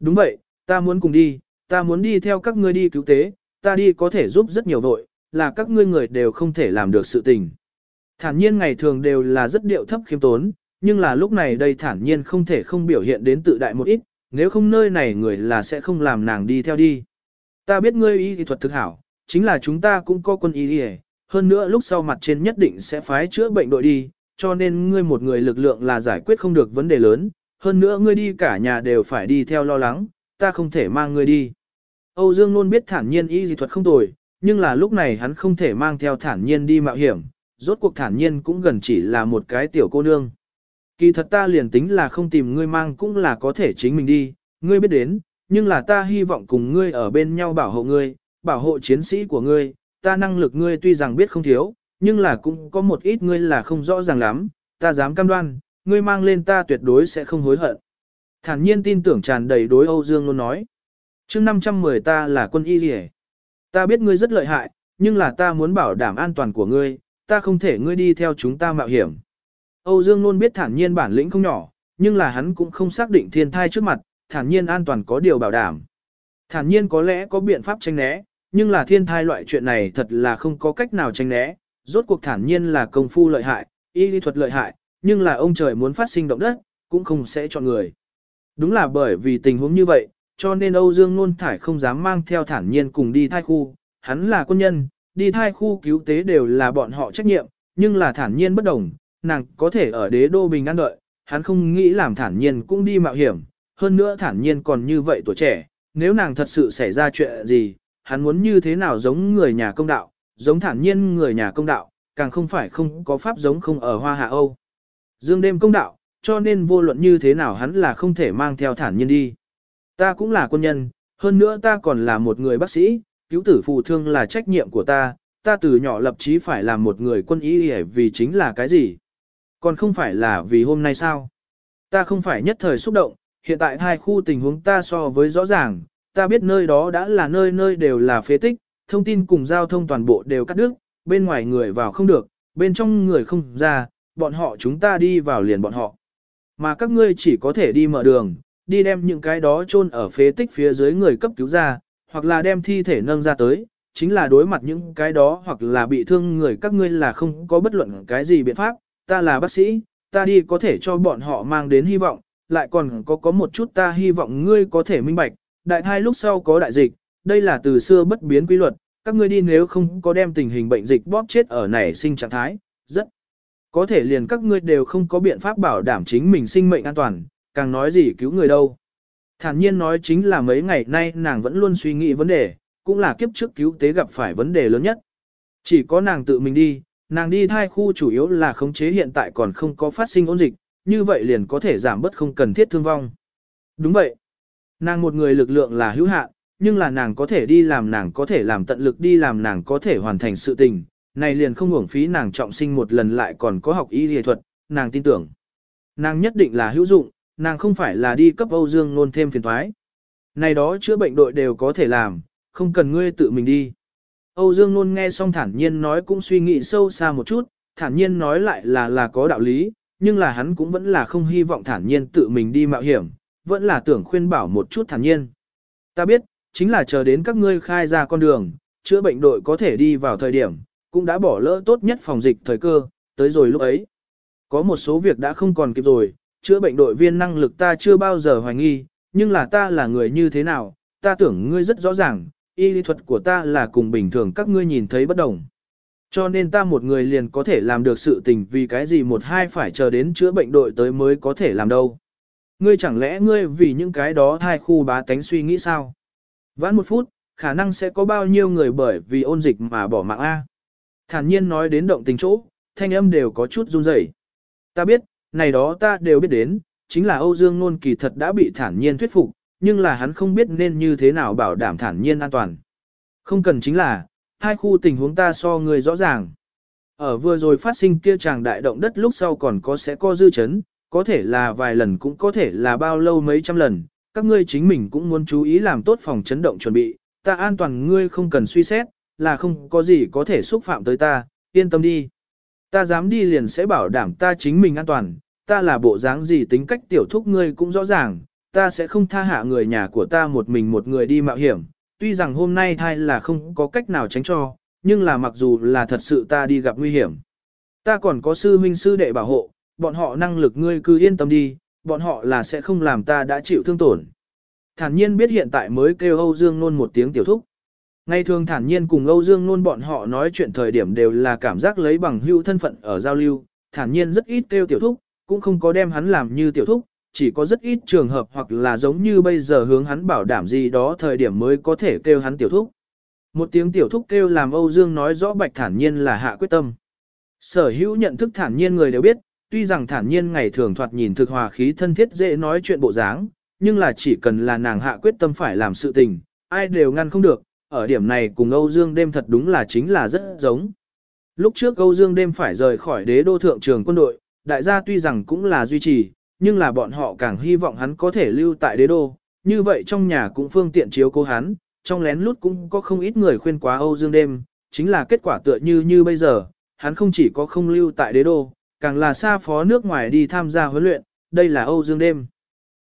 Đúng vậy, ta muốn cùng đi, ta muốn đi theo các ngươi đi cứu tế, ta đi có thể giúp rất nhiều vội, là các ngươi người đều không thể làm được sự tình. Thản nhiên ngày thường đều là rất điệu thấp khiêm tốn, nhưng là lúc này đây thản nhiên không thể không biểu hiện đến tự đại một ít, nếu không nơi này người là sẽ không làm nàng đi theo đi. Ta biết ngươi y thuật thực hảo, chính là chúng ta cũng có quân y y hơn nữa lúc sau mặt trên nhất định sẽ phái chữa bệnh đội đi, cho nên ngươi một người lực lượng là giải quyết không được vấn đề lớn, hơn nữa ngươi đi cả nhà đều phải đi theo lo lắng, ta không thể mang ngươi đi. Âu Dương luôn biết thản nhiên y dị thuật không tồi, nhưng là lúc này hắn không thể mang theo thản nhiên đi mạo hiểm, rốt cuộc thản nhiên cũng gần chỉ là một cái tiểu cô nương. Kỳ thật ta liền tính là không tìm ngươi mang cũng là có thể chính mình đi, ngươi biết đến, nhưng là ta hy vọng cùng ngươi ở bên nhau bảo hộ ngươi, bảo hộ chiến sĩ của ngươi, ta năng lực ngươi tuy rằng biết không thiếu, nhưng là cũng có một ít ngươi là không rõ ràng lắm, ta dám cam đoan, ngươi mang lên ta tuyệt đối sẽ không hối hận. Thản nhiên tin tưởng tràn đầy đối Âu Dương luôn nói. Trước 510 ta là quân y rỉ. Ta biết ngươi rất lợi hại, nhưng là ta muốn bảo đảm an toàn của ngươi, ta không thể ngươi đi theo chúng ta mạo hiểm. Âu Dương luôn biết thản nhiên bản lĩnh không nhỏ, nhưng là hắn cũng không xác định thiên thai trước mặt, thản nhiên an toàn có điều bảo đảm. Thản nhiên có lẽ có biện pháp tranh né, nhưng là thiên thai loại chuyện này thật là không có cách nào tranh né, rốt cuộc thản nhiên là công phu lợi hại, y lý thuật lợi hại, nhưng là ông trời muốn phát sinh động đất, cũng không sẽ chọn người. Đúng là bởi vì tình huống như vậy, cho nên Âu Dương Nôn Thải không dám mang theo thản nhiên cùng đi thai khu, hắn là quân nhân, đi thai khu cứu tế đều là bọn họ trách nhiệm, nhưng là thản nhiên bất đồng, nàng có thể ở đế đô bình an đợi, hắn không nghĩ làm thản nhiên cũng đi mạo hiểm, hơn nữa thản nhiên còn như vậy tuổi trẻ, nếu nàng thật sự xảy ra chuyện gì, hắn muốn như thế nào giống người nhà công đạo, giống thản nhiên người nhà công đạo, càng không phải không có pháp giống không ở Hoa Hạ Âu. Dương đêm công đạo, cho nên vô luận như thế nào hắn là không thể mang theo thản nhiên đi. Ta cũng là quân nhân, hơn nữa ta còn là một người bác sĩ, cứu tử phù thương là trách nhiệm của ta, ta từ nhỏ lập chí phải làm một người quân y vì chính là cái gì? Còn không phải là vì hôm nay sao? Ta không phải nhất thời xúc động, hiện tại hai khu tình huống ta so với rõ ràng, ta biết nơi đó đã là nơi nơi đều là phế tích, thông tin cùng giao thông toàn bộ đều cắt đứt, bên ngoài người vào không được, bên trong người không ra, bọn họ chúng ta đi vào liền bọn họ. Mà các ngươi chỉ có thể đi mở đường, đi đem những cái đó chôn ở phế tích phía dưới người cấp cứu ra, hoặc là đem thi thể nâng ra tới, chính là đối mặt những cái đó hoặc là bị thương người các ngươi là không có bất luận cái gì biện pháp, ta là bác sĩ, ta đi có thể cho bọn họ mang đến hy vọng, lại còn có có một chút ta hy vọng ngươi có thể minh bạch, đại thai lúc sau có đại dịch, đây là từ xưa bất biến quy luật, các ngươi đi nếu không có đem tình hình bệnh dịch bóp chết ở nảy sinh trạng thái, rất có thể liền các ngươi đều không có biện pháp bảo đảm chính mình sinh mệnh an toàn, càng nói gì cứu người đâu. Thản nhiên nói chính là mấy ngày nay nàng vẫn luôn suy nghĩ vấn đề, cũng là kiếp trước cứu tế gặp phải vấn đề lớn nhất. Chỉ có nàng tự mình đi, nàng đi thai khu chủ yếu là khống chế hiện tại còn không có phát sinh ổn dịch, như vậy liền có thể giảm bớt không cần thiết thương vong. Đúng vậy. Nàng một người lực lượng là hữu hạn, nhưng là nàng có thể đi làm nàng có thể làm tận lực đi làm nàng có thể hoàn thành sự tình, này liền không hưởng phí nàng trọng sinh một lần lại còn có học y y thuật, nàng tin tưởng. Nàng nhất định là hữu dụng, nàng không phải là đi cấp Âu Dương nôn thêm phiền thoái. Này đó chữa bệnh đội đều có thể làm, không cần ngươi tự mình đi. Âu Dương nôn nghe xong thản nhiên nói cũng suy nghĩ sâu xa một chút, thản nhiên nói lại là là có đạo lý, nhưng là hắn cũng vẫn là không hy vọng thản nhiên tự mình đi mạo hiểm, vẫn là tưởng khuyên bảo một chút thản nhiên. Ta biết, chính là chờ đến các ngươi khai ra con đường, chữa bệnh đội có thể đi vào thời điểm, cũng đã bỏ lỡ tốt nhất phòng dịch thời cơ, tới rồi lúc ấy. Có một số việc đã không còn kịp rồi, chữa bệnh đội viên năng lực ta chưa bao giờ hoài nghi, nhưng là ta là người như thế nào, ta tưởng ngươi rất rõ ràng, y lý thuật của ta là cùng bình thường các ngươi nhìn thấy bất đồng. Cho nên ta một người liền có thể làm được sự tình vì cái gì một hai phải chờ đến chữa bệnh đội tới mới có thể làm đâu. Ngươi chẳng lẽ ngươi vì những cái đó thai khu bá tánh suy nghĩ sao? Vãn một phút, khả năng sẽ có bao nhiêu người bởi vì ôn dịch mà bỏ mạng A. Thản nhiên nói đến động tình chỗ, thanh âm đều có chút run rẩy. Ta biết, này đó ta đều biết đến, chính là Âu Dương Nôn kỳ thật đã bị thản nhiên thuyết phục, nhưng là hắn không biết nên như thế nào bảo đảm thản nhiên an toàn. Không cần chính là, hai khu tình huống ta so người rõ ràng. Ở vừa rồi phát sinh kia chàng đại động đất lúc sau còn có sẽ có dư chấn, có thể là vài lần cũng có thể là bao lâu mấy trăm lần, các ngươi chính mình cũng muốn chú ý làm tốt phòng chấn động chuẩn bị, ta an toàn ngươi không cần suy xét, là không có gì có thể xúc phạm tới ta, yên tâm đi. Ta dám đi liền sẽ bảo đảm ta chính mình an toàn, ta là bộ dáng gì tính cách tiểu thúc ngươi cũng rõ ràng, ta sẽ không tha hạ người nhà của ta một mình một người đi mạo hiểm, tuy rằng hôm nay thai là không có cách nào tránh cho, nhưng là mặc dù là thật sự ta đi gặp nguy hiểm. Ta còn có sư huynh sư đệ bảo hộ, bọn họ năng lực ngươi cứ yên tâm đi, bọn họ là sẽ không làm ta đã chịu thương tổn. Thản nhiên biết hiện tại mới kêu Âu Dương nôn một tiếng tiểu thúc. Ngày thường thản nhiên cùng Âu Dương luôn bọn họ nói chuyện thời điểm đều là cảm giác lấy bằng hữu thân phận ở giao lưu, thản nhiên rất ít kêu tiểu thúc, cũng không có đem hắn làm như tiểu thúc, chỉ có rất ít trường hợp hoặc là giống như bây giờ hướng hắn bảo đảm gì đó thời điểm mới có thể kêu hắn tiểu thúc. Một tiếng tiểu thúc kêu làm Âu Dương nói rõ bạch thản nhiên là hạ quyết tâm. Sở hữu nhận thức thản nhiên người đều biết, tuy rằng thản nhiên ngày thường thoạt nhìn thực hòa khí thân thiết dễ nói chuyện bộ dáng, nhưng là chỉ cần là nàng hạ quyết tâm phải làm sự tình, ai đều ngăn không được, ở điểm này cùng Âu Dương đêm thật đúng là chính là rất giống. Lúc trước Âu Dương đêm phải rời khỏi đế đô thượng trường quân đội, đại gia tuy rằng cũng là duy trì, nhưng là bọn họ càng hy vọng hắn có thể lưu tại đế đô, như vậy trong nhà cũng phương tiện chiếu cố hắn, trong lén lút cũng có không ít người khuyên quá Âu Dương đêm, chính là kết quả tựa như như bây giờ, hắn không chỉ có không lưu tại đế đô, càng là xa phó nước ngoài đi tham gia huấn luyện, đây là Âu Dương đêm.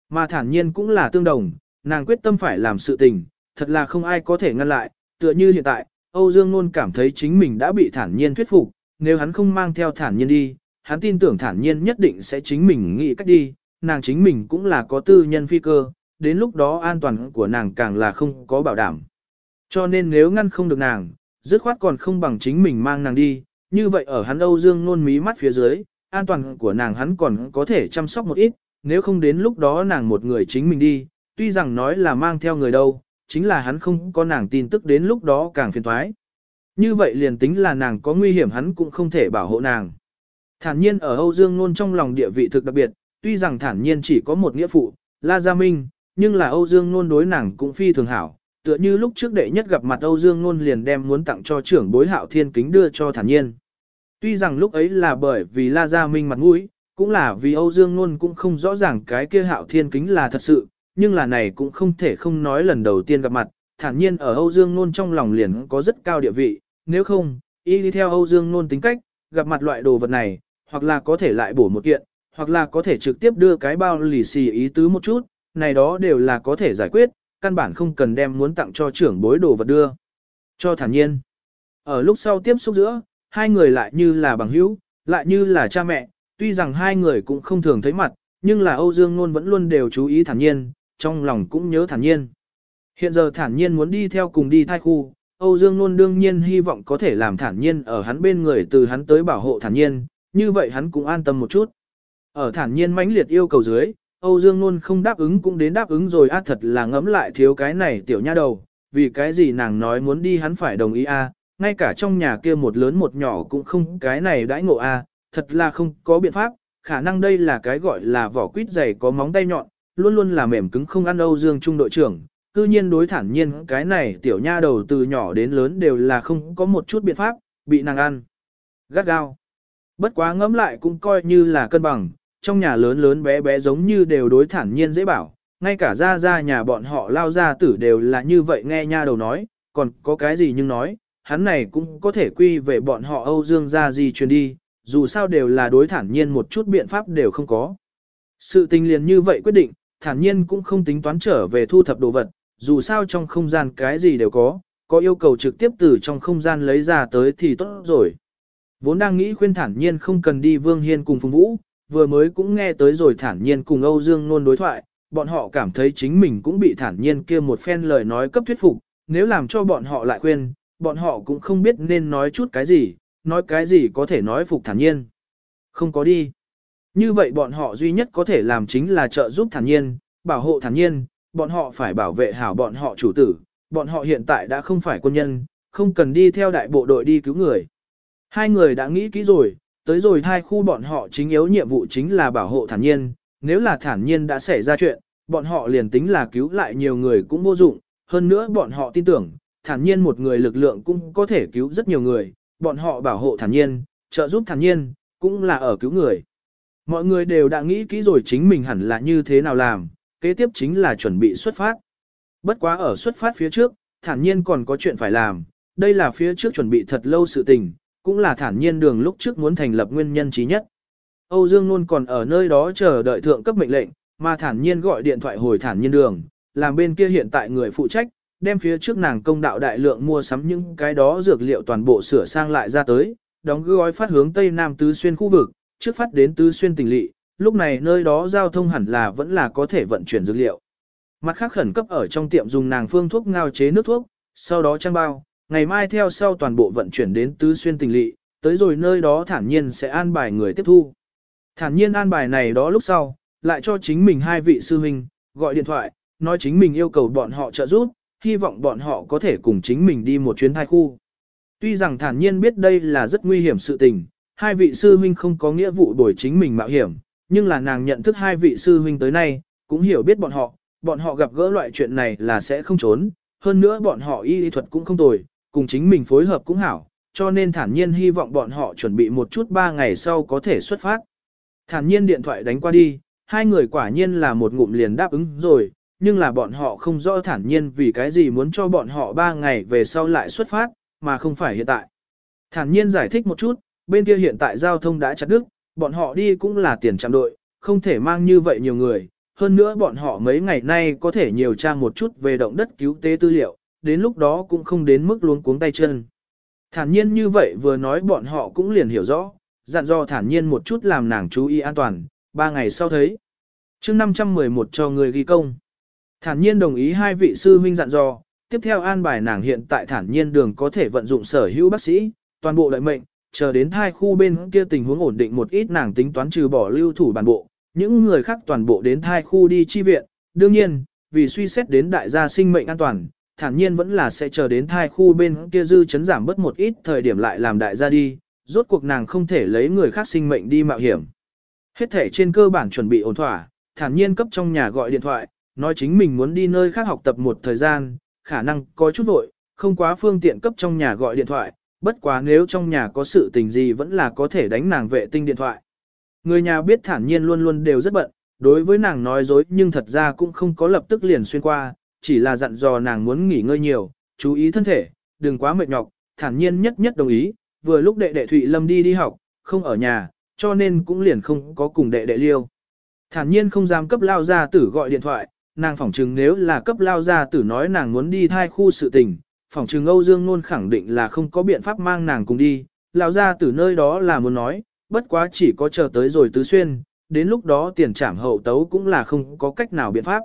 Mà thản nhiên cũng là tương đồng, nàng quyết tâm phải làm sự tình, thật là không ai có thể ngăn lại, tựa như hiện tại, Âu Dương Nôn cảm thấy chính mình đã bị thản nhiên thuyết phục, nếu hắn không mang theo thản nhiên đi, hắn tin tưởng thản nhiên nhất định sẽ chính mình nghĩ cách đi, nàng chính mình cũng là có tư nhân phi cơ, đến lúc đó an toàn của nàng càng là không có bảo đảm. Cho nên nếu ngăn không được nàng, dứt khoát còn không bằng chính mình mang nàng đi, như vậy ở hắn Âu Dương nôn mí mắt phía dưới, an toàn của nàng hắn còn có thể chăm sóc một ít, nếu không đến lúc đó nàng một người chính mình đi, tuy rằng nói là mang theo người đâu, chính là hắn không có nàng tin tức đến lúc đó càng phiền toái. Như vậy liền tính là nàng có nguy hiểm hắn cũng không thể bảo hộ nàng. Thản nhiên ở Âu Dương Nôn trong lòng địa vị thực đặc biệt, tuy rằng thản nhiên chỉ có một nghĩa phụ, La Gia Minh, nhưng là Âu Dương Nôn đối nàng cũng phi thường hảo. Tựa như lúc trước đệ nhất gặp mặt Âu Dương Nôn liền đem muốn tặng cho trưởng bối hạo thiên kính đưa cho thản nhiên. Tuy rằng lúc ấy là bởi vì La Gia Minh mặt mũi, cũng là vì Âu Dương Nôn cũng không rõ ràng cái kia hạo thiên kính là thật sự, nhưng là này cũng không thể không nói lần đầu tiên gặp mặt, thản nhiên ở Âu Dương Nôn trong lòng liền có rất cao địa vị, nếu không, y đi theo Âu Dương Nôn tính cách, gặp mặt loại đồ vật này, hoặc là có thể lại bổ một kiện, hoặc là có thể trực tiếp đưa cái bao lì xì ý tứ một chút, này đó đều là có thể giải quyết, căn bản không cần đem muốn tặng cho trưởng bối đồ vật đưa. Cho thản nhiên. Ở lúc sau tiếp xúc giữa, hai người lại như là bằng hữu, lại như là cha mẹ, tuy rằng hai người cũng không thường thấy mặt, nhưng là Âu Dương Nôn vẫn luôn đều chú ý thản nhiên, trong lòng cũng nhớ thản nhiên. Hiện giờ thản nhiên muốn đi theo cùng đi thai khu, Âu Dương Nôn đương nhiên hy vọng có thể làm thản nhiên ở hắn bên người từ hắn tới bảo hộ thản nhiên, như vậy hắn cũng an tâm một chút. Ở thản nhiên mãnh liệt yêu cầu dưới, Âu Dương Nôn không đáp ứng cũng đến đáp ứng rồi a thật là ngấm lại thiếu cái này tiểu nha đầu, vì cái gì nàng nói muốn đi hắn phải đồng ý a, ngay cả trong nhà kia một lớn một nhỏ cũng không cái này đãi ngộ a, thật là không có biện pháp, khả năng đây là cái gọi là vỏ quýt dày có móng tay nhọn, luôn luôn là mềm cứng không ăn Âu Dương Trung đội trưởng, cư nhiên đối thản nhiên cái này tiểu nha đầu từ nhỏ đến lớn đều là không có một chút biện pháp, bị nàng ăn. Gắt gao. Bất quá ngẫm lại cũng coi như là cân bằng, trong nhà lớn lớn bé bé giống như đều đối thản nhiên dễ bảo, ngay cả ra ra nhà bọn họ lao ra tử đều là như vậy nghe nha đầu nói, còn có cái gì nhưng nói, hắn này cũng có thể quy về bọn họ Âu Dương ra gì truyền đi, dù sao đều là đối thản nhiên một chút biện pháp đều không có. Sự tình liền như vậy quyết định, thản nhiên cũng không tính toán trở về thu thập đồ vật, dù sao trong không gian cái gì đều có, có yêu cầu trực tiếp từ trong không gian lấy ra tới thì tốt rồi. Vốn đang nghĩ khuyên thản nhiên không cần đi Vương Hiên cùng Phùng Vũ, vừa mới cũng nghe tới rồi thản nhiên cùng Âu Dương Nôn đối thoại, bọn họ cảm thấy chính mình cũng bị thản nhiên kia một phen lời nói cấp thuyết phục, nếu làm cho bọn họ lại khuyên, bọn họ cũng không biết nên nói chút cái gì, nói cái gì có thể nói phục thản nhiên. Không có đi. Như vậy bọn họ duy nhất có thể làm chính là trợ giúp thản nhiên, bảo hộ thản nhiên, bọn họ phải bảo vệ hảo bọn họ chủ tử, bọn họ hiện tại đã không phải quân nhân, không cần đi theo đại bộ đội đi cứu người. Hai người đã nghĩ kỹ rồi, tới rồi hai khu bọn họ chính yếu nhiệm vụ chính là bảo hộ thản nhiên, nếu là thản nhiên đã xảy ra chuyện, bọn họ liền tính là cứu lại nhiều người cũng vô dụng, hơn nữa bọn họ tin tưởng, thản nhiên một người lực lượng cũng có thể cứu rất nhiều người, bọn họ bảo hộ thản nhiên, trợ giúp thản nhiên, cũng là ở cứu người. Mọi người đều đã nghĩ kỹ rồi chính mình hẳn là như thế nào làm, kế tiếp chính là chuẩn bị xuất phát. Bất quá ở xuất phát phía trước, thản nhiên còn có chuyện phải làm, đây là phía trước chuẩn bị thật lâu sự tình, cũng là thản nhiên đường lúc trước muốn thành lập nguyên nhân trí nhất. Âu Dương luôn còn ở nơi đó chờ đợi thượng cấp mệnh lệnh, mà thản nhiên gọi điện thoại hồi thản nhiên đường, làm bên kia hiện tại người phụ trách, đem phía trước nàng công đạo đại lượng mua sắm những cái đó dược liệu toàn bộ sửa sang lại ra tới, đóng gói phát hướng Tây Nam Tứ Xuyên khu vực, trước phát đến Tứ Xuyên tỉnh lỵ, lúc này nơi đó giao thông hẳn là vẫn là có thể vận chuyển dược liệu. Mặt khác khẩn cấp ở trong tiệm dùng nàng phương thuốc ngao chế nước thuốc, sau đó trang bao, ngày mai theo sau toàn bộ vận chuyển đến Tứ Xuyên tỉnh lỵ, tới rồi nơi đó thản nhiên sẽ an bài người tiếp thu. Thản nhiên an bài này đó lúc sau, lại cho chính mình hai vị sư huynh, gọi điện thoại, nói chính mình yêu cầu bọn họ trợ giúp, hy vọng bọn họ có thể cùng chính mình đi một chuyến thai khu. Tuy rằng thản nhiên biết đây là rất nguy hiểm sự tình, hai vị sư huynh không có nghĩa vụ đổi chính mình mạo hiểm, nhưng là nàng nhận thức hai vị sư huynh tới nay, cũng hiểu biết bọn họ, bọn họ gặp gỡ loại chuyện này là sẽ không trốn, hơn nữa bọn họ y lý thuật cũng không tồi, cùng chính mình phối hợp cũng hảo, cho nên thản nhiên hy vọng bọn họ chuẩn bị một chút ba ngày sau có thể xuất phát. Thản nhiên điện thoại đánh qua đi, hai người quả nhiên là một ngụm liền đáp ứng rồi, nhưng là bọn họ không rõ thản nhiên vì cái gì muốn cho bọn họ ba ngày về sau lại xuất phát, mà không phải hiện tại. Thản nhiên giải thích một chút, bên kia hiện tại giao thông đã chặt đứt, bọn họ đi cũng là tiền trạm đội, không thể mang như vậy nhiều người. Hơn nữa bọn họ mấy ngày nay có thể nhiều tra một chút về động đất cứu tế tư liệu, đến lúc đó cũng không đến mức luống cuống tay chân. Thản nhiên như vậy vừa nói bọn họ cũng liền hiểu rõ, dặn dò thản nhiên một chút làm nàng chú ý an toàn, ba ngày sau thấy. chương 511 cho người ghi công. Thản nhiên đồng ý hai vị sư huynh dặn dò, tiếp theo an bài nàng hiện tại thản nhiên đường có thể vận dụng sở hữu bác sĩ, toàn bộ lợi mệnh, chờ đến thai khu bên kia tình huống ổn định một ít nàng tính toán trừ bỏ lưu thủ bản bộ, những người khác toàn bộ đến thai khu đi chi viện. Đương nhiên, vì suy xét đến đại gia sinh mệnh an toàn, thản nhiên vẫn là sẽ chờ đến thai khu bên kia dư chấn giảm bớt một ít thời điểm lại làm đại gia đi, rốt cuộc nàng không thể lấy người khác sinh mệnh đi mạo hiểm. Hết thể trên cơ bản chuẩn bị ổn thỏa, thản nhiên cấp trong nhà gọi điện thoại, nói chính mình muốn đi nơi khác học tập một thời gian, khả năng có chút vội, không quá phương tiện cấp trong nhà gọi điện thoại, bất quá nếu trong nhà có sự tình gì vẫn là có thể đánh nàng vệ tinh điện thoại. Người nhà biết thản nhiên luôn luôn đều rất bận, đối với nàng nói dối nhưng thật ra cũng không có lập tức liền xuyên qua, chỉ là dặn dò nàng muốn nghỉ ngơi nhiều, chú ý thân thể, đừng quá mệt nhọc, thản nhiên nhất nhất đồng ý, vừa lúc đệ đệ Thụy Lâm đi đi học, không ở nhà, cho nên cũng liền không có cùng đệ đệ liêu. Thản nhiên không dám cấp lao gia tử gọi điện thoại, nàng phỏng chừng nếu là cấp lao gia tử nói nàng muốn đi thai khu sự tình, phỏng chừng Âu Dương luôn khẳng định là không có biện pháp mang nàng cùng đi, Lão gia từ nơi đó là muốn nói, bất quá chỉ có chờ tới rồi tứ xuyên, đến lúc đó tiền trảm hậu tấu cũng là không có cách nào biện pháp.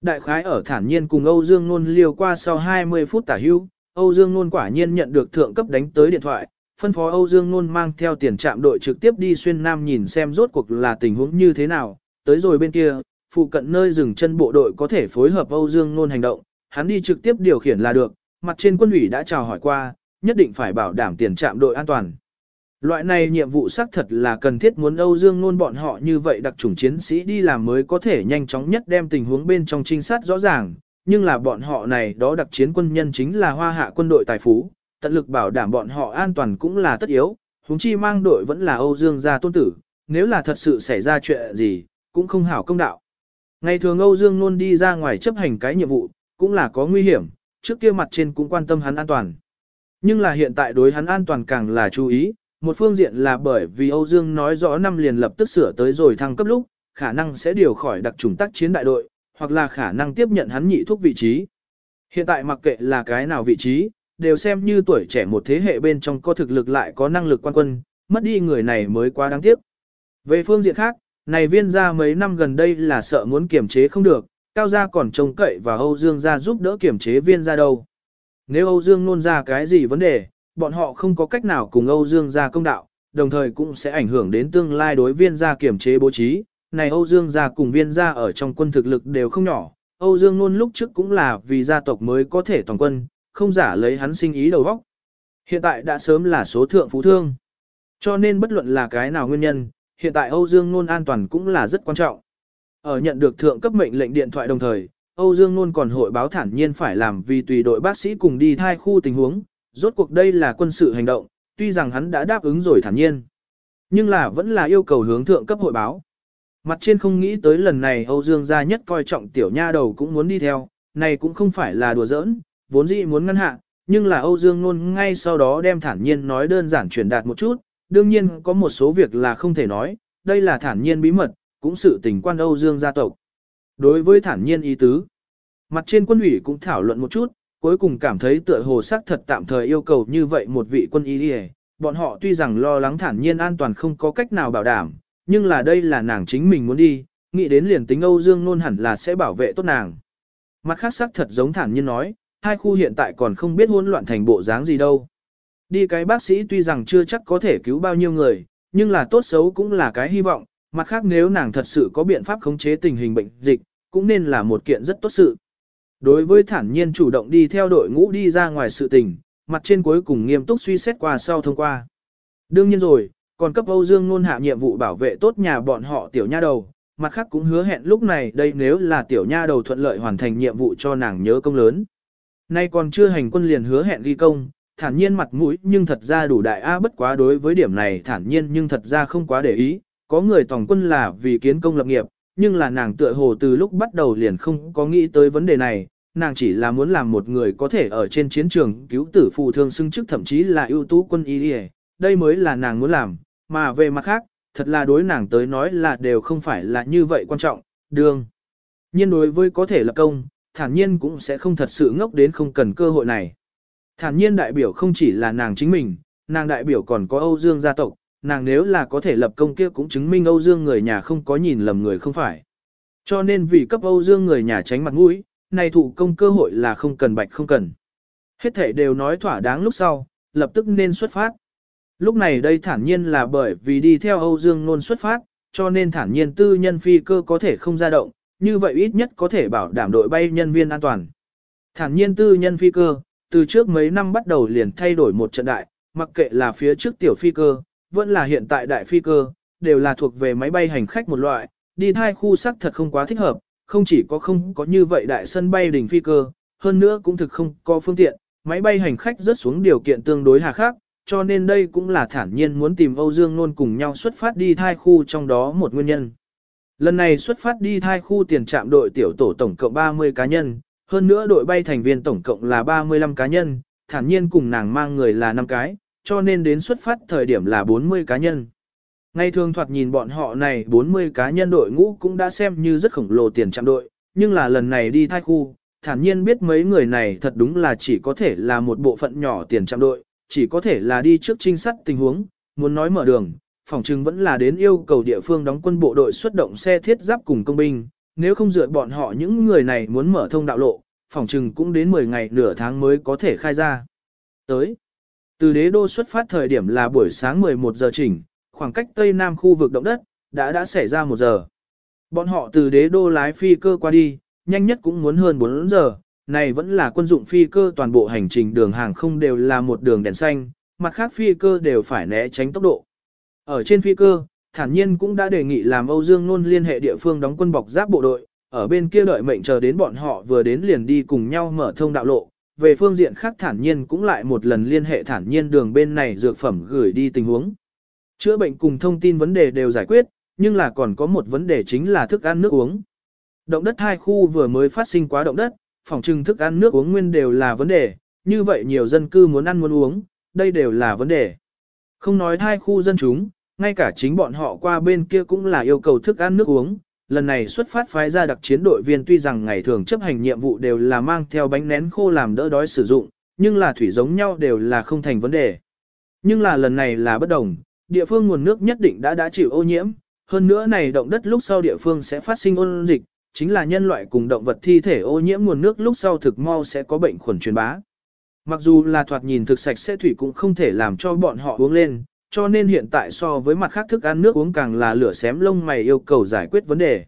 Đại khái ở thản nhiên cùng Âu Dương Nôn liều qua sau 20 phút tả hưu, Âu Dương Nôn quả nhiên nhận được thượng cấp đánh tới điện thoại, phân phó Âu Dương Nôn mang theo tiền trạm đội trực tiếp đi xuyên Nam nhìn xem rốt cuộc là tình huống như thế nào, tới rồi bên kia, phụ cận nơi dừng chân bộ đội có thể phối hợp Âu Dương Nôn hành động, hắn đi trực tiếp điều khiển là được, mặt trên quân ủy đã chào hỏi qua, nhất định phải bảo đảm tiền trạm đội an toàn. Loại này nhiệm vụ xác thật là cần thiết muốn Âu Dương Nôn bọn họ như vậy đặc chủng chiến sĩ đi làm mới có thể nhanh chóng nhất đem tình huống bên trong trinh sát rõ ràng, nhưng là bọn họ này đó đặc chiến quân nhân chính là hoa hạ quân đội tài phú, tận lực bảo đảm bọn họ an toàn cũng là tất yếu, huống chi mang đội vẫn là Âu Dương gia tôn tử, nếu là thật sự xảy ra chuyện gì, cũng không hảo công đạo. Ngày thường Âu Dương luôn đi ra ngoài chấp hành cái nhiệm vụ, cũng là có nguy hiểm, trước kia mặt trên cũng quan tâm hắn an toàn. Nhưng là hiện tại đối hắn an toàn càng là chú ý, một phương diện là bởi vì Âu Dương nói rõ năm liền lập tức sửa tới rồi thăng cấp lúc, khả năng sẽ điều khỏi đặc trùng tác chiến đại đội, hoặc là khả năng tiếp nhận hắn nhị thuốc vị trí. Hiện tại mặc kệ là cái nào vị trí, đều xem như tuổi trẻ một thế hệ bên trong có thực lực lại có năng lực quan quân, mất đi người này mới quá đáng tiếc. Về phương diện khác, này viên gia mấy năm gần đây là sợ muốn kiểm chế không được, cao gia còn trông cậy và Âu Dương gia giúp đỡ kiểm chế viên gia đâu. Nếu Âu Dương nôn ra cái gì vấn đề, bọn họ không có cách nào cùng Âu Dương gia công đạo, đồng thời cũng sẽ ảnh hưởng đến tương lai đối viên gia kiểm chế bố trí. Này Âu Dương gia cùng viên gia ở trong quân thực lực đều không nhỏ, Âu Dương nôn lúc trước cũng là vì gia tộc mới có thể toàn quân, không giả lấy hắn sinh ý đầu vóc. Hiện tại đã sớm là số thượng phú thương. Cho nên bất luận là cái nào nguyên nhân, hiện tại Âu Dương Nôn an toàn cũng là rất quan trọng. Ở nhận được thượng cấp mệnh lệnh điện thoại đồng thời, Âu Dương Nôn còn hội báo thản nhiên phải làm vì tùy đội bác sĩ cùng đi thai khu tình huống, rốt cuộc đây là quân sự hành động, tuy rằng hắn đã đáp ứng rồi thản nhiên. Nhưng là vẫn là yêu cầu hướng thượng cấp hội báo. Mặt trên không nghĩ tới lần này Âu Dương gia nhất coi trọng tiểu nha đầu cũng muốn đi theo, này cũng không phải là đùa giỡn, vốn dĩ muốn ngăn hạ, nhưng là Âu Dương Nôn ngay sau đó đem thản nhiên nói đơn giản truyền đạt một chút, đương nhiên có một số việc là không thể nói, đây là thản nhiên bí mật, cũng sự tình quan Âu Dương gia tộc. Đối với thản nhiên ý tứ, mặt trên quân ủy cũng thảo luận một chút, cuối cùng cảm thấy tựa hồ sắc thật tạm thời yêu cầu như vậy một vị quân y đi bọn họ tuy rằng lo lắng thản nhiên an toàn không có cách nào bảo đảm, nhưng là đây là nàng chính mình muốn đi, nghĩ đến liền tính Âu Dương nôn hẳn là sẽ bảo vệ tốt nàng. Mặt khác sắc thật giống thản nhiên nói, hai khu hiện tại còn không biết hỗn loạn thành bộ dáng gì đâu. Đi cái bác sĩ tuy rằng chưa chắc có thể cứu bao nhiêu người, nhưng là tốt xấu cũng là cái hy vọng, mặt khác nếu nàng thật sự có biện pháp khống chế tình hình bệnh dịch, cũng nên là một kiện rất tốt sự. Đối với thản nhiên chủ động đi theo đội ngũ đi ra ngoài sự tình, mặt trên cuối cùng nghiêm túc suy xét qua sau thông qua. Đương nhiên rồi, còn cấp Âu Dương Nôn hạ nhiệm vụ bảo vệ tốt nhà bọn họ tiểu nha đầu, mặt khác cũng hứa hẹn lúc này đây nếu là tiểu nha đầu thuận lợi hoàn thành nhiệm vụ cho nàng nhớ công lớn. Nay còn chưa hành quân liền hứa hẹn ghi công, thản nhiên mặt mũi nhưng thật ra đủ đại A bất quá đối với điểm này thản nhiên nhưng thật ra không quá để ý, có người tòng quân là vì kiến công lập nghiệp, nhưng là nàng tựa hồ từ lúc bắt đầu liền không có nghĩ tới vấn đề này, nàng chỉ là muốn làm một người có thể ở trên chiến trường cứu tử phù thương xưng chức thậm chí là ưu tú quân y đây mới là nàng muốn làm, mà về mặt khác, thật là đối nàng tới nói là đều không phải là như vậy quan trọng, đương. Nhiên đối với có thể lập công, thản nhiên cũng sẽ không thật sự ngốc đến không cần cơ hội này. Thản nhiên đại biểu không chỉ là nàng chính mình, nàng đại biểu còn có Âu Dương gia tộc, nàng nếu là có thể lập công kia cũng chứng minh Âu Dương người nhà không có nhìn lầm người không phải. Cho nên vì cấp Âu Dương người nhà tránh mặt mũi, này thụ công cơ hội là không cần bạch không cần. Hết thể đều nói thỏa đáng lúc sau, lập tức nên xuất phát. Lúc này đây thản nhiên là bởi vì đi theo Âu Dương nôn xuất phát, cho nên thản nhiên tư nhân phi cơ có thể không ra động, như vậy ít nhất có thể bảo đảm đội bay nhân viên an toàn. Thản nhiên tư nhân phi cơ, từ trước mấy năm bắt đầu liền thay đổi một trận đại, mặc kệ là phía trước tiểu phi cơ, vẫn là hiện tại đại phi cơ, đều là thuộc về máy bay hành khách một loại, đi thai khu sắc thật không quá thích hợp, không chỉ có không có như vậy đại sân bay đỉnh phi cơ, hơn nữa cũng thực không có phương tiện, máy bay hành khách rớt xuống điều kiện tương đối hà khắc, cho nên đây cũng là thản nhiên muốn tìm Âu Dương Nôn cùng nhau xuất phát đi thai khu trong đó một nguyên nhân. Lần này xuất phát đi thai khu tiền trạm đội tiểu tổ tổng cộng 30 cá nhân, hơn nữa đội bay thành viên tổng cộng là 35 cá nhân, thản nhiên cùng nàng mang người là 5 cái, cho nên đến xuất phát thời điểm là 40 cá nhân. Ngay thường thoạt nhìn bọn họ này 40 cá nhân đội ngũ cũng đã xem như rất khổng lồ tiền trạm đội, nhưng là lần này đi thai khu, thản nhiên biết mấy người này thật đúng là chỉ có thể là một bộ phận nhỏ tiền trạm đội, chỉ có thể là đi trước trinh sát tình huống, muốn nói mở đường, phòng trừng vẫn là đến yêu cầu địa phương đóng quân bộ đội xuất động xe thiết giáp cùng công binh, nếu không dựa bọn họ những người này muốn mở thông đạo lộ, phòng trừng cũng đến 10 ngày nửa tháng mới có thể khai ra. Tới, từ đế đô xuất phát thời điểm là buổi sáng 11 giờ chỉnh, khoảng cách tây nam khu vực động đất, đã đã xảy ra một giờ. Bọn họ từ đế đô lái phi cơ qua đi, nhanh nhất cũng muốn hơn 4 giờ, này vẫn là quân dụng phi cơ toàn bộ hành trình đường hàng không đều là một đường đèn xanh, mặt khác phi cơ đều phải né tránh tốc độ. Ở trên phi cơ, thản nhiên cũng đã đề nghị làm Âu Dương Nôn liên hệ địa phương đóng quân bọc giáp bộ đội, ở bên kia đợi mệnh chờ đến bọn họ vừa đến liền đi cùng nhau mở thông đạo lộ. Về phương diện khác thản nhiên cũng lại một lần liên hệ thản nhiên đường bên này dược phẩm gửi đi tình huống. Chữa bệnh cùng thông tin vấn đề đều giải quyết, nhưng là còn có một vấn đề chính là thức ăn nước uống. Động đất hai khu vừa mới phát sinh quá động đất, phòng trưng thức ăn nước uống nguyên đều là vấn đề, như vậy nhiều dân cư muốn ăn muốn uống, đây đều là vấn đề. Không nói hai khu dân chúng, ngay cả chính bọn họ qua bên kia cũng là yêu cầu thức ăn nước uống. Lần này xuất phát phái ra đặc chiến đội viên tuy rằng ngày thường chấp hành nhiệm vụ đều là mang theo bánh nén khô làm đỡ đói sử dụng, nhưng là thủy giống nhau đều là không thành vấn đề. Nhưng là lần này là bất đồng, địa phương nguồn nước nhất định đã đã chịu ô nhiễm, hơn nữa này động đất lúc sau địa phương sẽ phát sinh ôn dịch, chính là nhân loại cùng động vật thi thể ô nhiễm nguồn nước lúc sau thực mau sẽ có bệnh khuẩn truyền bá. Mặc dù là thoạt nhìn thực sạch sẽ thủy cũng không thể làm cho bọn họ uống lên, cho nên hiện tại so với mặt khác thức ăn nước uống càng là lửa xém lông mày yêu cầu giải quyết vấn đề.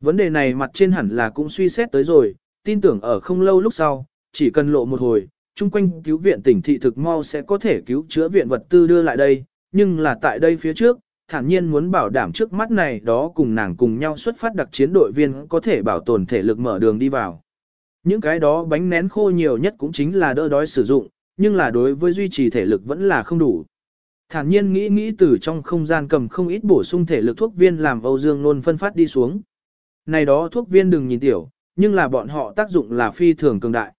Vấn đề này mặt trên hẳn là cũng suy xét tới rồi, tin tưởng ở không lâu lúc sau, chỉ cần lộ một hồi, chung quanh cứu viện tỉnh thị thực mau sẽ có thể cứu chữa viện vật tư đưa lại đây, nhưng là tại đây phía trước, thản nhiên muốn bảo đảm trước mắt này đó cùng nàng cùng nhau xuất phát đặc chiến đội viên có thể bảo tồn thể lực mở đường đi vào. Những cái đó bánh nén khô nhiều nhất cũng chính là đỡ đói sử dụng, nhưng là đối với duy trì thể lực vẫn là không đủ. Thản nhiên nghĩ nghĩ từ trong không gian cầm không ít bổ sung thể lực thuốc viên làm Âu Dương Nôn phân phát đi xuống. Này đó thuốc viên đừng nhìn tiểu, nhưng là bọn họ tác dụng là phi thường cường đại.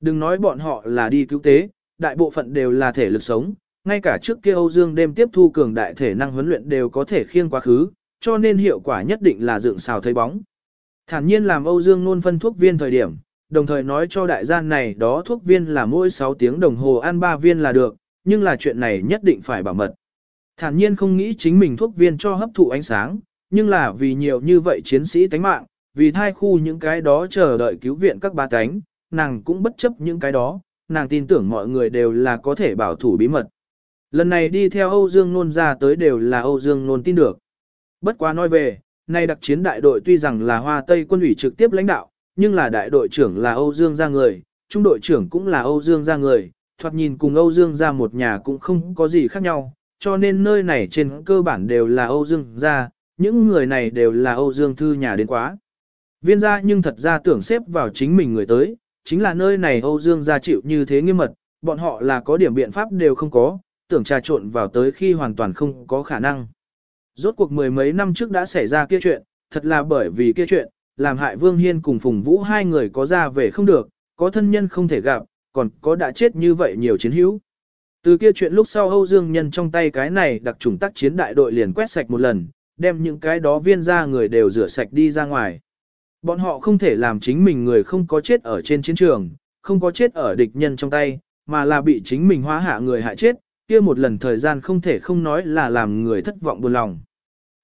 Đừng nói bọn họ là đi cứu tế, đại bộ phận đều là thể lực sống, ngay cả trước kia Âu Dương đêm tiếp thu cường đại thể năng huấn luyện đều có thể khiêng quá khứ, cho nên hiệu quả nhất định là dựng xào thấy bóng. Thản nhiên làm Âu Dương nôn phân thuốc viên thời điểm, đồng thời nói cho đại gian này đó thuốc viên là mỗi 6 tiếng đồng hồ ăn 3 viên là được, nhưng là chuyện này nhất định phải bảo mật. Thản nhiên không nghĩ chính mình thuốc viên cho hấp thụ ánh sáng, nhưng là vì nhiều như vậy chiến sĩ tánh mạng, vì thai khu những cái đó chờ đợi cứu viện các ba cánh, nàng cũng bất chấp những cái đó, nàng tin tưởng mọi người đều là có thể bảo thủ bí mật. Lần này đi theo Âu Dương Nôn ra tới đều là Âu Dương Nôn tin được. Bất quá nói về, nay đặc chiến đại đội tuy rằng là Hoa Tây quân ủy trực tiếp lãnh đạo, nhưng là đại đội trưởng là Âu Dương gia người, trung đội trưởng cũng là Âu Dương gia người, thoạt nhìn cùng Âu Dương gia một nhà cũng không có gì khác nhau, cho nên nơi này trên cơ bản đều là Âu Dương gia, những người này đều là Âu Dương thư nhà đến quá. Viên gia nhưng thật ra tưởng xếp vào chính mình người tới, chính là nơi này Âu Dương gia chịu như thế nghiêm mật, bọn họ là có điểm biện pháp đều không có, tưởng trà trộn vào tới khi hoàn toàn không có khả năng. Rốt cuộc mười mấy năm trước đã xảy ra kia chuyện, thật là bởi vì kia chuyện, làm hại Vương Hiên cùng Phùng Vũ hai người có ra về không được, có thân nhân không thể gặp, còn có đã chết như vậy nhiều chiến hữu. Từ kia chuyện lúc sau Âu Dương Nhân trong tay cái này đặc trùng tác chiến đại đội liền quét sạch một lần, đem những cái đó viên ra người đều rửa sạch đi ra ngoài. Bọn họ không thể làm chính mình người không có chết ở trên chiến trường, không có chết ở địch nhân trong tay, mà là bị chính mình hóa hạ người hại chết, kia một lần thời gian không thể không nói là làm người thất vọng buồn lòng.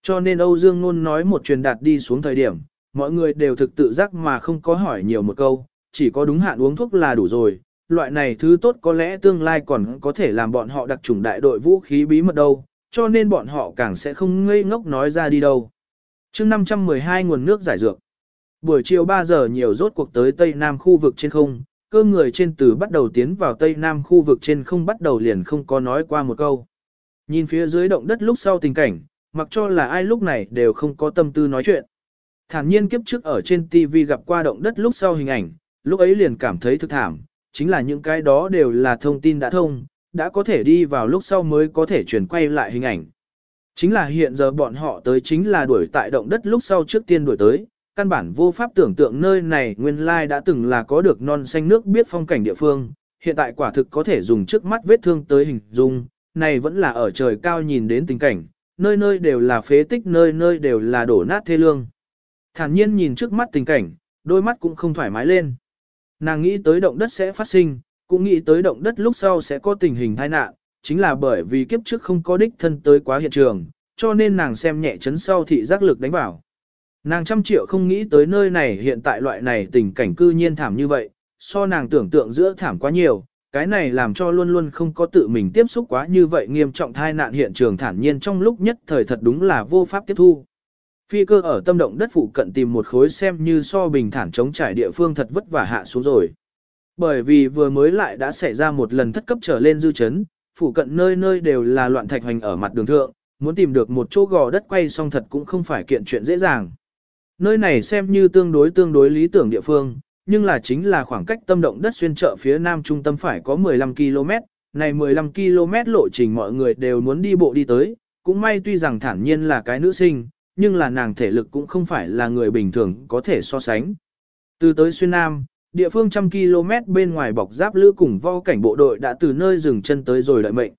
Cho nên Âu Dương Nôn nói một truyền đạt đi xuống thời điểm, mọi người đều thực tự giác mà không có hỏi nhiều một câu, chỉ có đúng hạn uống thuốc là đủ rồi. Loại này thứ tốt có lẽ tương lai còn có thể làm bọn họ đặc trùng đại đội vũ khí bí mật đâu, cho nên bọn họ càng sẽ không ngây ngốc nói ra đi đâu. chương 512 nguồn nước giải dược. Buổi chiều 3 giờ nhiều rốt cuộc tới Tây Nam khu vực trên không, cơ người trên từ bắt đầu tiến vào Tây Nam khu vực trên không bắt đầu liền không có nói qua một câu. Nhìn phía dưới động đất lúc sau tình cảnh, mặc cho là ai lúc này đều không có tâm tư nói chuyện. Thản nhiên kiếp trước ở trên TV gặp qua động đất lúc sau hình ảnh, lúc ấy liền cảm thấy thực thảm, chính là những cái đó đều là thông tin đã thông, đã có thể đi vào lúc sau mới có thể chuyển quay lại hình ảnh. Chính là hiện giờ bọn họ tới chính là đuổi tại động đất lúc sau trước tiên đuổi tới, căn bản vô pháp tưởng tượng nơi này nguyên lai đã từng là có được non xanh nước biết phong cảnh địa phương, hiện tại quả thực có thể dùng trước mắt vết thương tới hình dung, này vẫn là ở trời cao nhìn đến tình cảnh, nơi nơi đều là phế tích nơi nơi đều là đổ nát thê lương. Thản nhiên nhìn trước mắt tình cảnh, đôi mắt cũng không thoải mái lên. Nàng nghĩ tới động đất sẽ phát sinh, cũng nghĩ tới động đất lúc sau sẽ có tình hình tai nạn, chính là bởi vì kiếp trước không có đích thân tới quá hiện trường, cho nên nàng xem nhẹ chấn sau thị giác lực đánh vào. Nàng trăm triệu không nghĩ tới nơi này hiện tại loại này tình cảnh cư nhiên thảm như vậy, so nàng tưởng tượng giữa thảm quá nhiều, cái này làm cho luôn luôn không có tự mình tiếp xúc quá như vậy nghiêm trọng thai nạn hiện trường thản nhiên trong lúc nhất thời thật đúng là vô pháp tiếp thu. Phi cơ ở tâm động đất phụ cận tìm một khối xem như so bình thản chống trải địa phương thật vất vả hạ xuống rồi. Bởi vì vừa mới lại đã xảy ra một lần thất cấp trở lên dư chấn, phụ cận nơi nơi đều là loạn thạch hoành ở mặt đường thượng, muốn tìm được một chỗ gò đất quay xong thật cũng không phải kiện chuyện dễ dàng. Nơi này xem như tương đối tương đối lý tưởng địa phương, nhưng là chính là khoảng cách tâm động đất xuyên trợ phía nam trung tâm phải có 15 km, này 15 km lộ trình mọi người đều muốn đi bộ đi tới, cũng may tuy rằng thản nhiên là cái nữ sinh, nhưng là nàng thể lực cũng không phải là người bình thường có thể so sánh. Từ tới xuyên nam, địa phương trăm km bên ngoài bọc giáp lữ cùng vo cảnh bộ đội đã từ nơi dừng chân tới rồi đợi mệnh.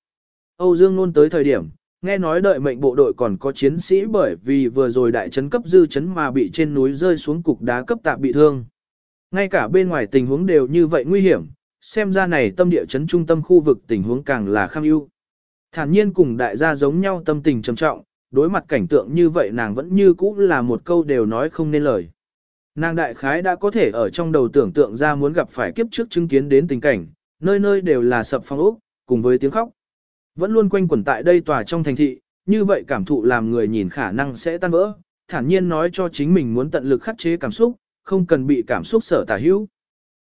Âu Dương luôn tới thời điểm, nghe nói đợi mệnh bộ đội còn có chiến sĩ bởi vì vừa rồi đại chấn cấp dư chấn mà bị trên núi rơi xuống cục đá cấp tạp bị thương. Ngay cả bên ngoài tình huống đều như vậy nguy hiểm, xem ra này tâm địa chấn trung tâm khu vực tình huống càng là kham ưu. Thản nhiên cùng đại gia giống nhau tâm tình trầm trọng, đối mặt cảnh tượng như vậy nàng vẫn như cũ là một câu đều nói không nên lời. Nàng đại khái đã có thể ở trong đầu tưởng tượng ra muốn gặp phải kiếp trước chứng kiến đến tình cảnh, nơi nơi đều là sập phong ốc, cùng với tiếng khóc. Vẫn luôn quanh quẩn tại đây tòa trong thành thị, như vậy cảm thụ làm người nhìn khả năng sẽ tan vỡ, thản nhiên nói cho chính mình muốn tận lực khắc chế cảm xúc, không cần bị cảm xúc sở tả hữu.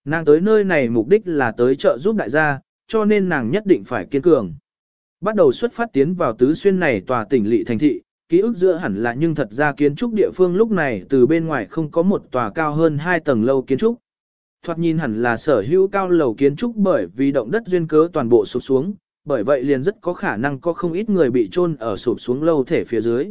Nàng tới nơi này mục đích là tới trợ giúp đại gia, cho nên nàng nhất định phải kiên cường. Bắt đầu xuất phát tiến vào tứ xuyên này tòa tỉnh lỵ thành thị, ký ức giữa hẳn là nhưng thật ra kiến trúc địa phương lúc này từ bên ngoài không có một tòa cao hơn hai tầng lâu kiến trúc. Thoạt nhìn hẳn là sở hữu cao lầu kiến trúc bởi vì động đất duyên cớ toàn bộ sụp xuống, bởi vậy liền rất có khả năng có không ít người bị chôn ở sụp xuống lâu thể phía dưới.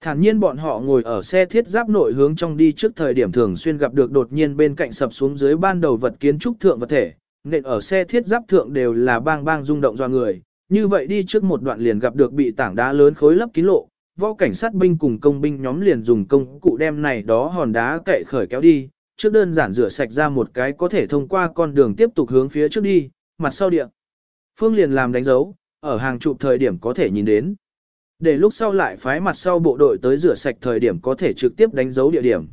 Thản nhiên bọn họ ngồi ở xe thiết giáp nội hướng trong đi trước thời điểm thường xuyên gặp được đột nhiên bên cạnh sập xuống dưới ban đầu vật kiến trúc thượng vật thể, nên ở xe thiết giáp thượng đều là bang bang rung động do người, như vậy đi trước một đoạn liền gặp được bị tảng đá lớn khối lấp kín lộ, võ cảnh sát binh cùng công binh nhóm liền dùng công cụ đem này đó hòn đá cậy khởi kéo đi, trước đơn giản rửa sạch ra một cái có thể thông qua con đường tiếp tục hướng phía trước đi, mặt sau địa. Phương liền làm đánh dấu, ở hàng chục thời điểm có thể nhìn đến. Để lúc sau lại phái mặt sau bộ đội tới rửa sạch thời điểm có thể trực tiếp đánh dấu địa điểm.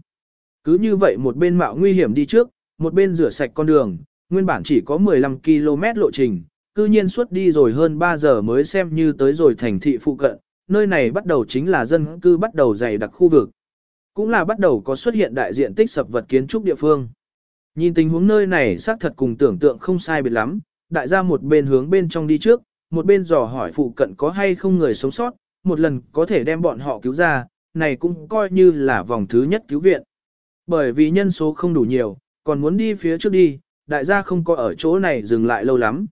Cứ như vậy một bên mạo nguy hiểm đi trước, một bên rửa sạch con đường, nguyên bản chỉ có 15 km lộ trình, cư nhiên suốt đi rồi hơn 3 giờ mới xem như tới rồi thành thị phụ cận, nơi này bắt đầu chính là dân cư bắt đầu dày đặc khu vực. Cũng là bắt đầu có xuất hiện đại diện tích sập vật kiến trúc địa phương. Nhìn tình huống nơi này xác thật cùng tưởng tượng không sai biệt lắm, đại gia một bên hướng bên trong đi trước, một bên dò hỏi phụ cận có hay không người sống sót, một lần có thể đem bọn họ cứu ra, này cũng coi như là vòng thứ nhất cứu viện. Bởi vì nhân số không đủ nhiều, còn muốn đi phía trước đi, đại gia không có ở chỗ này dừng lại lâu lắm.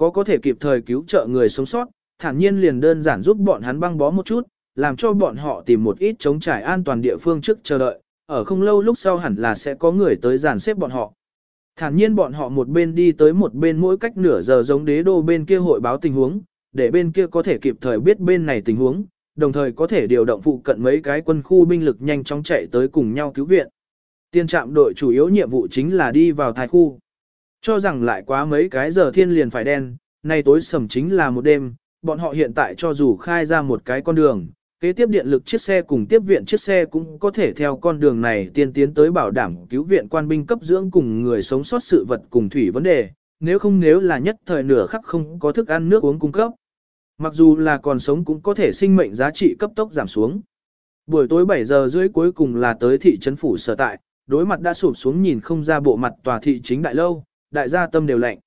Có có thể kịp thời cứu trợ người sống sót, thản nhiên liền đơn giản giúp bọn hắn băng bó một chút, làm cho bọn họ tìm một ít chống trải an toàn địa phương trước chờ đợi, ở không lâu lúc sau hẳn là sẽ có người tới dàn xếp bọn họ. Thản nhiên bọn họ một bên đi tới một bên mỗi cách nửa giờ giống đế đô bên kia hội báo tình huống, để bên kia có thể kịp thời biết bên này tình huống, đồng thời có thể điều động phụ cận mấy cái quân khu binh lực nhanh chóng chạy tới cùng nhau cứu viện. Tiên trạm đội chủ yếu nhiệm vụ chính là đi vào thái khu. Cho rằng lại quá mấy cái giờ thiên liền phải đen, nay tối sầm chính là một đêm, bọn họ hiện tại cho dù khai ra một cái con đường, kế tiếp điện lực chiếc xe cùng tiếp viện chiếc xe cũng có thể theo con đường này tiên tiến tới bảo đảm cứu viện quan binh cấp dưỡng cùng người sống sót sự vật cùng thủy vấn đề, nếu không nếu là nhất thời nửa khắc không có thức ăn nước uống cung cấp. Mặc dù là còn sống cũng có thể sinh mệnh giá trị cấp tốc giảm xuống. Buổi tối 7 giờ rưỡi cuối cùng là tới thị trấn phủ sở tại, đối mặt đã sụp xuống nhìn không ra bộ mặt tòa thị chính đại lâu, đại gia tâm đều lạnh.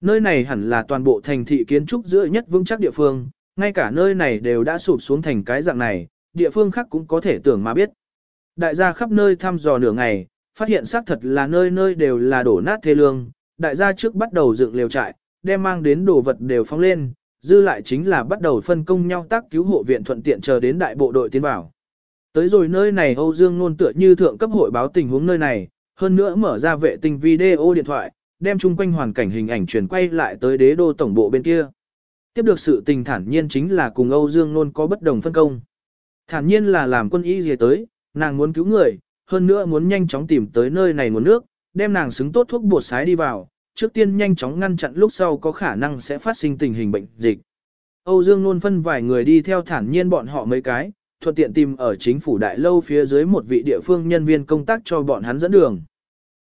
Nơi này hẳn là toàn bộ thành thị kiến trúc giữa nhất vững chắc địa phương, ngay cả nơi này đều đã sụp xuống thành cái dạng này, địa phương khác cũng có thể tưởng mà biết. Đại gia khắp nơi thăm dò nửa ngày, phát hiện xác thật là nơi nơi đều là đổ nát thê lương, đại gia trước bắt đầu dựng lều trại, đem mang đến đồ vật đều phóng lên, dư lại chính là bắt đầu phân công nhau tác cứu hộ viện thuận tiện chờ đến đại bộ đội tiến vào. Tới rồi nơi này Âu Dương luôn tựa như thượng cấp hội báo tình huống nơi này, hơn nữa mở ra vệ tinh video điện thoại, đem chung quanh hoàn cảnh hình ảnh truyền quay lại tới đế đô tổng bộ bên kia. Tiếp được sự tình thản nhiên chính là cùng Âu Dương Nôn có bất đồng phân công. Thản nhiên là làm quân y gì tới, nàng muốn cứu người, hơn nữa muốn nhanh chóng tìm tới nơi này nguồn nước, đem nàng xứng tốt thuốc bột sái đi vào, trước tiên nhanh chóng ngăn chặn lúc sau có khả năng sẽ phát sinh tình hình bệnh dịch. Âu Dương Nôn phân vài người đi theo thản nhiên bọn họ mấy cái, thuận tiện tìm ở chính phủ đại lâu phía dưới một vị địa phương nhân viên công tác cho bọn hắn dẫn đường.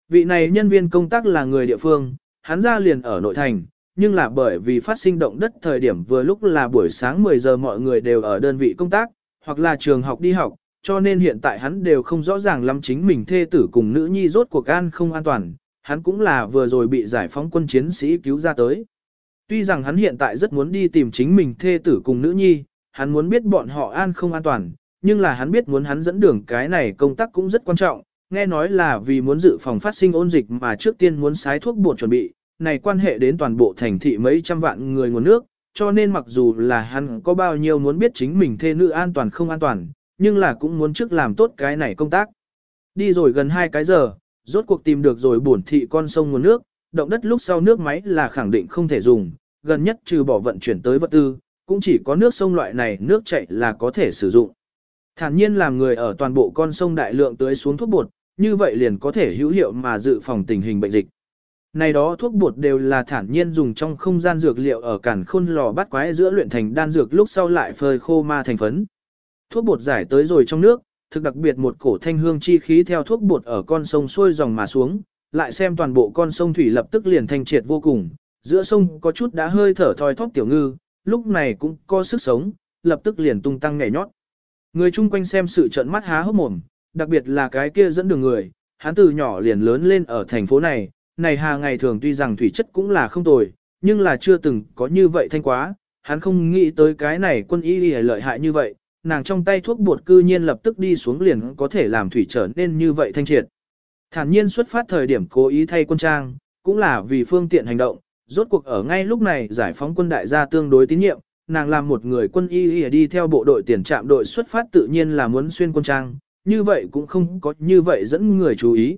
Vị này nhân viên công tác là người địa phương, hắn ra liền ở nội thành, nhưng là bởi vì phát sinh động đất thời điểm vừa lúc là buổi sáng 10 giờ mọi người đều ở đơn vị công tác, hoặc là trường học đi học, cho nên hiện tại hắn đều không rõ ràng lắm chính mình thê tử cùng nữ nhi rốt cuộc an không an toàn, hắn cũng là vừa rồi bị giải phóng quân chiến sĩ cứu ra tới. Tuy rằng hắn hiện tại rất muốn đi tìm chính mình thê tử cùng nữ nhi, hắn muốn biết bọn họ an không an toàn, nhưng là hắn biết muốn hắn dẫn đường cái này công tác cũng rất quan trọng, nghe nói là vì muốn dự phòng phát sinh ôn dịch mà trước tiên muốn xái thuốc bột chuẩn bị, này quan hệ đến toàn bộ thành thị mấy trăm vạn người nguồn nước, cho nên mặc dù là hắn có bao nhiêu muốn biết chính mình thê nữ an toàn không an toàn, nhưng là cũng muốn trước làm tốt cái này công tác. Đi rồi gần hai cái giờ, rốt cuộc tìm được rồi bổn thị con sông nguồn nước, động đất lúc sau nước máy là khẳng định không thể dùng, gần nhất trừ bỏ vận chuyển tới vật tư, cũng chỉ có nước sông loại này nước chảy là có thể sử dụng. Thản nhiên làm người ở toàn bộ con sông đại lượng tưới xuống thuốc bột, như vậy liền có thể hữu hiệu mà dự phòng tình hình bệnh dịch. Này đó thuốc bột đều là thản nhiên dùng trong không gian dược liệu ở cản khôn lò bắt quái giữa luyện thành đan dược lúc sau lại phơi khô ma thành phấn. Thuốc bột giải tới rồi trong nước, thực đặc biệt một cổ thanh hương chi khí theo thuốc bột ở con sông xuôi dòng mà xuống, lại xem toàn bộ con sông thủy lập tức liền thanh triệt vô cùng, giữa sông có chút đã hơi thở thoi thóp tiểu ngư, lúc này cũng có sức sống, lập tức liền tung tăng nhảy nhót. Người chung quanh xem sự trợn mắt há hốc mồm, đặc biệt là cái kia dẫn đường người, hắn từ nhỏ liền lớn lên ở thành phố này, này hà ngày thường tuy rằng thủy chất cũng là không tồi, nhưng là chưa từng có như vậy thanh quá, hắn không nghĩ tới cái này quân y lợi hại như vậy, nàng trong tay thuốc bột cư nhiên lập tức đi xuống liền có thể làm thủy trở nên như vậy thanh triệt. Thản nhiên xuất phát thời điểm cố ý thay quân trang, cũng là vì phương tiện hành động, rốt cuộc ở ngay lúc này giải phóng quân đại gia tương đối tín nhiệm, nàng làm một người quân y y đi theo bộ đội tiền trạm đội xuất phát tự nhiên là muốn xuyên quân trang, như vậy cũng không có như vậy dẫn người chú ý.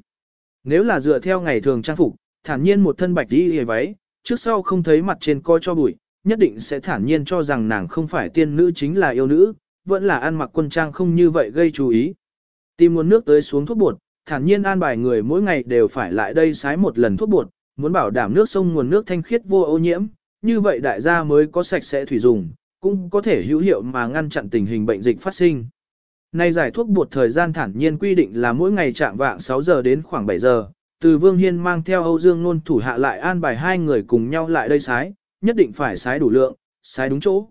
Nếu là dựa theo ngày thường trang phục, thản nhiên một thân bạch đi hề váy, trước sau không thấy mặt trên coi cho bụi, nhất định sẽ thản nhiên cho rằng nàng không phải tiên nữ chính là yêu nữ, vẫn là ăn mặc quân trang không như vậy gây chú ý. Tìm muốn nước tới xuống thuốc bột, thản nhiên an bài người mỗi ngày đều phải lại đây sái một lần thuốc bột, muốn bảo đảm nước sông nguồn nước thanh khiết vô ô nhiễm, như vậy đại gia mới có sạch sẽ thủy dùng, cũng có thể hữu hiệu mà ngăn chặn tình hình bệnh dịch phát sinh. Nay giải thuốc bột thời gian thản nhiên quy định là mỗi ngày trạng vạng 6 giờ đến khoảng 7 giờ, từ Vương Hiên mang theo Âu Dương Nôn thủ hạ lại an bài hai người cùng nhau lại đây sái, nhất định phải sái đủ lượng, sái đúng chỗ.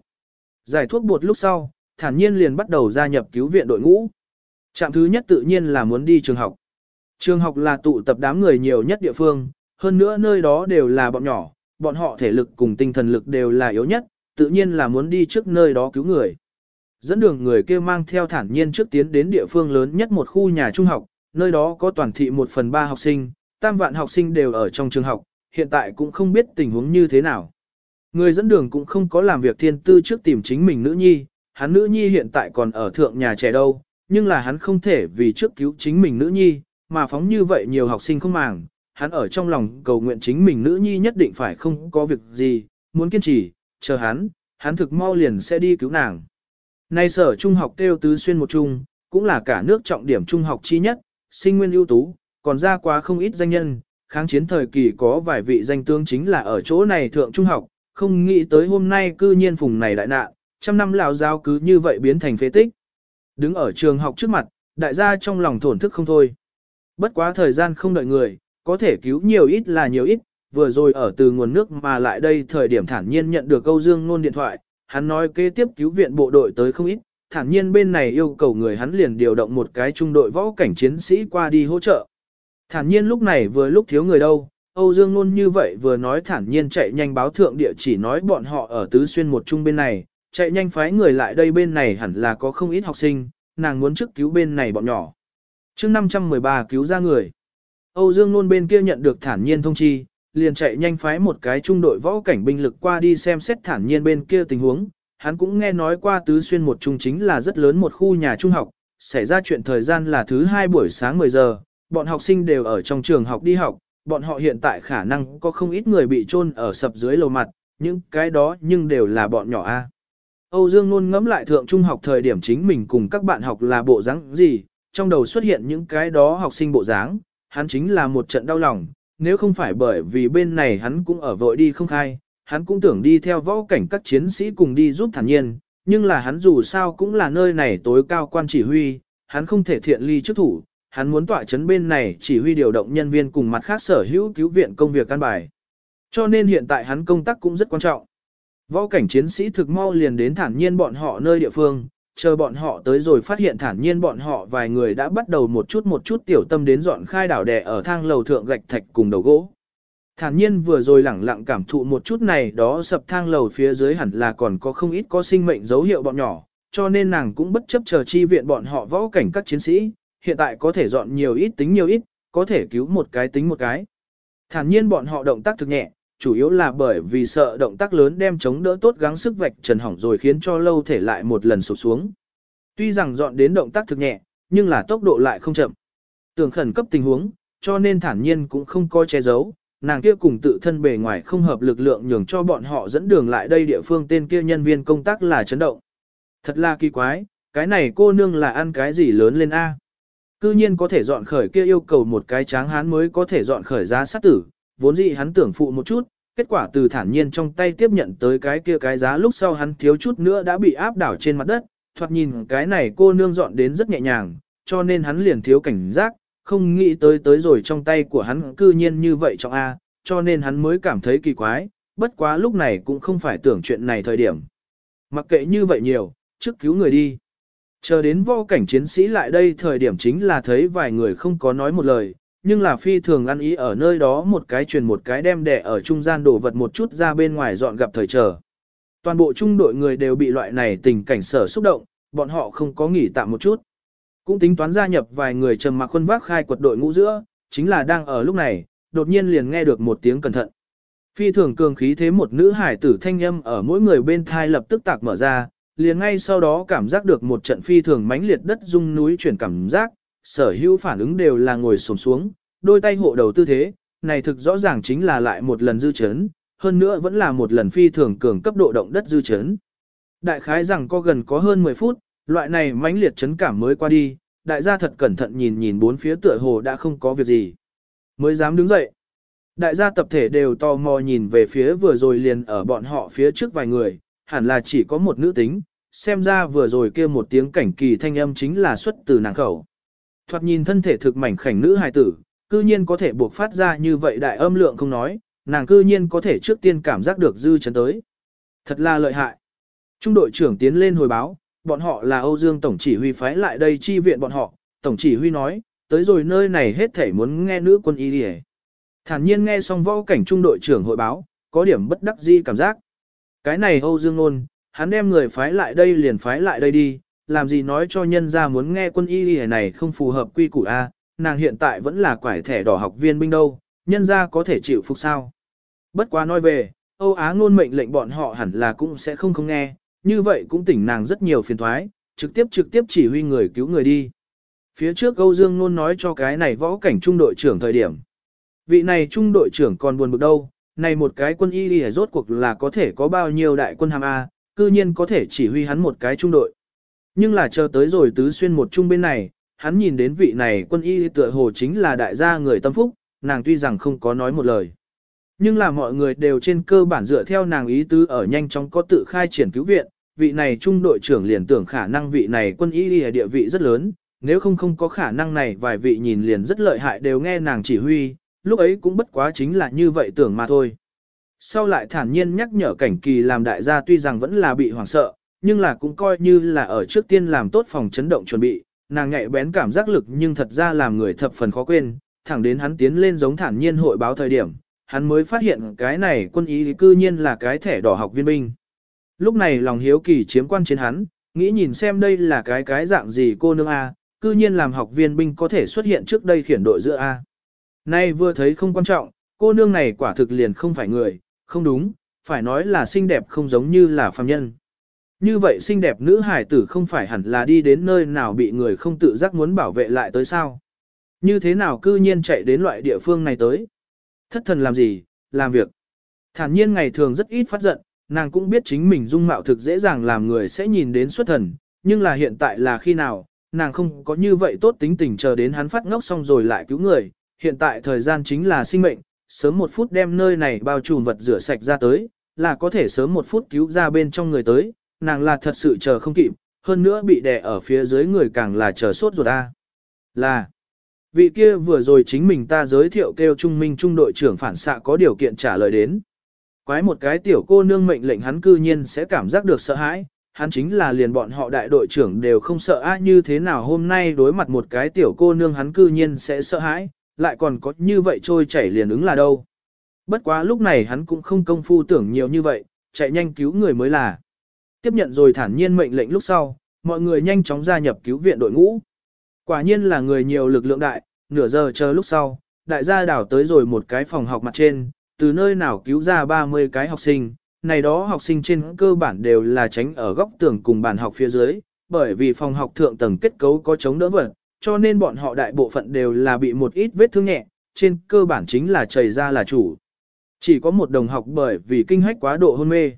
Giải thuốc bột lúc sau, thản nhiên liền bắt đầu gia nhập cứu viện đội ngũ. Trạng thứ nhất tự nhiên là muốn đi trường học. Trường học là tụ tập đám người nhiều nhất địa phương, hơn nữa nơi đó đều là bọn nhỏ, bọn họ thể lực cùng tinh thần lực đều là yếu nhất, tự nhiên là muốn đi trước nơi đó cứu người. Dẫn đường người kia mang theo thản nhiên trước tiến đến địa phương lớn nhất một khu nhà trung học, nơi đó có toàn thị một phần ba học sinh, tam vạn học sinh đều ở trong trường học, hiện tại cũng không biết tình huống như thế nào. Người dẫn đường cũng không có làm việc thiên tư trước tìm chính mình nữ nhi, hắn nữ nhi hiện tại còn ở thượng nhà trẻ đâu, nhưng là hắn không thể vì trước cứu chính mình nữ nhi, mà phóng như vậy nhiều học sinh không màng, hắn ở trong lòng cầu nguyện chính mình nữ nhi nhất định phải không có việc gì, muốn kiên trì, chờ hắn, hắn thực mau liền sẽ đi cứu nàng. Nay sở trung học kêu tứ xuyên một trung, cũng là cả nước trọng điểm trung học chi nhất, sinh nguyên ưu tú, còn ra quá không ít danh nhân, kháng chiến thời kỳ có vài vị danh tướng chính là ở chỗ này thượng trung học, không nghĩ tới hôm nay cư nhiên phùng này đại nạn, trăm năm lão giáo cứ như vậy biến thành phế tích. Đứng ở trường học trước mặt, đại gia trong lòng thổn thức không thôi. Bất quá thời gian không đợi người, có thể cứu nhiều ít là nhiều ít, vừa rồi ở từ nguồn nước mà lại đây thời điểm thản nhiên nhận được câu dương nôn điện thoại, hắn nói kế tiếp cứu viện bộ đội tới không ít, thản nhiên bên này yêu cầu người hắn liền điều động một cái trung đội võ cảnh chiến sĩ qua đi hỗ trợ. Thản nhiên lúc này vừa lúc thiếu người đâu, Âu Dương luôn như vậy vừa nói thản nhiên chạy nhanh báo thượng địa chỉ nói bọn họ ở tứ xuyên một trung bên này, chạy nhanh phái người lại đây bên này hẳn là có không ít học sinh, nàng muốn trước cứu bên này bọn nhỏ. Trước 513 cứu ra người. Âu Dương luôn bên kia nhận được thản nhiên thông chi, liền chạy nhanh phái một cái trung đội võ cảnh binh lực qua đi xem xét thản nhiên bên kia tình huống. Hắn cũng nghe nói qua tứ xuyên một trung chính là rất lớn một khu nhà trung học, xảy ra chuyện thời gian là thứ hai buổi sáng 10 giờ, bọn học sinh đều ở trong trường học đi học, bọn họ hiện tại khả năng có không ít người bị chôn ở sập dưới lầu mặt, những cái đó nhưng đều là bọn nhỏ A. Âu Dương luôn ngẫm lại thượng trung học thời điểm chính mình cùng các bạn học là bộ dáng gì, trong đầu xuất hiện những cái đó học sinh bộ dáng, hắn chính là một trận đau lòng, nếu không phải bởi vì bên này hắn cũng ở vội đi không khai, hắn cũng tưởng đi theo võ cảnh các chiến sĩ cùng đi giúp thản nhiên, nhưng là hắn dù sao cũng là nơi này tối cao quan chỉ huy, hắn không thể thiện ly trước thủ, hắn muốn tọa chấn bên này chỉ huy điều động nhân viên cùng mặt khác sở hữu cứu viện công việc căn bài. Cho nên hiện tại hắn công tác cũng rất quan trọng. Võ cảnh chiến sĩ thực mau liền đến thản nhiên bọn họ nơi địa phương, chờ bọn họ tới rồi phát hiện thản nhiên bọn họ vài người đã bắt đầu một chút một chút tiểu tâm đến dọn khai đảo đè ở thang lầu thượng gạch thạch cùng đầu gỗ. Thản nhiên vừa rồi lẳng lặng cảm thụ một chút này đó sập thang lầu phía dưới hẳn là còn có không ít có sinh mệnh dấu hiệu bọn nhỏ, cho nên nàng cũng bất chấp chờ chi viện bọn họ võ cảnh các chiến sĩ, hiện tại có thể dọn nhiều ít tính nhiều ít, có thể cứu một cái tính một cái. Thản nhiên bọn họ động tác thực nhẹ, chủ yếu là bởi vì sợ động tác lớn đem chống đỡ tốt gắng sức vạch trần hỏng rồi khiến cho lâu thể lại một lần sụp xuống. Tuy rằng dọn đến động tác thực nhẹ, nhưng là tốc độ lại không chậm. Tưởng khẩn cấp tình huống, cho nên thản nhiên cũng không coi che giấu, nàng kia cùng tự thân bề ngoài không hợp lực lượng nhường cho bọn họ dẫn đường lại đây địa phương tên kia nhân viên công tác là chấn động. Thật là kỳ quái, cái này cô nương là ăn cái gì lớn lên A. Cư nhiên có thể dọn khởi kia yêu cầu một cái tráng hán mới có thể dọn khởi giá sát tử, vốn dĩ hắn tưởng phụ một chút, kết quả từ thản nhiên trong tay tiếp nhận tới cái kia cái giá lúc sau hắn thiếu chút nữa đã bị áp đảo trên mặt đất, thoạt nhìn cái này cô nương dọn đến rất nhẹ nhàng, cho nên hắn liền thiếu cảnh giác, không nghĩ tới tới rồi trong tay của hắn cư nhiên như vậy trong A, cho nên hắn mới cảm thấy kỳ quái, bất quá lúc này cũng không phải tưởng chuyện này thời điểm. Mặc kệ như vậy nhiều, trước cứu người đi. Chờ đến vô cảnh chiến sĩ lại đây thời điểm chính là thấy vài người không có nói một lời, nhưng là phi thường ăn ý ở nơi đó một cái truyền một cái đem đẻ ở trung gian đổ vật một chút ra bên ngoài dọn gặp thời chờ. Toàn bộ trung đội người đều bị loại này tình cảnh sở xúc động, bọn họ không có nghỉ tạm một chút. Cũng tính toán gia nhập vài người trầm mặc khuôn vác khai quật đội ngũ giữa, chính là đang ở lúc này, đột nhiên liền nghe được một tiếng cẩn thận. Phi thường cường khí thế một nữ hải tử thanh âm ở mỗi người bên thai lập tức tạc mở ra, liền ngay sau đó cảm giác được một trận phi thường mãnh liệt đất rung núi chuyển cảm giác, sở hữu phản ứng đều là ngồi xổm xuống, đôi tay hộ đầu tư thế, này thực rõ ràng chính là lại một lần dư chấn, hơn nữa vẫn là một lần phi thường cường cấp độ động đất dư chấn. Đại khái rằng có gần có hơn 10 phút, Loại này mãnh liệt chấn cảm mới qua đi, đại gia thật cẩn thận nhìn nhìn bốn phía tựa hồ đã không có việc gì. Mới dám đứng dậy. Đại gia tập thể đều tò mò nhìn về phía vừa rồi liền ở bọn họ phía trước vài người, hẳn là chỉ có một nữ tính, xem ra vừa rồi kia một tiếng cảnh kỳ thanh âm chính là xuất từ nàng khẩu. Thoạt nhìn thân thể thực mảnh khảnh nữ hài tử, cư nhiên có thể buộc phát ra như vậy đại âm lượng không nói, nàng cư nhiên có thể trước tiên cảm giác được dư chấn tới. Thật là lợi hại. Trung đội trưởng tiến lên hồi báo, bọn họ là Âu Dương Tổng chỉ huy phái lại đây chi viện bọn họ, Tổng chỉ huy nói, tới rồi nơi này hết thể muốn nghe nữ quân y đi Thản nhiên nghe xong võ cảnh trung đội trưởng hội báo, có điểm bất đắc di cảm giác. Cái này Âu Dương Nôn, hắn đem người phái lại đây liền phái lại đây đi, làm gì nói cho nhân ra muốn nghe quân y đi này không phù hợp quy củ A, nàng hiện tại vẫn là quải thẻ đỏ học viên binh đâu, nhân ra có thể chịu phục sao. Bất quá nói về, Âu Á ngôn mệnh lệnh bọn họ hẳn là cũng sẽ không không nghe, như vậy cũng tỉnh nàng rất nhiều phiền thoái, trực tiếp trực tiếp chỉ huy người cứu người đi. Phía trước Âu Dương luôn nói cho cái này võ cảnh trung đội trưởng thời điểm. Vị này trung đội trưởng còn buồn bực đâu, này một cái quân y đi rốt cuộc là có thể có bao nhiêu đại quân hàm A, cư nhiên có thể chỉ huy hắn một cái trung đội. Nhưng là chờ tới rồi tứ xuyên một chung bên này, hắn nhìn đến vị này quân y tựa hồ chính là đại gia người tâm phúc, nàng tuy rằng không có nói một lời. Nhưng là mọi người đều trên cơ bản dựa theo nàng ý tứ ở nhanh chóng có tự khai triển cứu viện, vị này trung đội trưởng liền tưởng khả năng vị này quân y địa vị rất lớn, nếu không không có khả năng này vài vị nhìn liền rất lợi hại đều nghe nàng chỉ huy, lúc ấy cũng bất quá chính là như vậy tưởng mà thôi. Sau lại thản nhiên nhắc nhở cảnh kỳ làm đại gia tuy rằng vẫn là bị hoảng sợ, nhưng là cũng coi như là ở trước tiên làm tốt phòng chấn động chuẩn bị, nàng nhạy bén cảm giác lực nhưng thật ra làm người thập phần khó quên, thẳng đến hắn tiến lên giống thản nhiên hội báo thời điểm, hắn mới phát hiện cái này quân ý cư nhiên là cái thẻ đỏ học viên binh. Lúc này lòng hiếu kỳ chiếm quan trên hắn, nghĩ nhìn xem đây là cái cái dạng gì cô nương A, cư nhiên làm học viên binh có thể xuất hiện trước đây khiển đội giữa A. Nay vừa thấy không quan trọng, cô nương này quả thực liền không phải người, không đúng, phải nói là xinh đẹp không giống như là phàm nhân. Như vậy xinh đẹp nữ hải tử không phải hẳn là đi đến nơi nào bị người không tự giác muốn bảo vệ lại tới sao. Như thế nào cư nhiên chạy đến loại địa phương này tới. Thất thần làm gì, làm việc. Thản nhiên ngày thường rất ít phát giận, nàng cũng biết chính mình dung mạo thực dễ dàng làm người sẽ nhìn đến xuất thần, nhưng là hiện tại là khi nào, nàng không có như vậy tốt tính tình chờ đến hắn phát ngốc xong rồi lại cứu người, hiện tại thời gian chính là sinh mệnh, sớm một phút đem nơi này bao trùm vật rửa sạch ra tới, là có thể sớm một phút cứu ra bên trong người tới, nàng là thật sự chờ không kịp, hơn nữa bị đè ở phía dưới người càng là chờ sốt ruột ta. Là, vị kia vừa rồi chính mình ta giới thiệu kêu trung minh trung đội trưởng phản xạ có điều kiện trả lời đến. Quái một cái tiểu cô nương mệnh lệnh hắn cư nhiên sẽ cảm giác được sợ hãi, hắn chính là liền bọn họ đại đội trưởng đều không sợ á như thế nào hôm nay đối mặt một cái tiểu cô nương hắn cư nhiên sẽ sợ hãi, lại còn có như vậy trôi chảy liền ứng là đâu. Bất quá lúc này hắn cũng không công phu tưởng nhiều như vậy, chạy nhanh cứu người mới là. Tiếp nhận rồi thản nhiên mệnh lệnh lúc sau, mọi người nhanh chóng gia nhập cứu viện đội ngũ. Quả nhiên là người nhiều lực lượng đại, nửa giờ chờ lúc sau, đại gia đảo tới rồi một cái phòng học mặt trên, từ nơi nào cứu ra 30 cái học sinh, này đó học sinh trên cơ bản đều là tránh ở góc tường cùng bàn học phía dưới, bởi vì phòng học thượng tầng kết cấu có chống đỡ vật, cho nên bọn họ đại bộ phận đều là bị một ít vết thương nhẹ, trên cơ bản chính là chảy ra là chủ. Chỉ có một đồng học bởi vì kinh hách quá độ hôn mê.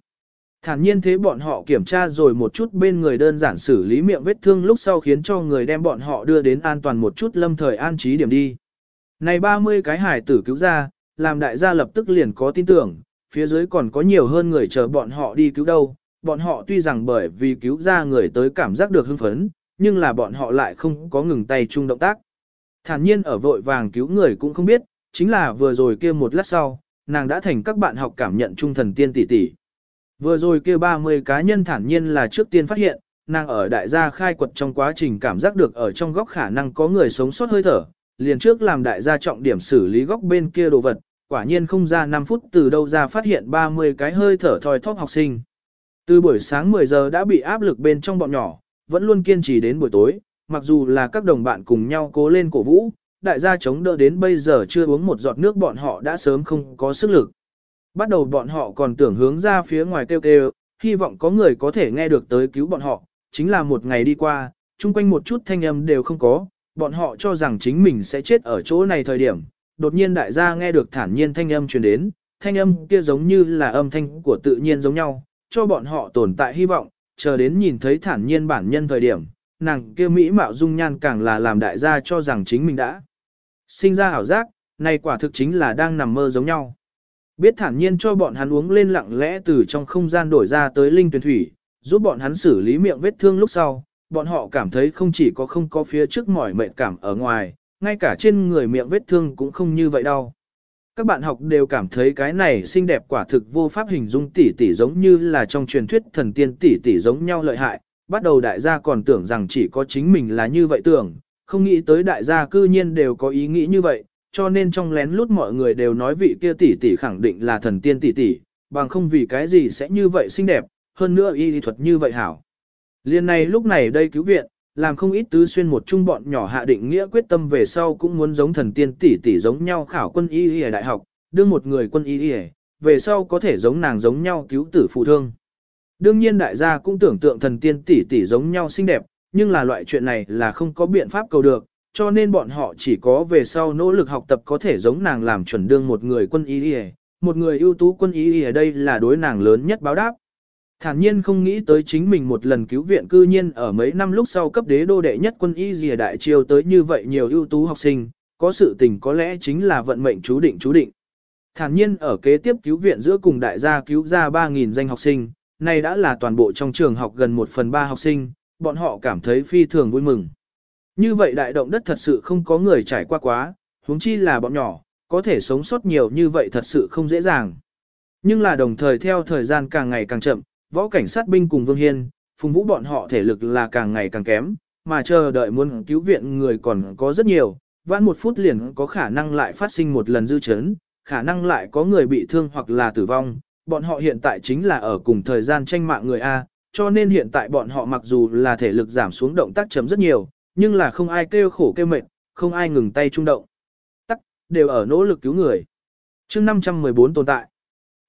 Thản nhiên thế bọn họ kiểm tra rồi một chút bên người đơn giản xử lý miệng vết thương lúc sau khiến cho người đem bọn họ đưa đến an toàn một chút lâm thời an trí điểm đi. Này 30 cái hải tử cứu ra, làm đại gia lập tức liền có tin tưởng, phía dưới còn có nhiều hơn người chờ bọn họ đi cứu đâu. Bọn họ tuy rằng bởi vì cứu ra người tới cảm giác được hưng phấn, nhưng là bọn họ lại không có ngừng tay chung động tác. Thản nhiên ở vội vàng cứu người cũng không biết, chính là vừa rồi kia một lát sau, nàng đã thành các bạn học cảm nhận trung thần tiên tỷ tỷ. Vừa rồi kia 30 cá nhân thản nhiên là trước tiên phát hiện, nàng ở đại gia khai quật trong quá trình cảm giác được ở trong góc khả năng có người sống sót hơi thở, liền trước làm đại gia trọng điểm xử lý góc bên kia đồ vật, quả nhiên không ra 5 phút từ đâu ra phát hiện 30 cái hơi thở thoi thóp học sinh. Từ buổi sáng 10 giờ đã bị áp lực bên trong bọn nhỏ, vẫn luôn kiên trì đến buổi tối, mặc dù là các đồng bạn cùng nhau cố lên cổ vũ, đại gia chống đỡ đến bây giờ chưa uống một giọt nước bọn họ đã sớm không có sức lực. Bắt đầu bọn họ còn tưởng hướng ra phía ngoài kêu kêu, hy vọng có người có thể nghe được tới cứu bọn họ, chính là một ngày đi qua, chung quanh một chút thanh âm đều không có, bọn họ cho rằng chính mình sẽ chết ở chỗ này thời điểm. Đột nhiên đại gia nghe được thản nhiên thanh âm truyền đến, thanh âm kia giống như là âm thanh của tự nhiên giống nhau, cho bọn họ tồn tại hy vọng, chờ đến nhìn thấy thản nhiên bản nhân thời điểm, nàng kia mỹ mạo dung nhan càng là làm đại gia cho rằng chính mình đã sinh ra hảo giác, này quả thực chính là đang nằm mơ giống nhau. Biết thản nhiên cho bọn hắn uống lên lặng lẽ từ trong không gian đổi ra tới linh tuyển thủy, giúp bọn hắn xử lý miệng vết thương lúc sau, bọn họ cảm thấy không chỉ có không có phía trước mỏi mệt cảm ở ngoài, ngay cả trên người miệng vết thương cũng không như vậy đâu. Các bạn học đều cảm thấy cái này xinh đẹp quả thực vô pháp hình dung tỷ tỷ giống như là trong truyền thuyết thần tiên tỷ tỷ giống nhau lợi hại, bắt đầu đại gia còn tưởng rằng chỉ có chính mình là như vậy tưởng, không nghĩ tới đại gia cư nhiên đều có ý nghĩ như vậy, cho nên trong lén lút mọi người đều nói vị kia tỷ tỷ khẳng định là thần tiên tỷ tỷ, bằng không vì cái gì sẽ như vậy xinh đẹp, hơn nữa y lý thuật như vậy hảo. Liên này lúc này đây cứu viện, làm không ít tứ xuyên một trung bọn nhỏ hạ định nghĩa quyết tâm về sau cũng muốn giống thần tiên tỷ tỷ giống nhau khảo quân y y ở đại học, đưa một người quân y y, về sau có thể giống nàng giống nhau cứu tử phụ thương. Đương nhiên đại gia cũng tưởng tượng thần tiên tỷ tỷ giống nhau xinh đẹp, nhưng là loại chuyện này là không có biện pháp cầu được, cho nên bọn họ chỉ có về sau nỗ lực học tập có thể giống nàng làm chuẩn đương một người quân y y, một người ưu tú quân y y ở đây là đối nàng lớn nhất báo đáp. Thản nhiên không nghĩ tới chính mình một lần cứu viện cư nhiên ở mấy năm lúc sau cấp đế đô đệ nhất quân y dìa đại triều tới như vậy nhiều ưu tú học sinh, có sự tình có lẽ chính là vận mệnh chú định chú định. Thản nhiên ở kế tiếp cứu viện giữa cùng đại gia cứu ra 3.000 danh học sinh, này đã là toàn bộ trong trường học gần 1 phần 3 học sinh, bọn họ cảm thấy phi thường vui mừng. Như vậy đại động đất thật sự không có người trải qua quá, huống chi là bọn nhỏ, có thể sống sót nhiều như vậy thật sự không dễ dàng. Nhưng là đồng thời theo thời gian càng ngày càng chậm, võ cảnh sát binh cùng Vương Hiên, phùng vũ bọn họ thể lực là càng ngày càng kém, mà chờ đợi muốn cứu viện người còn có rất nhiều, vãn một phút liền có khả năng lại phát sinh một lần dư chấn, khả năng lại có người bị thương hoặc là tử vong, bọn họ hiện tại chính là ở cùng thời gian tranh mạng người A, cho nên hiện tại bọn họ mặc dù là thể lực giảm xuống động tác chấm rất nhiều, nhưng là không ai kêu khổ kêu mệt, không ai ngừng tay trung động. Tắc, đều ở nỗ lực cứu người. chương 514 tồn tại.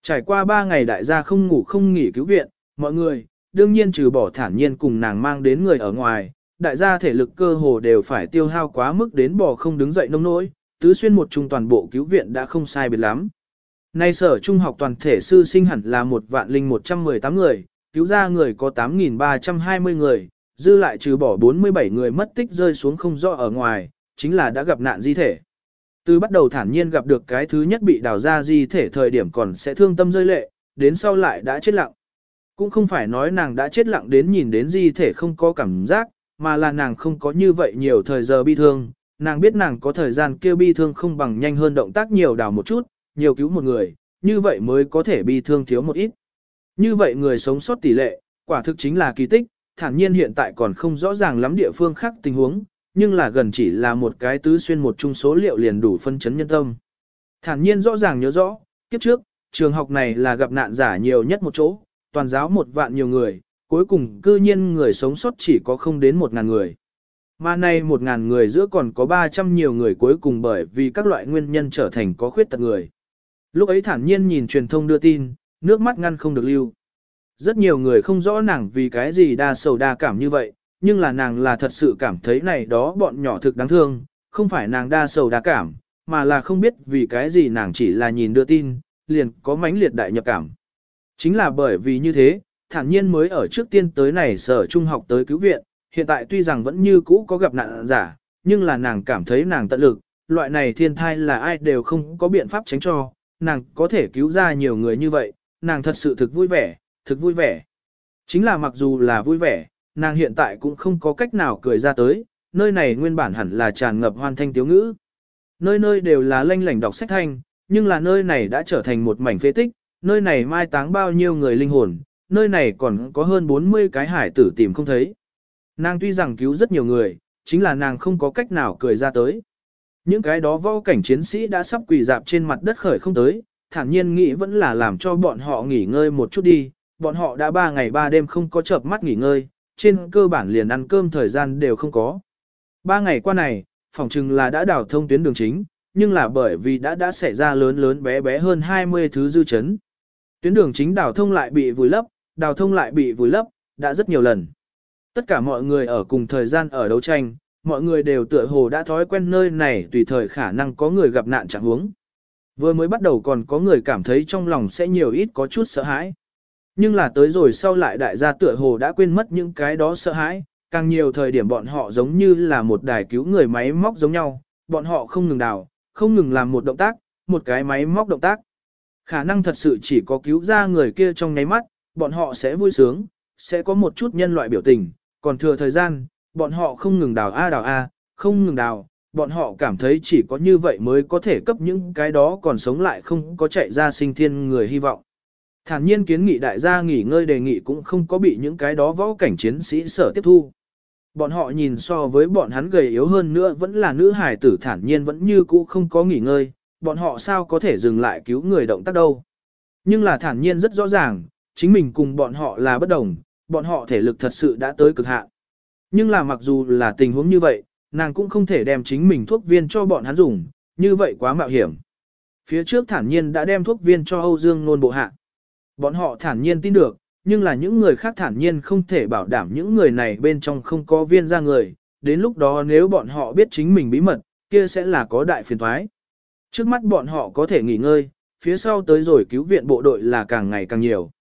Trải qua 3 ngày đại gia không ngủ không nghỉ cứu viện, mọi người, đương nhiên trừ bỏ thản nhiên cùng nàng mang đến người ở ngoài, đại gia thể lực cơ hồ đều phải tiêu hao quá mức đến bỏ không đứng dậy nông nỗi, tứ xuyên một trung toàn bộ cứu viện đã không sai biệt lắm. Nay sở trung học toàn thể sư sinh hẳn là một vạn linh 118 người, cứu ra người có 8.320 người, dư lại trừ bỏ 47 người mất tích rơi xuống không rõ ở ngoài, chính là đã gặp nạn di thể. Từ bắt đầu thản nhiên gặp được cái thứ nhất bị đào ra di thể thời điểm còn sẽ thương tâm rơi lệ, đến sau lại đã chết lặng. Cũng không phải nói nàng đã chết lặng đến nhìn đến di thể không có cảm giác, mà là nàng không có như vậy nhiều thời giờ bi thương. Nàng biết nàng có thời gian kêu bi thương không bằng nhanh hơn động tác nhiều đào một chút, nhiều cứu một người, như vậy mới có thể bi thương thiếu một ít. Như vậy người sống sót tỷ lệ, quả thực chính là kỳ tích, thản nhiên hiện tại còn không rõ ràng lắm địa phương khác tình huống, nhưng là gần chỉ là một cái tứ xuyên một chung số liệu liền đủ phân chấn nhân tâm. Thản nhiên rõ ràng nhớ rõ, kiếp trước, trường học này là gặp nạn giả nhiều nhất một chỗ, toàn giáo một vạn nhiều người, cuối cùng cư nhiên người sống sót chỉ có không đến một ngàn người. Mà nay một ngàn người giữa còn có 300 nhiều người cuối cùng bởi vì các loại nguyên nhân trở thành có khuyết tật người. Lúc ấy thản nhiên nhìn truyền thông đưa tin, nước mắt ngăn không được lưu. Rất nhiều người không rõ nàng vì cái gì đa sầu đa cảm như vậy, nhưng là nàng là thật sự cảm thấy này đó bọn nhỏ thực đáng thương, không phải nàng đa sầu đa cảm, mà là không biết vì cái gì nàng chỉ là nhìn đưa tin, liền có mãnh liệt đại nhập cảm. Chính là bởi vì như thế, thản nhiên mới ở trước tiên tới này sở trung học tới cứu viện, hiện tại tuy rằng vẫn như cũ có gặp nạn giả, nhưng là nàng cảm thấy nàng tận lực, loại này thiên thai là ai đều không có biện pháp tránh cho, nàng có thể cứu ra nhiều người như vậy, nàng thật sự thực vui vẻ, thực vui vẻ. Chính là mặc dù là vui vẻ, nàng hiện tại cũng không có cách nào cười ra tới, nơi này nguyên bản hẳn là tràn ngập hoan thanh tiếu ngữ. Nơi nơi đều là lanh lảnh đọc sách thanh, nhưng là nơi này đã trở thành một mảnh phế tích, nơi này mai táng bao nhiêu người linh hồn, nơi này còn có hơn 40 cái hải tử tìm không thấy. Nàng tuy rằng cứu rất nhiều người, chính là nàng không có cách nào cười ra tới. Những cái đó võ cảnh chiến sĩ đã sắp quỳ dạp trên mặt đất khởi không tới, thản nhiên nghĩ vẫn là làm cho bọn họ nghỉ ngơi một chút đi, bọn họ đã ba ngày ba đêm không có chợp mắt nghỉ ngơi, trên cơ bản liền ăn cơm thời gian đều không có. Ba ngày qua này, phòng chừng là đã đào thông tuyến đường chính, nhưng là bởi vì đã đã xảy ra lớn lớn bé bé hơn 20 thứ dư chấn. Tuyến đường chính đào thông lại bị vùi lấp, đào thông lại bị vùi lấp, đã rất nhiều lần. Tất cả mọi người ở cùng thời gian ở đấu tranh, mọi người đều tựa hồ đã thói quen nơi này tùy thời khả năng có người gặp nạn chẳng huống. Vừa mới bắt đầu còn có người cảm thấy trong lòng sẽ nhiều ít có chút sợ hãi. Nhưng là tới rồi sau lại đại gia tựa hồ đã quên mất những cái đó sợ hãi, càng nhiều thời điểm bọn họ giống như là một đài cứu người máy móc giống nhau, bọn họ không ngừng đào, không ngừng làm một động tác, một cái máy móc động tác. Khả năng thật sự chỉ có cứu ra người kia trong nháy mắt, bọn họ sẽ vui sướng, sẽ có một chút nhân loại biểu tình, còn thừa thời gian, bọn họ không ngừng đào A đào A, không ngừng đào, bọn họ cảm thấy chỉ có như vậy mới có thể cấp những cái đó còn sống lại không có chạy ra sinh thiên người hy vọng. Thản nhiên kiến nghị đại gia nghỉ ngơi đề nghị cũng không có bị những cái đó võ cảnh chiến sĩ sở tiếp thu. Bọn họ nhìn so với bọn hắn gầy yếu hơn nữa vẫn là nữ hải tử thản nhiên vẫn như cũ không có nghỉ ngơi, bọn họ sao có thể dừng lại cứu người động tác đâu. Nhưng là thản nhiên rất rõ ràng, chính mình cùng bọn họ là bất đồng, bọn họ thể lực thật sự đã tới cực hạn. Nhưng là mặc dù là tình huống như vậy, nàng cũng không thể đem chính mình thuốc viên cho bọn hắn dùng, như vậy quá mạo hiểm. Phía trước thản nhiên đã đem thuốc viên cho Âu Dương nôn bộ hạ. Bọn họ thản nhiên tin được, nhưng là những người khác thản nhiên không thể bảo đảm những người này bên trong không có viên ra người, đến lúc đó nếu bọn họ biết chính mình bí mật, kia sẽ là có đại phiền thoái. Trước mắt bọn họ có thể nghỉ ngơi, phía sau tới rồi cứu viện bộ đội là càng ngày càng nhiều.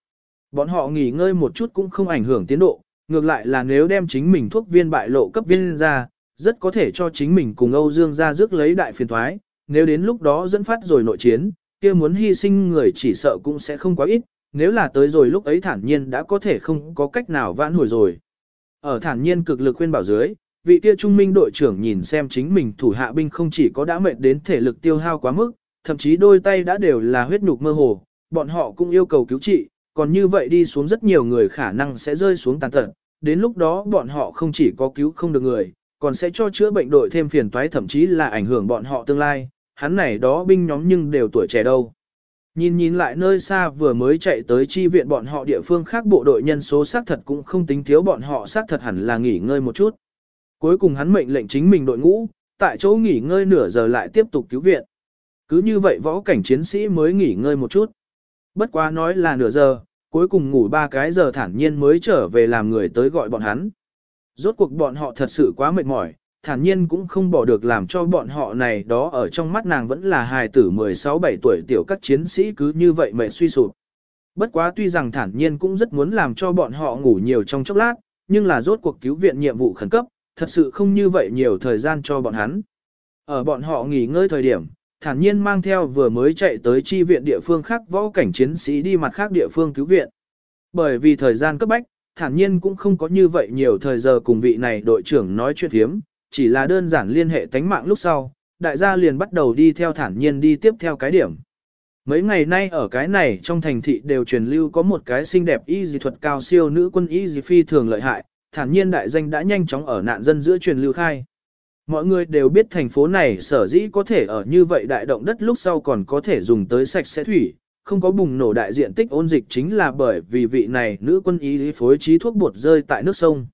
Bọn họ nghỉ ngơi một chút cũng không ảnh hưởng tiến độ, ngược lại là nếu đem chính mình thuốc viên bại lộ cấp viên ra, rất có thể cho chính mình cùng Âu Dương ra rước lấy đại phiền thoái, nếu đến lúc đó dẫn phát rồi nội chiến, kia muốn hy sinh người chỉ sợ cũng sẽ không quá ít, nếu là tới rồi lúc ấy thản nhiên đã có thể không có cách nào vãn hồi rồi. Ở thản nhiên cực lực khuyên bảo dưới, vị kia trung minh đội trưởng nhìn xem chính mình thủ hạ binh không chỉ có đã mệt đến thể lực tiêu hao quá mức, thậm chí đôi tay đã đều là huyết nhục mơ hồ, bọn họ cũng yêu cầu cứu trị, còn như vậy đi xuống rất nhiều người khả năng sẽ rơi xuống tàn tật, đến lúc đó bọn họ không chỉ có cứu không được người, còn sẽ cho chữa bệnh đội thêm phiền toái thậm chí là ảnh hưởng bọn họ tương lai, hắn này đó binh nhóm nhưng đều tuổi trẻ đâu. Nhìn nhìn lại nơi xa vừa mới chạy tới chi viện bọn họ địa phương khác bộ đội nhân số xác thật cũng không tính thiếu bọn họ xác thật hẳn là nghỉ ngơi một chút. Cuối cùng hắn mệnh lệnh chính mình đội ngũ, tại chỗ nghỉ ngơi nửa giờ lại tiếp tục cứu viện. Cứ như vậy võ cảnh chiến sĩ mới nghỉ ngơi một chút. Bất quá nói là nửa giờ, cuối cùng ngủ ba cái giờ thản nhiên mới trở về làm người tới gọi bọn hắn. Rốt cuộc bọn họ thật sự quá mệt mỏi, thản nhiên cũng không bỏ được làm cho bọn họ này đó ở trong mắt nàng vẫn là hài tử 16-17 tuổi tiểu các chiến sĩ cứ như vậy mệt suy sụp. Bất quá tuy rằng thản nhiên cũng rất muốn làm cho bọn họ ngủ nhiều trong chốc lát, nhưng là rốt cuộc cứu viện nhiệm vụ khẩn cấp, thật sự không như vậy nhiều thời gian cho bọn hắn. Ở bọn họ nghỉ ngơi thời điểm, thản nhiên mang theo vừa mới chạy tới chi viện địa phương khác võ cảnh chiến sĩ đi mặt khác địa phương cứu viện. Bởi vì thời gian cấp bách, thản nhiên cũng không có như vậy nhiều thời giờ cùng vị này đội trưởng nói chuyện hiếm chỉ là đơn giản liên hệ tánh mạng lúc sau, đại gia liền bắt đầu đi theo thản nhiên đi tiếp theo cái điểm. Mấy ngày nay ở cái này trong thành thị đều truyền lưu có một cái xinh đẹp y dị thuật cao siêu nữ quân y dị phi thường lợi hại, thản nhiên đại danh đã nhanh chóng ở nạn dân giữa truyền lưu khai. Mọi người đều biết thành phố này sở dĩ có thể ở như vậy đại động đất lúc sau còn có thể dùng tới sạch sẽ thủy, không có bùng nổ đại diện tích ôn dịch chính là bởi vì vị này nữ quân y phối trí thuốc bột rơi tại nước sông.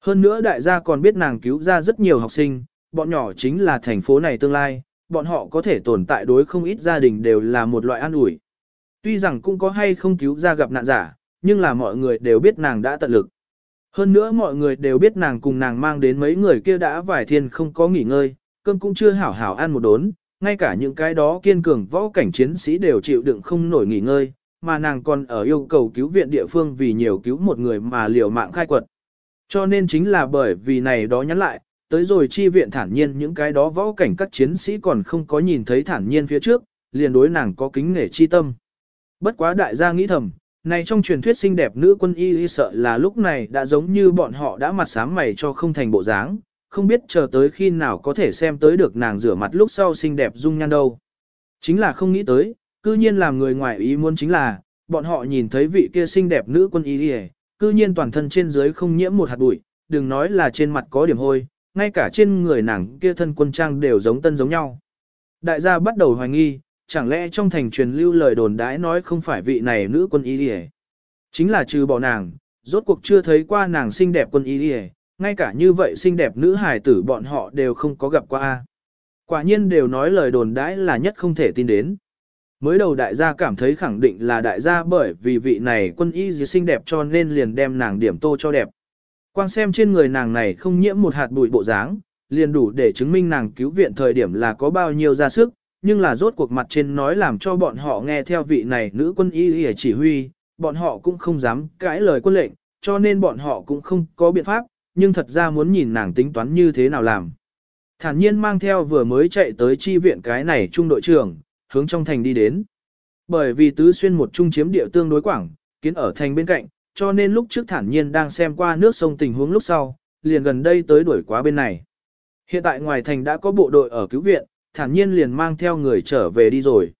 Hơn nữa đại gia còn biết nàng cứu ra rất nhiều học sinh, bọn nhỏ chính là thành phố này tương lai, bọn họ có thể tồn tại đối không ít gia đình đều là một loại an ủi. Tuy rằng cũng có hay không cứu ra gặp nạn giả, nhưng là mọi người đều biết nàng đã tận lực. Hơn nữa mọi người đều biết nàng cùng nàng mang đến mấy người kia đã vài thiên không có nghỉ ngơi, cơm cũng chưa hảo hảo ăn một đốn, ngay cả những cái đó kiên cường võ cảnh chiến sĩ đều chịu đựng không nổi nghỉ ngơi, mà nàng còn ở yêu cầu cứu viện địa phương vì nhiều cứu một người mà liều mạng khai quật. Cho nên chính là bởi vì này đó nhắn lại, tới rồi chi viện thản nhiên những cái đó võ cảnh các chiến sĩ còn không có nhìn thấy thản nhiên phía trước, liền đối nàng có kính nể chi tâm. Bất quá đại gia nghĩ thầm, này trong truyền thuyết xinh đẹp nữ quân y y sợ là lúc này đã giống như bọn họ đã mặt sáng mày cho không thành bộ dáng, không biết chờ tới khi nào có thể xem tới được nàng rửa mặt lúc sau xinh đẹp dung nhan đâu. Chính là không nghĩ tới, cư nhiên làm người ngoài ý muốn chính là, bọn họ nhìn thấy vị kia xinh đẹp nữ quân y y, cư nhiên toàn thân trên dưới không nhiễm một hạt bụi, đừng nói là trên mặt có điểm hôi, ngay cả trên người nàng kia thân quân trang đều giống tân giống nhau. Đại gia bắt đầu hoài nghi, chẳng lẽ trong thành truyền lưu lời đồn đãi nói không phải vị này nữ quân y đi Chính là trừ bỏ nàng, rốt cuộc chưa thấy qua nàng xinh đẹp quân y đi ngay cả như vậy xinh đẹp nữ hài tử bọn họ đều không có gặp qua. Quả nhiên đều nói lời đồn đãi là nhất không thể tin đến. Mới đầu đại gia cảm thấy khẳng định là đại gia bởi vì vị này quân y gì xinh đẹp cho nên liền đem nàng điểm tô cho đẹp. Quang xem trên người nàng này không nhiễm một hạt bụi bộ dáng, liền đủ để chứng minh nàng cứu viện thời điểm là có bao nhiêu ra sức, nhưng là rốt cuộc mặt trên nói làm cho bọn họ nghe theo vị này nữ quân y y chỉ huy, bọn họ cũng không dám cãi lời quân lệnh, cho nên bọn họ cũng không có biện pháp, nhưng thật ra muốn nhìn nàng tính toán như thế nào làm. Thản nhiên mang theo vừa mới chạy tới chi viện cái này trung đội trưởng, hướng trong thành đi đến. Bởi vì tứ xuyên một trung chiếm địa tương đối quảng, kiến ở thành bên cạnh, cho nên lúc trước thản nhiên đang xem qua nước sông tình huống lúc sau, liền gần đây tới đuổi quá bên này. Hiện tại ngoài thành đã có bộ đội ở cứu viện, thản nhiên liền mang theo người trở về đi rồi.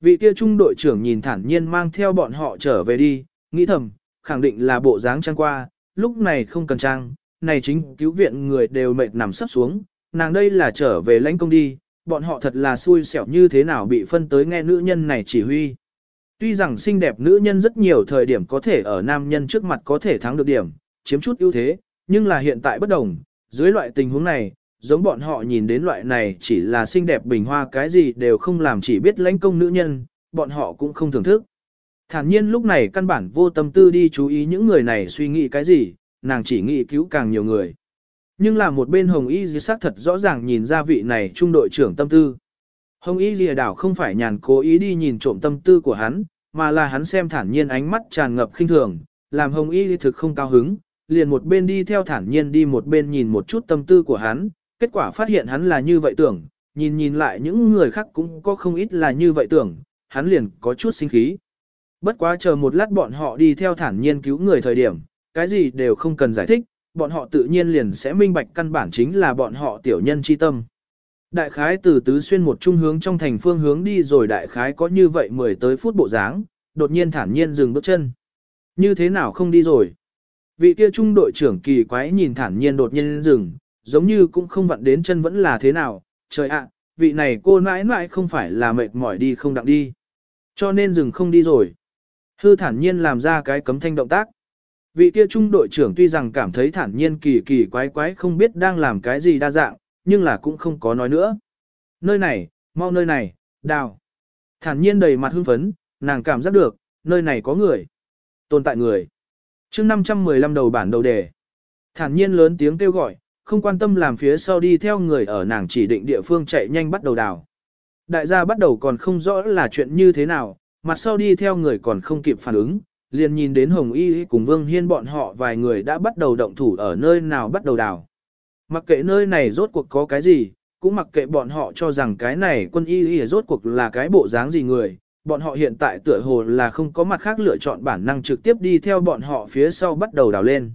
Vị kia trung đội trưởng nhìn thản nhiên mang theo bọn họ trở về đi, nghĩ thầm, khẳng định là bộ dáng trang qua, lúc này không cần trang, này chính cứu viện người đều mệt nằm sắp xuống, nàng đây là trở về lãnh công đi, bọn họ thật là xui xẻo như thế nào bị phân tới nghe nữ nhân này chỉ huy. Tuy rằng xinh đẹp nữ nhân rất nhiều thời điểm có thể ở nam nhân trước mặt có thể thắng được điểm, chiếm chút ưu thế, nhưng là hiện tại bất đồng, dưới loại tình huống này, giống bọn họ nhìn đến loại này chỉ là xinh đẹp bình hoa cái gì đều không làm chỉ biết lãnh công nữ nhân, bọn họ cũng không thưởng thức. Thản nhiên lúc này căn bản vô tâm tư đi chú ý những người này suy nghĩ cái gì, nàng chỉ nghĩ cứu càng nhiều người. Nhưng là một bên Hồng Y Dì sắc thật rõ ràng nhìn ra vị này trung đội trưởng tâm tư. Hồng Y Dì đảo không phải nhàn cố ý đi nhìn trộm tâm tư của hắn, mà là hắn xem thản nhiên ánh mắt tràn ngập khinh thường, làm Hồng Y Dì thực không cao hứng, liền một bên đi theo thản nhiên đi một bên nhìn một chút tâm tư của hắn, kết quả phát hiện hắn là như vậy tưởng, nhìn nhìn lại những người khác cũng có không ít là như vậy tưởng, hắn liền có chút sinh khí. Bất quá chờ một lát bọn họ đi theo thản nhiên cứu người thời điểm, cái gì đều không cần giải thích, bọn họ tự nhiên liền sẽ minh bạch căn bản chính là bọn họ tiểu nhân chi tâm. Đại khái từ tứ xuyên một trung hướng trong thành phương hướng đi rồi đại khái có như vậy mười tới phút bộ dáng, đột nhiên thản nhiên dừng bước chân. Như thế nào không đi rồi? Vị kia trung đội trưởng kỳ quái nhìn thản nhiên đột nhiên dừng, giống như cũng không vặn đến chân vẫn là thế nào, trời ạ, vị này cô mãi mãi không phải là mệt mỏi đi không đặng đi. Cho nên dừng không đi rồi. Hư thản nhiên làm ra cái cấm thanh động tác. Vị kia trung đội trưởng tuy rằng cảm thấy thản nhiên kỳ kỳ quái quái không biết đang làm cái gì đa dạng, nhưng là cũng không có nói nữa. Nơi này, mau nơi này, đào. Thản nhiên đầy mặt hưng phấn, nàng cảm giác được, nơi này có người. Tồn tại người. Trước 515 đầu bản đầu đề. Thản nhiên lớn tiếng kêu gọi, không quan tâm làm phía sau đi theo người ở nàng chỉ định địa phương chạy nhanh bắt đầu đào. Đại gia bắt đầu còn không rõ là chuyện như thế nào, mặt sau đi theo người còn không kịp phản ứng, liền nhìn đến Hồng Y cùng Vương Hiên bọn họ vài người đã bắt đầu động thủ ở nơi nào bắt đầu đào. Mặc kệ nơi này rốt cuộc có cái gì, cũng mặc kệ bọn họ cho rằng cái này quân Y Y rốt cuộc là cái bộ dáng gì người, bọn họ hiện tại tựa hồ là không có mặt khác lựa chọn bản năng trực tiếp đi theo bọn họ phía sau bắt đầu đào lên.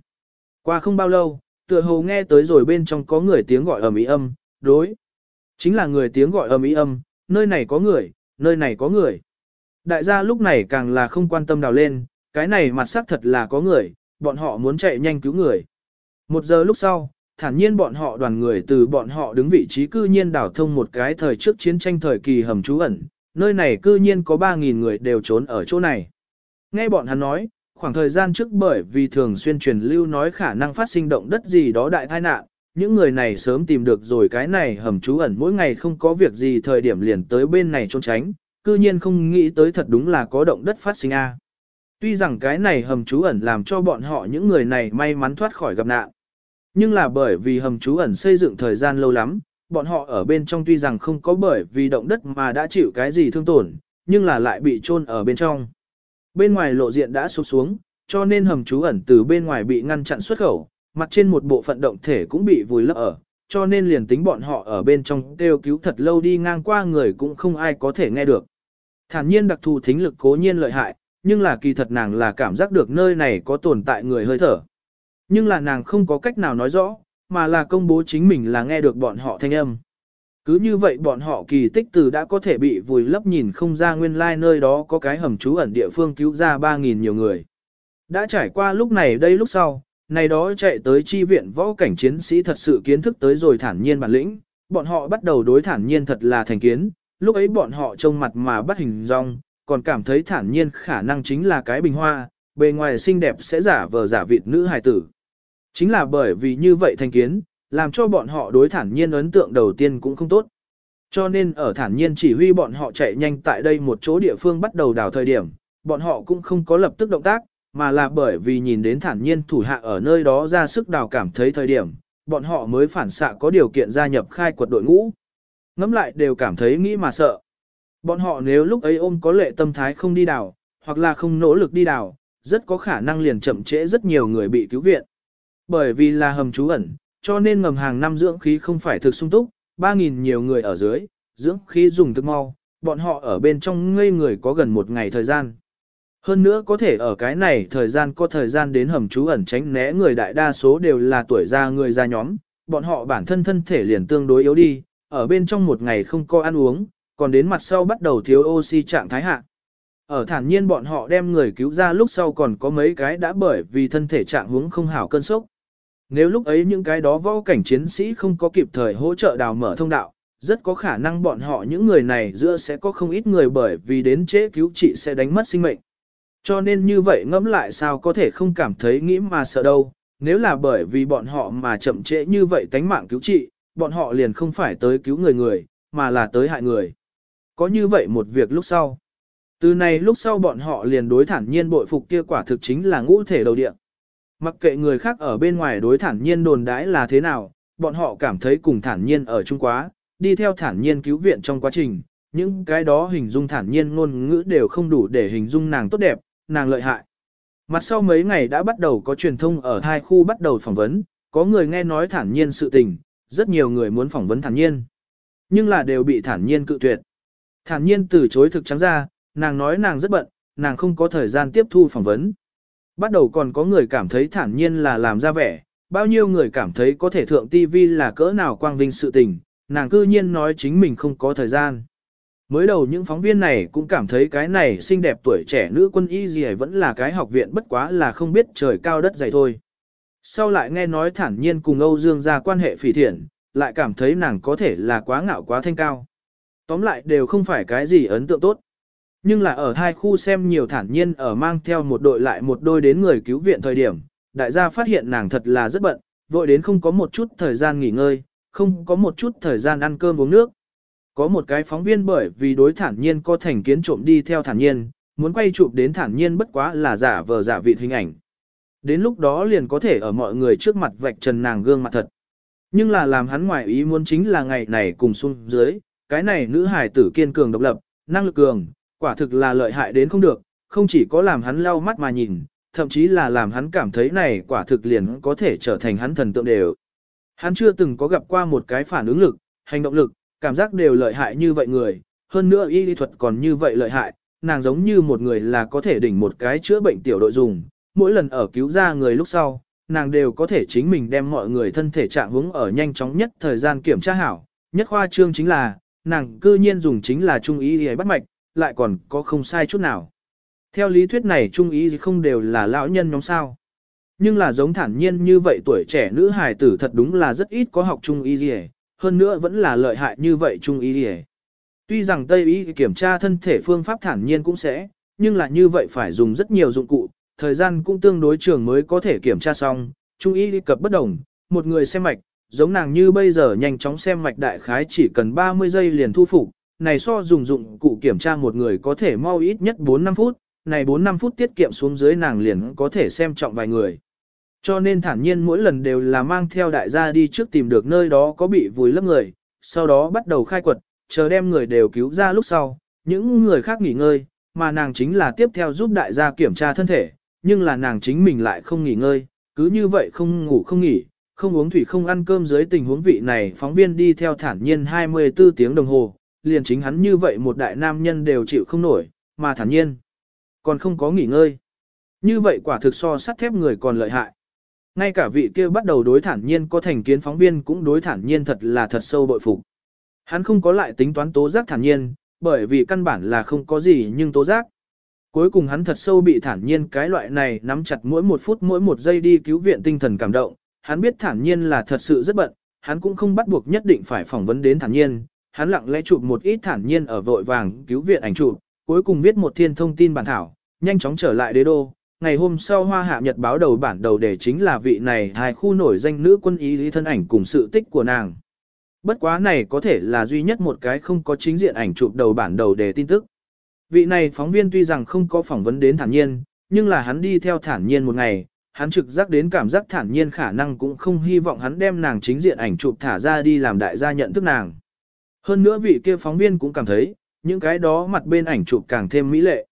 Qua không bao lâu, tựa hồ nghe tới rồi bên trong có người tiếng gọi ầm ĩ âm, đối. Chính là người tiếng gọi ầm ĩ âm, nơi này có người, nơi này có người. Đại gia lúc này càng là không quan tâm đào lên, cái này mặt sắc thật là có người, bọn họ muốn chạy nhanh cứu người. Một giờ lúc sau, thản nhiên bọn họ đoàn người từ bọn họ đứng vị trí cư nhiên đảo thông một cái thời trước chiến tranh thời kỳ hầm trú ẩn, nơi này cư nhiên có 3.000 người đều trốn ở chỗ này. Nghe bọn hắn nói, khoảng thời gian trước bởi vì thường xuyên truyền lưu nói khả năng phát sinh động đất gì đó đại tai nạn, những người này sớm tìm được rồi cái này hầm trú ẩn mỗi ngày không có việc gì thời điểm liền tới bên này trốn tránh, cư nhiên không nghĩ tới thật đúng là có động đất phát sinh a. Tuy rằng cái này hầm trú ẩn làm cho bọn họ những người này may mắn thoát khỏi gặp nạn. Nhưng là bởi vì hầm trú ẩn xây dựng thời gian lâu lắm, bọn họ ở bên trong tuy rằng không có bởi vì động đất mà đã chịu cái gì thương tổn, nhưng là lại bị chôn ở bên trong. Bên ngoài lộ diện đã sụp xuống, cho nên hầm trú ẩn từ bên ngoài bị ngăn chặn xuất khẩu, mặt trên một bộ phận động thể cũng bị vùi lấp ở, cho nên liền tính bọn họ ở bên trong kêu cứu thật lâu đi ngang qua người cũng không ai có thể nghe được. Thản nhiên đặc thù thính lực cố nhiên lợi hại, nhưng là kỳ thật nàng là cảm giác được nơi này có tồn tại người hơi thở. Nhưng là nàng không có cách nào nói rõ, mà là công bố chính mình là nghe được bọn họ thanh âm. Cứ như vậy bọn họ kỳ tích từ đã có thể bị vùi lấp nhìn không ra nguyên lai like nơi đó có cái hầm trú ẩn địa phương cứu ra 3.000 nhiều người. Đã trải qua lúc này đây lúc sau, này đó chạy tới chi viện võ cảnh chiến sĩ thật sự kiến thức tới rồi thản nhiên bản lĩnh, bọn họ bắt đầu đối thản nhiên thật là thành kiến, lúc ấy bọn họ trông mặt mà bắt hình rong, còn cảm thấy thản nhiên khả năng chính là cái bình hoa, bề ngoài xinh đẹp sẽ giả vờ giả vịt nữ hài tử. Chính là bởi vì như vậy thành kiến, làm cho bọn họ đối thản nhiên ấn tượng đầu tiên cũng không tốt. Cho nên ở thản nhiên chỉ huy bọn họ chạy nhanh tại đây một chỗ địa phương bắt đầu đào thời điểm, bọn họ cũng không có lập tức động tác, mà là bởi vì nhìn đến thản nhiên thủ hạ ở nơi đó ra sức đào cảm thấy thời điểm, bọn họ mới phản xạ có điều kiện gia nhập khai quật đội ngũ. Ngắm lại đều cảm thấy nghĩ mà sợ. Bọn họ nếu lúc ấy ôm có lệ tâm thái không đi đào, hoặc là không nỗ lực đi đào, rất có khả năng liền chậm trễ rất nhiều người bị cứu viện. Bởi vì là hầm trú ẩn, cho nên ngầm hàng năm dưỡng khí không phải thực sung túc, 3.000 nhiều người ở dưới, dưỡng khí dùng thực mau, bọn họ ở bên trong ngây người có gần một ngày thời gian. Hơn nữa có thể ở cái này thời gian có thời gian đến hầm trú ẩn tránh né người đại đa số đều là tuổi già người già nhóm, bọn họ bản thân thân thể liền tương đối yếu đi, ở bên trong một ngày không có ăn uống, còn đến mặt sau bắt đầu thiếu oxy trạng thái hạ. Ở thản nhiên bọn họ đem người cứu ra lúc sau còn có mấy cái đã bởi vì thân thể trạng huống không hảo cơn sốc. Nếu lúc ấy những cái đó võ cảnh chiến sĩ không có kịp thời hỗ trợ đào mở thông đạo, rất có khả năng bọn họ những người này giữa sẽ có không ít người bởi vì đến trễ cứu trị sẽ đánh mất sinh mệnh. Cho nên như vậy ngẫm lại sao có thể không cảm thấy nghĩ mà sợ đâu, nếu là bởi vì bọn họ mà chậm trễ như vậy tánh mạng cứu trị, bọn họ liền không phải tới cứu người người, mà là tới hại người. Có như vậy một việc lúc sau. Từ này lúc sau bọn họ liền đối thản nhiên bội phục kia quả thực chính là ngũ thể đầu địa. Mặc kệ người khác ở bên ngoài đối thản nhiên đồn đãi là thế nào, bọn họ cảm thấy cùng thản nhiên ở chung quá, đi theo thản nhiên cứu viện trong quá trình, những cái đó hình dung thản nhiên ngôn ngữ đều không đủ để hình dung nàng tốt đẹp, nàng lợi hại. Mặt sau mấy ngày đã bắt đầu có truyền thông ở hai khu bắt đầu phỏng vấn, có người nghe nói thản nhiên sự tình, rất nhiều người muốn phỏng vấn thản nhiên. Nhưng là đều bị thản nhiên cự tuyệt. Thản nhiên từ chối thực trắng ra, nàng nói nàng rất bận, nàng không có thời gian tiếp thu phỏng vấn. Bắt đầu còn có người cảm thấy thản nhiên là làm ra vẻ, bao nhiêu người cảm thấy có thể thượng TV là cỡ nào quang vinh sự tình, nàng cư nhiên nói chính mình không có thời gian. Mới đầu những phóng viên này cũng cảm thấy cái này xinh đẹp tuổi trẻ nữ quân y gì vẫn là cái học viện bất quá là không biết trời cao đất dày thôi. Sau lại nghe nói thản nhiên cùng Âu Dương ra quan hệ phỉ thiện, lại cảm thấy nàng có thể là quá ngạo quá thanh cao. Tóm lại đều không phải cái gì ấn tượng tốt. Nhưng là ở hai khu xem nhiều thản nhiên ở mang theo một đội lại một đôi đến người cứu viện thời điểm, đại gia phát hiện nàng thật là rất bận, vội đến không có một chút thời gian nghỉ ngơi, không có một chút thời gian ăn cơm uống nước. Có một cái phóng viên bởi vì đối thản nhiên có thành kiến trộm đi theo thản nhiên, muốn quay chụp đến thản nhiên bất quá là giả vờ giả vị hình ảnh. Đến lúc đó liền có thể ở mọi người trước mặt vạch trần nàng gương mặt thật. Nhưng là làm hắn ngoài ý muốn chính là ngày này cùng xuống dưới, cái này nữ hải tử kiên cường độc lập, năng lực cường, quả thực là lợi hại đến không được, không chỉ có làm hắn lau mắt mà nhìn, thậm chí là làm hắn cảm thấy này quả thực liền có thể trở thành hắn thần tượng đều. Hắn chưa từng có gặp qua một cái phản ứng lực, hành động lực, cảm giác đều lợi hại như vậy người, hơn nữa y lý thuật còn như vậy lợi hại, nàng giống như một người là có thể đỉnh một cái chữa bệnh tiểu đội dùng, mỗi lần ở cứu ra người lúc sau, nàng đều có thể chính mình đem mọi người thân thể trạng hướng ở nhanh chóng nhất thời gian kiểm tra hảo, nhất khoa trương chính là, nàng cư nhiên dùng chính là trung ý để bắt mạch, lại còn có không sai chút nào. Theo lý thuyết này trung ý không đều là lão nhân nhóm sao. Nhưng là giống thản nhiên như vậy tuổi trẻ nữ hài tử thật đúng là rất ít có học trung y gì hơn nữa vẫn là lợi hại như vậy trung y gì Tuy rằng Tây y kiểm tra thân thể phương pháp thản nhiên cũng sẽ, nhưng là như vậy phải dùng rất nhiều dụng cụ, thời gian cũng tương đối trường mới có thể kiểm tra xong, trung y cập bất đồng, một người xem mạch, giống nàng như bây giờ nhanh chóng xem mạch đại khái chỉ cần 30 giây liền thu phục, này so dùng dụng cụ kiểm tra một người có thể mau ít nhất 4-5 phút, này 4-5 phút tiết kiệm xuống dưới nàng liền có thể xem trọng vài người. Cho nên thản nhiên mỗi lần đều là mang theo đại gia đi trước tìm được nơi đó có bị vùi lấp người, sau đó bắt đầu khai quật, chờ đem người đều cứu ra lúc sau, những người khác nghỉ ngơi, mà nàng chính là tiếp theo giúp đại gia kiểm tra thân thể, nhưng là nàng chính mình lại không nghỉ ngơi, cứ như vậy không ngủ không nghỉ, không uống thủy không ăn cơm dưới tình huống vị này phóng viên đi theo thản nhiên 24 tiếng đồng hồ, liền chính hắn như vậy một đại nam nhân đều chịu không nổi, mà thản nhiên còn không có nghỉ ngơi. Như vậy quả thực so sắt thép người còn lợi hại. Ngay cả vị kia bắt đầu đối thản nhiên có thành kiến phóng viên cũng đối thản nhiên thật là thật sâu bội phục. Hắn không có lại tính toán tố giác thản nhiên, bởi vì căn bản là không có gì nhưng tố giác. Cuối cùng hắn thật sâu bị thản nhiên cái loại này nắm chặt mỗi một phút mỗi một giây đi cứu viện tinh thần cảm động. Hắn biết thản nhiên là thật sự rất bận, hắn cũng không bắt buộc nhất định phải phỏng vấn đến thản nhiên. Hắn lặng lẽ chụp một ít thản nhiên ở vội vàng cứu viện ảnh chụp, cuối cùng viết một thiên thông tin bản thảo, nhanh chóng trở lại đế đô, ngày hôm sau Hoa Hạ Nhật báo đầu bản đầu đề chính là vị này hai khu nổi danh nữ quân ý lý thân ảnh cùng sự tích của nàng. Bất quá này có thể là duy nhất một cái không có chính diện ảnh chụp đầu bản đầu đề tin tức. Vị này phóng viên tuy rằng không có phỏng vấn đến thản nhiên, nhưng là hắn đi theo thản nhiên một ngày, hắn trực giác đến cảm giác thản nhiên khả năng cũng không hy vọng hắn đem nàng chính diện ảnh chụp thả ra đi làm đại gia nhận thức nàng. Hơn nữa vị kia phóng viên cũng cảm thấy, những cái đó mặt bên ảnh chụp càng thêm mỹ lệ.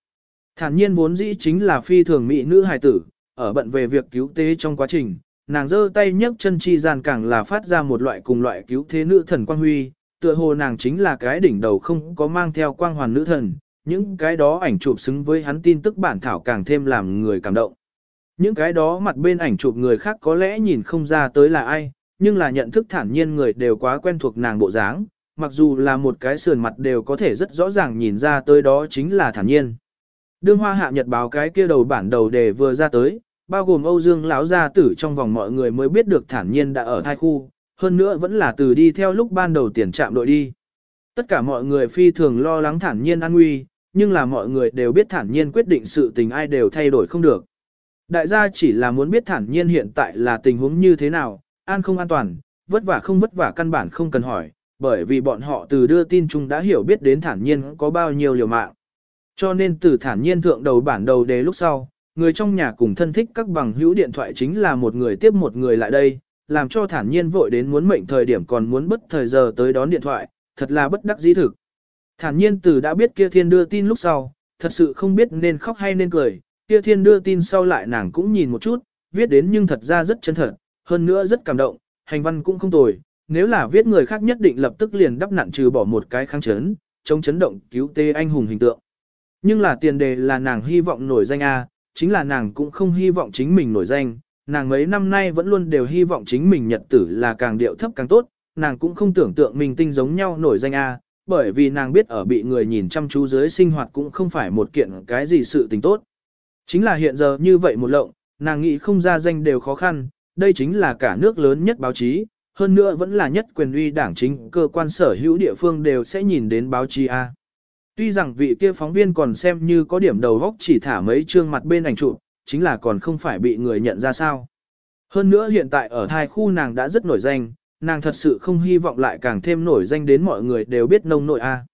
Thản nhiên vốn dĩ chính là phi thường mỹ nữ hài tử, ở bận về việc cứu tế trong quá trình, nàng giơ tay nhấc chân chi gian càng là phát ra một loại cùng loại cứu thế nữ thần quang huy, tựa hồ nàng chính là cái đỉnh đầu không có mang theo quang hoàn nữ thần, những cái đó ảnh chụp xứng với hắn tin tức bản thảo càng thêm làm người cảm động. Những cái đó mặt bên ảnh chụp người khác có lẽ nhìn không ra tới là ai, nhưng là nhận thức thản nhiên người đều quá quen thuộc nàng bộ dáng, mặc dù là một cái sườn mặt đều có thể rất rõ ràng nhìn ra tới đó chính là thản nhiên. Đương hoa hạ nhật báo cái kia đầu bản đầu đề vừa ra tới, bao gồm Âu Dương lão gia tử trong vòng mọi người mới biết được thản nhiên đã ở hai khu, hơn nữa vẫn là từ đi theo lúc ban đầu tiền trạm đội đi. Tất cả mọi người phi thường lo lắng thản nhiên an nguy, nhưng là mọi người đều biết thản nhiên quyết định sự tình ai đều thay đổi không được. Đại gia chỉ là muốn biết thản nhiên hiện tại là tình huống như thế nào, an không an toàn, vất vả không vất vả căn bản không cần hỏi, bởi vì bọn họ từ đưa tin chung đã hiểu biết đến thản nhiên có bao nhiêu liều mạng. Cho nên từ thản nhiên thượng đầu bản đầu đề lúc sau, người trong nhà cùng thân thích các bằng hữu điện thoại chính là một người tiếp một người lại đây, làm cho thản nhiên vội đến muốn mệnh thời điểm còn muốn bất thời giờ tới đón điện thoại, thật là bất đắc dĩ thực. Thản nhiên từ đã biết kia thiên đưa tin lúc sau, thật sự không biết nên khóc hay nên cười, kia thiên đưa tin sau lại nàng cũng nhìn một chút, viết đến nhưng thật ra rất chân thật, hơn nữa rất cảm động, hành văn cũng không tồi, nếu là viết người khác nhất định lập tức liền đắp nặn trừ bỏ một cái kháng chấn, chống chấn động cứu tê anh hùng hình tượng. Nhưng là tiền đề là nàng hy vọng nổi danh A, chính là nàng cũng không hy vọng chính mình nổi danh, nàng mấy năm nay vẫn luôn đều hy vọng chính mình nhật tử là càng điệu thấp càng tốt, nàng cũng không tưởng tượng mình tinh giống nhau nổi danh A, bởi vì nàng biết ở bị người nhìn chăm chú dưới sinh hoạt cũng không phải một kiện cái gì sự tình tốt. Chính là hiện giờ như vậy một lộng, nàng nghĩ không ra danh đều khó khăn, đây chính là cả nước lớn nhất báo chí, hơn nữa vẫn là nhất quyền uy đảng chính cơ quan sở hữu địa phương đều sẽ nhìn đến báo chí A. Tuy rằng vị kia phóng viên còn xem như có điểm đầu góc chỉ thả mấy chương mặt bên ảnh chụp, chính là còn không phải bị người nhận ra sao. Hơn nữa hiện tại ở thai khu nàng đã rất nổi danh, nàng thật sự không hy vọng lại càng thêm nổi danh đến mọi người đều biết nông nội A.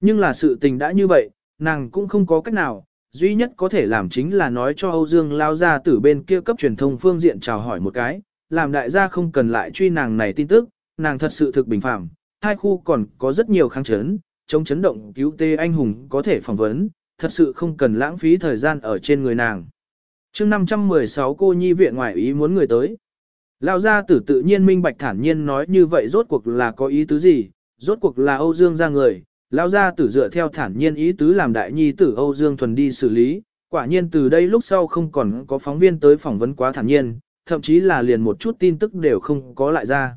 Nhưng là sự tình đã như vậy, nàng cũng không có cách nào, duy nhất có thể làm chính là nói cho Âu Dương lao ra từ bên kia cấp truyền thông phương diện chào hỏi một cái, làm đại gia không cần lại truy nàng này tin tức, nàng thật sự thực bình phạm, hai khu còn có rất nhiều kháng chấn, chống chấn động cứu tê anh hùng có thể phỏng vấn, thật sự không cần lãng phí thời gian ở trên người nàng. chương 516 cô nhi viện ngoại ý muốn người tới. Lao gia tử tự nhiên minh bạch thản nhiên nói như vậy rốt cuộc là có ý tứ gì, rốt cuộc là Âu Dương ra người, Lao gia tử dựa theo thản nhiên ý tứ làm đại nhi tử Âu Dương thuần đi xử lý, quả nhiên từ đây lúc sau không còn có phóng viên tới phỏng vấn quá thản nhiên, thậm chí là liền một chút tin tức đều không có lại ra.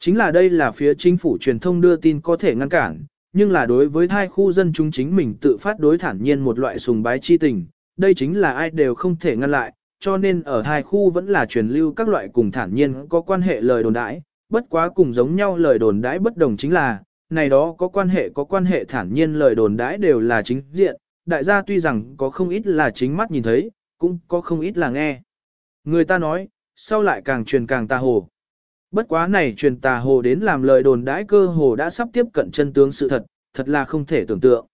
Chính là đây là phía chính phủ truyền thông đưa tin có thể ngăn cản, nhưng là đối với hai khu dân chúng chính mình tự phát đối thản nhiên một loại sùng bái chi tình, đây chính là ai đều không thể ngăn lại, cho nên ở hai khu vẫn là truyền lưu các loại cùng thản nhiên có quan hệ lời đồn đãi, bất quá cùng giống nhau lời đồn đãi bất đồng chính là, này đó có quan hệ có quan hệ thản nhiên lời đồn đãi đều là chính diện, đại gia tuy rằng có không ít là chính mắt nhìn thấy, cũng có không ít là nghe. Người ta nói, sau lại càng truyền càng tà hồ. Bất quá này truyền tà hồ đến làm lời đồn đãi cơ hồ đã sắp tiếp cận chân tướng sự thật, thật là không thể tưởng tượng.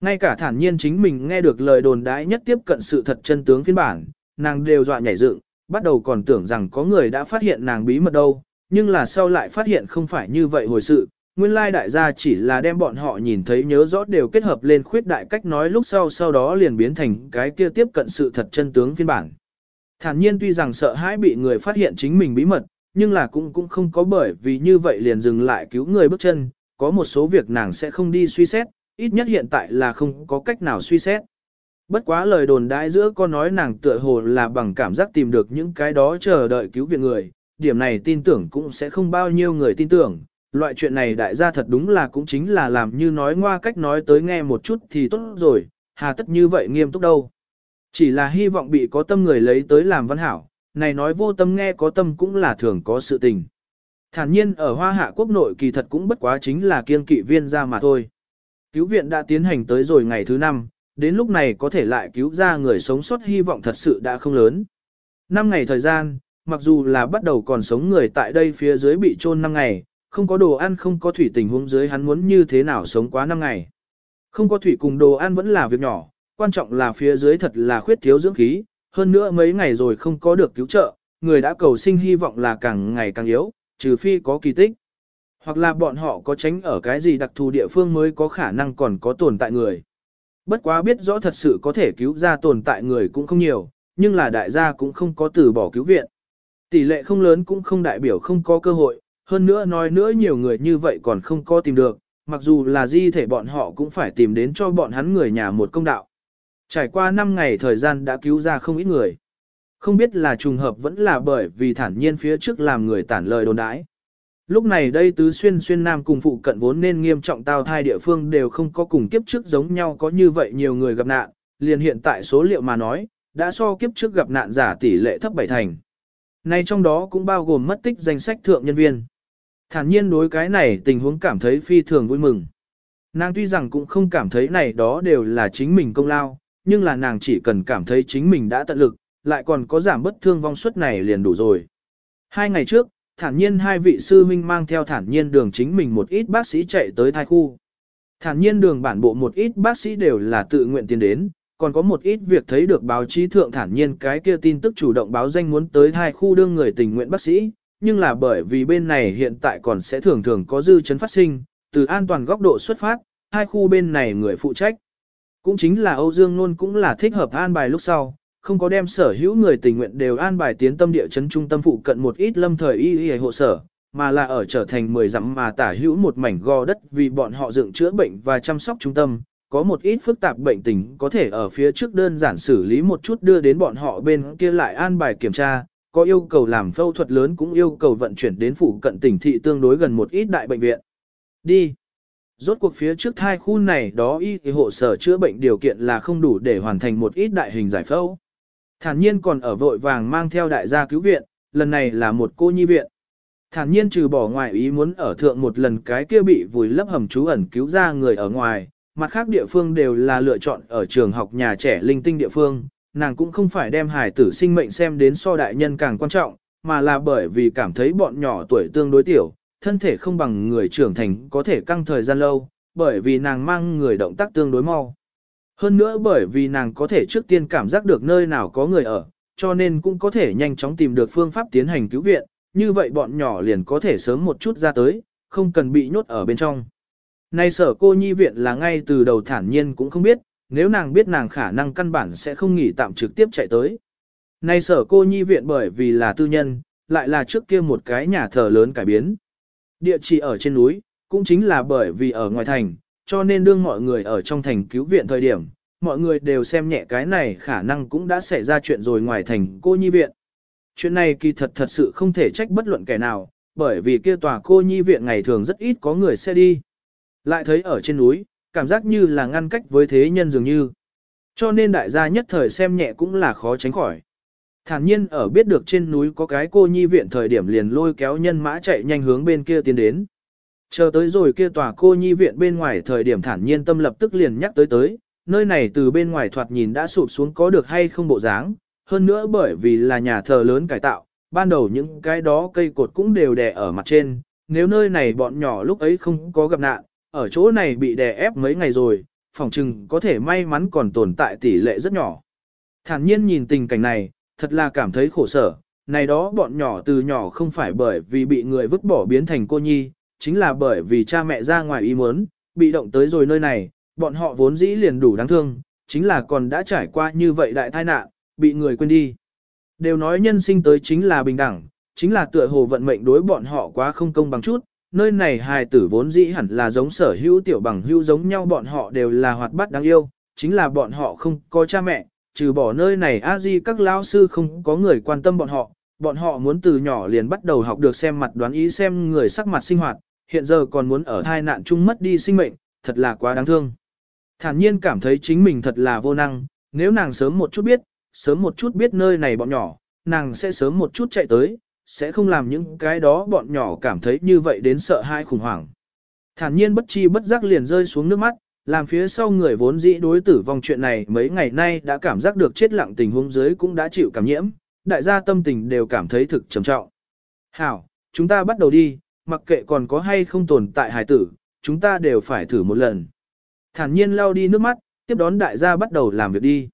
Ngay cả thản nhiên chính mình nghe được lời đồn đãi nhất tiếp cận sự thật chân tướng phiên bản, nàng đều dọa nhảy dựng, bắt đầu còn tưởng rằng có người đã phát hiện nàng bí mật đâu, nhưng là sau lại phát hiện không phải như vậy hồi sự. Nguyên lai đại gia chỉ là đem bọn họ nhìn thấy nhớ rõ đều kết hợp lên khuyết đại cách nói lúc sau sau đó liền biến thành cái kia tiếp cận sự thật chân tướng phiên bản. Thản nhiên tuy rằng sợ hãi bị người phát hiện chính mình bí mật, nhưng là cũng cũng không có bởi vì như vậy liền dừng lại cứu người bước chân, có một số việc nàng sẽ không đi suy xét, ít nhất hiện tại là không có cách nào suy xét. Bất quá lời đồn đại giữa có nói nàng tựa hồ là bằng cảm giác tìm được những cái đó chờ đợi cứu viện người, điểm này tin tưởng cũng sẽ không bao nhiêu người tin tưởng. Loại chuyện này đại gia thật đúng là cũng chính là làm như nói ngoa cách nói tới nghe một chút thì tốt rồi, hà tất như vậy nghiêm túc đâu. Chỉ là hy vọng bị có tâm người lấy tới làm văn hảo, này nói vô tâm nghe có tâm cũng là thường có sự tình. Thản nhiên ở hoa hạ quốc nội kỳ thật cũng bất quá chính là kiên kỵ viên ra mà thôi. Cứu viện đã tiến hành tới rồi ngày thứ năm, đến lúc này có thể lại cứu ra người sống sót hy vọng thật sự đã không lớn. Năm ngày thời gian, mặc dù là bắt đầu còn sống người tại đây phía dưới bị chôn năm ngày, không có đồ ăn không có thủy tình huống dưới hắn muốn như thế nào sống quá năm ngày. Không có thủy cùng đồ ăn vẫn là việc nhỏ, quan trọng là phía dưới thật là khuyết thiếu dưỡng khí, hơn nữa mấy ngày rồi không có được cứu trợ, người đã cầu sinh hy vọng là càng ngày càng yếu, trừ phi có kỳ tích. Hoặc là bọn họ có tránh ở cái gì đặc thù địa phương mới có khả năng còn có tồn tại người. Bất quá biết rõ thật sự có thể cứu ra tồn tại người cũng không nhiều, nhưng là đại gia cũng không có từ bỏ cứu viện. Tỷ lệ không lớn cũng không đại biểu không có cơ hội, hơn nữa nói nữa nhiều người như vậy còn không có tìm được, mặc dù là di thể bọn họ cũng phải tìm đến cho bọn hắn người nhà một công đạo. Trải qua 5 ngày thời gian đã cứu ra không ít người. Không biết là trùng hợp vẫn là bởi vì thản nhiên phía trước làm người tản lời đồn đãi. Lúc này đây tứ xuyên xuyên nam cùng phụ cận vốn nên nghiêm trọng tao thai địa phương đều không có cùng kiếp trước giống nhau có như vậy nhiều người gặp nạn, liền hiện tại số liệu mà nói, đã so kiếp trước gặp nạn giả tỷ lệ thấp bảy thành. Nay trong đó cũng bao gồm mất tích danh sách thượng nhân viên. Thản nhiên đối cái này tình huống cảm thấy phi thường vui mừng. Nàng tuy rằng cũng không cảm thấy này đó đều là chính mình công lao, nhưng là nàng chỉ cần cảm thấy chính mình đã tận lực, lại còn có giảm bất thương vong suất này liền đủ rồi. Hai ngày trước, thản nhiên hai vị sư huynh mang theo thản nhiên đường chính mình một ít bác sĩ chạy tới thai khu. Thản nhiên đường bản bộ một ít bác sĩ đều là tự nguyện tiến đến, còn có một ít việc thấy được báo chí thượng thản nhiên cái kia tin tức chủ động báo danh muốn tới thai khu đương người tình nguyện bác sĩ, nhưng là bởi vì bên này hiện tại còn sẽ thường thường có dư chấn phát sinh, từ an toàn góc độ xuất phát, hai khu bên này người phụ trách. Cũng chính là Âu Dương Nôn cũng là thích hợp an bài lúc sau, không có đem sở hữu người tình nguyện đều an bài tiến tâm địa chấn trung tâm phụ cận một ít lâm thời y y hộ sở, mà là ở trở thành 10 dặm mà tả hữu một mảnh gò đất vì bọn họ dựng chữa bệnh và chăm sóc trung tâm, có một ít phức tạp bệnh tình có thể ở phía trước đơn giản xử lý một chút đưa đến bọn họ bên kia lại an bài kiểm tra, có yêu cầu làm phẫu thuật lớn cũng yêu cầu vận chuyển đến phụ cận tỉnh thị tương đối gần một ít đại bệnh viện. Đi. Rốt cuộc phía trước hai khu này đó y thì hộ sở chữa bệnh điều kiện là không đủ để hoàn thành một ít đại hình giải phẫu. Thản nhiên còn ở vội vàng mang theo đại gia cứu viện, lần này là một cô nhi viện. Thản nhiên trừ bỏ ngoài ý muốn ở thượng một lần cái kia bị vùi lấp hầm trú ẩn cứu ra người ở ngoài, mặt khác địa phương đều là lựa chọn ở trường học nhà trẻ linh tinh địa phương, nàng cũng không phải đem hài tử sinh mệnh xem đến so đại nhân càng quan trọng, mà là bởi vì cảm thấy bọn nhỏ tuổi tương đối tiểu, thân thể không bằng người trưởng thành có thể căng thời gian lâu, bởi vì nàng mang người động tác tương đối mau. Hơn nữa bởi vì nàng có thể trước tiên cảm giác được nơi nào có người ở, cho nên cũng có thể nhanh chóng tìm được phương pháp tiến hành cứu viện, như vậy bọn nhỏ liền có thể sớm một chút ra tới, không cần bị nhốt ở bên trong. Nay sở cô nhi viện là ngay từ đầu thản nhiên cũng không biết, nếu nàng biết nàng khả năng căn bản sẽ không nghỉ tạm trực tiếp chạy tới. Nay sở cô nhi viện bởi vì là tư nhân, lại là trước kia một cái nhà thờ lớn cải biến. Địa chỉ ở trên núi, cũng chính là bởi vì ở ngoài thành, cho nên đương mọi người ở trong thành cứu viện thời điểm, mọi người đều xem nhẹ cái này khả năng cũng đã xảy ra chuyện rồi ngoài thành cô nhi viện. Chuyện này kỳ thật thật sự không thể trách bất luận kẻ nào, bởi vì kia tòa cô nhi viện ngày thường rất ít có người sẽ đi. Lại thấy ở trên núi, cảm giác như là ngăn cách với thế nhân dường như. Cho nên đại gia nhất thời xem nhẹ cũng là khó tránh khỏi. Thản nhiên ở biết được trên núi có cái cô nhi viện thời điểm liền lôi kéo nhân mã chạy nhanh hướng bên kia tiến đến. Chờ tới rồi kia tòa cô nhi viện bên ngoài thời điểm thản nhiên tâm lập tức liền nhắc tới tới, nơi này từ bên ngoài thoạt nhìn đã sụp xuống có được hay không bộ dáng, hơn nữa bởi vì là nhà thờ lớn cải tạo, ban đầu những cái đó cây cột cũng đều đè ở mặt trên, nếu nơi này bọn nhỏ lúc ấy không có gặp nạn, ở chỗ này bị đè ép mấy ngày rồi, phòng chừng có thể may mắn còn tồn tại tỷ lệ rất nhỏ. Thản nhiên nhìn tình cảnh này, thật là cảm thấy khổ sở, này đó bọn nhỏ từ nhỏ không phải bởi vì bị người vứt bỏ biến thành cô nhi, chính là bởi vì cha mẹ ra ngoài ý muốn, bị động tới rồi nơi này, bọn họ vốn dĩ liền đủ đáng thương, chính là còn đã trải qua như vậy đại tai nạn, bị người quên đi. Đều nói nhân sinh tới chính là bình đẳng, chính là tựa hồ vận mệnh đối bọn họ quá không công bằng chút, nơi này hài tử vốn dĩ hẳn là giống sở hữu tiểu bằng hữu giống nhau bọn họ đều là hoạt bát đáng yêu, chính là bọn họ không có cha mẹ, trừ bỏ nơi này a di các lão sư không có người quan tâm bọn họ, bọn họ muốn từ nhỏ liền bắt đầu học được xem mặt đoán ý xem người sắc mặt sinh hoạt, hiện giờ còn muốn ở thai nạn chung mất đi sinh mệnh, thật là quá đáng thương. Thản nhiên cảm thấy chính mình thật là vô năng, nếu nàng sớm một chút biết, sớm một chút biết nơi này bọn nhỏ, nàng sẽ sớm một chút chạy tới, sẽ không làm những cái đó bọn nhỏ cảm thấy như vậy đến sợ hãi khủng hoảng. Thản nhiên bất chi bất giác liền rơi xuống nước mắt, làm phía sau người vốn dĩ đối tử vong chuyện này mấy ngày nay đã cảm giác được chết lặng tình huống dưới cũng đã chịu cảm nhiễm, đại gia tâm tình đều cảm thấy thực trầm trọng. Hảo, chúng ta bắt đầu đi, mặc kệ còn có hay không tồn tại hài tử, chúng ta đều phải thử một lần. Thản nhiên lau đi nước mắt, tiếp đón đại gia bắt đầu làm việc đi.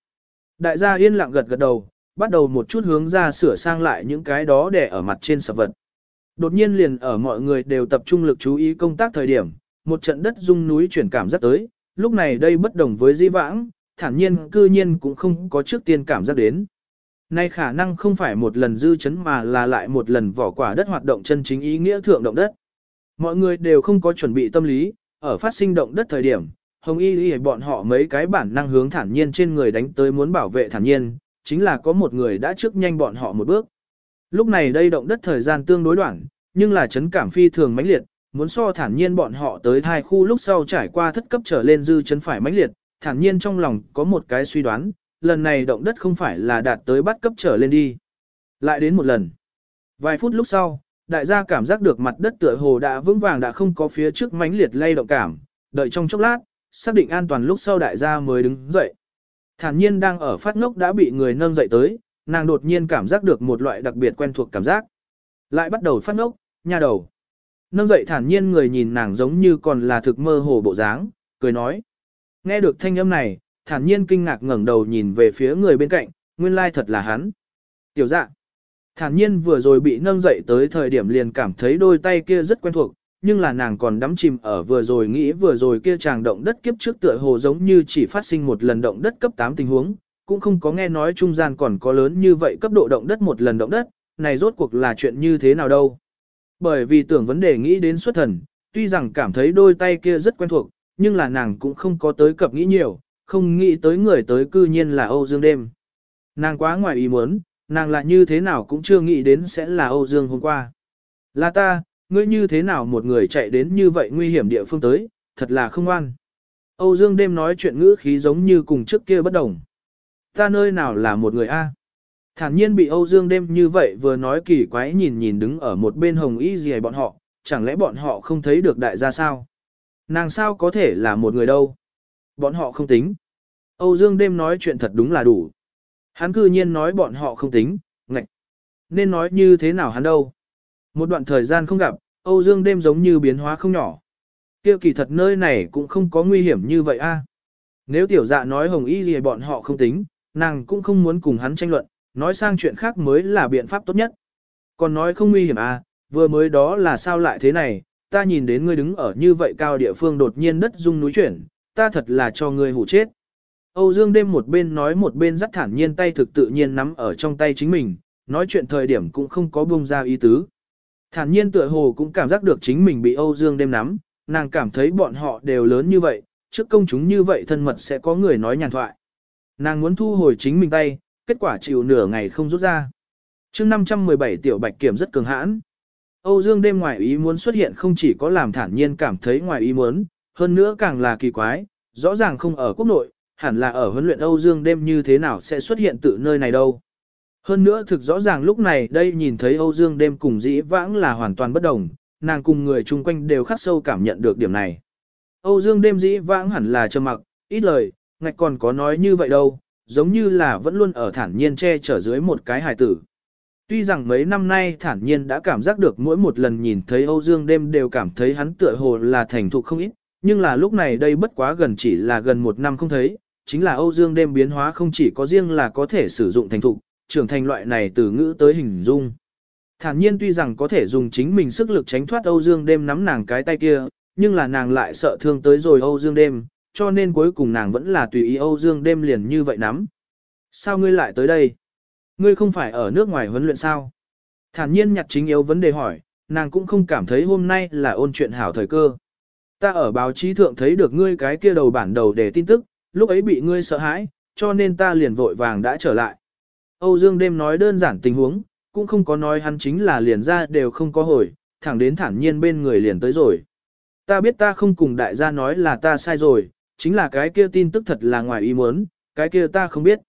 Đại gia yên lặng gật gật đầu, bắt đầu một chút hướng ra sửa sang lại những cái đó để ở mặt trên sập vật. Đột nhiên liền ở mọi người đều tập trung lực chú ý công tác thời điểm, một trận đất rung núi chuyển cảm rất tới, lúc này đây bất đồng với di vãng, thản nhiên cư nhiên cũng không có trước tiên cảm giác đến. Nay khả năng không phải một lần dư chấn mà là lại một lần vỏ quả đất hoạt động chân chính ý nghĩa thượng động đất. Mọi người đều không có chuẩn bị tâm lý, ở phát sinh động đất thời điểm, Hồng Y Y bọn họ mấy cái bản năng hướng thản nhiên trên người đánh tới muốn bảo vệ thản nhiên, chính là có một người đã trước nhanh bọn họ một bước. Lúc này đây động đất thời gian tương đối đoạn, nhưng là chấn cảm phi thường mãnh liệt, muốn so thản nhiên bọn họ tới thai khu lúc sau trải qua thất cấp trở lên dư chấn phải mãnh liệt, thản nhiên trong lòng có một cái suy đoán, lần này động đất không phải là đạt tới bắt cấp trở lên đi. Lại đến một lần. Vài phút lúc sau, đại gia cảm giác được mặt đất tựa hồ đã vững vàng đã không có phía trước mãnh liệt lay động cảm, đợi trong chốc lát, xác định an toàn lúc sau đại gia mới đứng dậy. Thản nhiên đang ở phát ngốc đã bị người nâng dậy tới, nàng đột nhiên cảm giác được một loại đặc biệt quen thuộc cảm giác. Lại bắt đầu phát ngốc, nha đầu. Nâng dậy thản nhiên người nhìn nàng giống như còn là thực mơ hồ bộ dáng, cười nói. Nghe được thanh âm này, thản nhiên kinh ngạc ngẩng đầu nhìn về phía người bên cạnh, nguyên lai thật là hắn. Tiểu dạ. Thản nhiên vừa rồi bị nâng dậy tới thời điểm liền cảm thấy đôi tay kia rất quen thuộc, nhưng là nàng còn đắm chìm ở vừa rồi nghĩ vừa rồi kia chàng động đất kiếp trước tựa hồ giống như chỉ phát sinh một lần động đất cấp 8 tình huống, cũng không có nghe nói trung gian còn có lớn như vậy cấp độ động đất một lần động đất, này rốt cuộc là chuyện như thế nào đâu. Bởi vì tưởng vấn đề nghĩ đến xuất thần, tuy rằng cảm thấy đôi tay kia rất quen thuộc, nhưng là nàng cũng không có tới cập nghĩ nhiều, không nghĩ tới người tới cư nhiên là Âu Dương đêm. Nàng quá ngoài ý muốn, nàng lại như thế nào cũng chưa nghĩ đến sẽ là Âu Dương hôm qua. Là ta, ngươi như thế nào một người chạy đến như vậy nguy hiểm địa phương tới, thật là không an. Âu Dương đêm nói chuyện ngữ khí giống như cùng trước kia bất đồng. Ta nơi nào là một người A. Thản nhiên bị Âu Dương đêm như vậy vừa nói kỳ quái nhìn nhìn đứng ở một bên hồng y gì bọn họ, chẳng lẽ bọn họ không thấy được đại gia sao? Nàng sao có thể là một người đâu? Bọn họ không tính. Âu Dương đêm nói chuyện thật đúng là đủ. Hắn cư nhiên nói bọn họ không tính, ngạch. Nên nói như thế nào hắn đâu? Một đoạn thời gian không gặp, Âu Dương đêm giống như biến hóa không nhỏ. Kia kỳ thật nơi này cũng không có nguy hiểm như vậy a. Nếu tiểu dạ nói hồng y gì bọn họ không tính, nàng cũng không muốn cùng hắn tranh luận, nói sang chuyện khác mới là biện pháp tốt nhất. Còn nói không nguy hiểm à, vừa mới đó là sao lại thế này, ta nhìn đến ngươi đứng ở như vậy cao địa phương đột nhiên đất rung núi chuyển, ta thật là cho ngươi hủ chết. Âu Dương đêm một bên nói một bên dắt thản nhiên tay thực tự nhiên nắm ở trong tay chính mình, nói chuyện thời điểm cũng không có buông ra ý tứ. Thản nhiên tựa hồ cũng cảm giác được chính mình bị Âu Dương đêm nắm, nàng cảm thấy bọn họ đều lớn như vậy, trước công chúng như vậy thân mật sẽ có người nói nhàn thoại. Nàng muốn thu hồi chính mình tay, kết quả chịu nửa ngày không rút ra. chương 517 tiểu bạch kiểm rất cường hãn. Âu Dương đêm ngoài ý muốn xuất hiện không chỉ có làm thản nhiên cảm thấy ngoài ý muốn, hơn nữa càng là kỳ quái, rõ ràng không ở quốc nội, hẳn là ở huấn luyện Âu Dương đêm như thế nào sẽ xuất hiện từ nơi này đâu. Hơn nữa thực rõ ràng lúc này đây nhìn thấy Âu Dương đêm cùng dĩ vãng là hoàn toàn bất đồng, nàng cùng người chung quanh đều khắc sâu cảm nhận được điểm này. Âu Dương đêm dĩ vãng hẳn là trầm mặc, ít lời, ngạch còn có nói như vậy đâu, giống như là vẫn luôn ở thản nhiên che chở dưới một cái hài tử. Tuy rằng mấy năm nay thản nhiên đã cảm giác được mỗi một lần nhìn thấy Âu Dương đêm đều cảm thấy hắn tựa hồ là thành thục không ít, nhưng là lúc này đây bất quá gần chỉ là gần một năm không thấy, chính là Âu Dương đêm biến hóa không chỉ có riêng là có thể sử dụng thành thục, trưởng thành loại này từ ngữ tới hình dung. Thản nhiên tuy rằng có thể dùng chính mình sức lực tránh thoát Âu Dương đêm nắm nàng cái tay kia, nhưng là nàng lại sợ thương tới rồi Âu Dương đêm, cho nên cuối cùng nàng vẫn là tùy ý Âu Dương đêm liền như vậy nắm. Sao ngươi lại tới đây? Ngươi không phải ở nước ngoài huấn luyện sao? Thản nhiên nhặt chính yếu vấn đề hỏi, nàng cũng không cảm thấy hôm nay là ôn chuyện hảo thời cơ. Ta ở báo chí thượng thấy được ngươi cái kia đầu bản đầu để tin tức, lúc ấy bị ngươi sợ hãi, cho nên ta liền vội vàng đã trở lại. Âu Dương đêm nói đơn giản tình huống, cũng không có nói hắn chính là liền ra đều không có hồi, thẳng đến thản nhiên bên người liền tới rồi. Ta biết ta không cùng đại gia nói là ta sai rồi, chính là cái kia tin tức thật là ngoài ý muốn, cái kia ta không biết.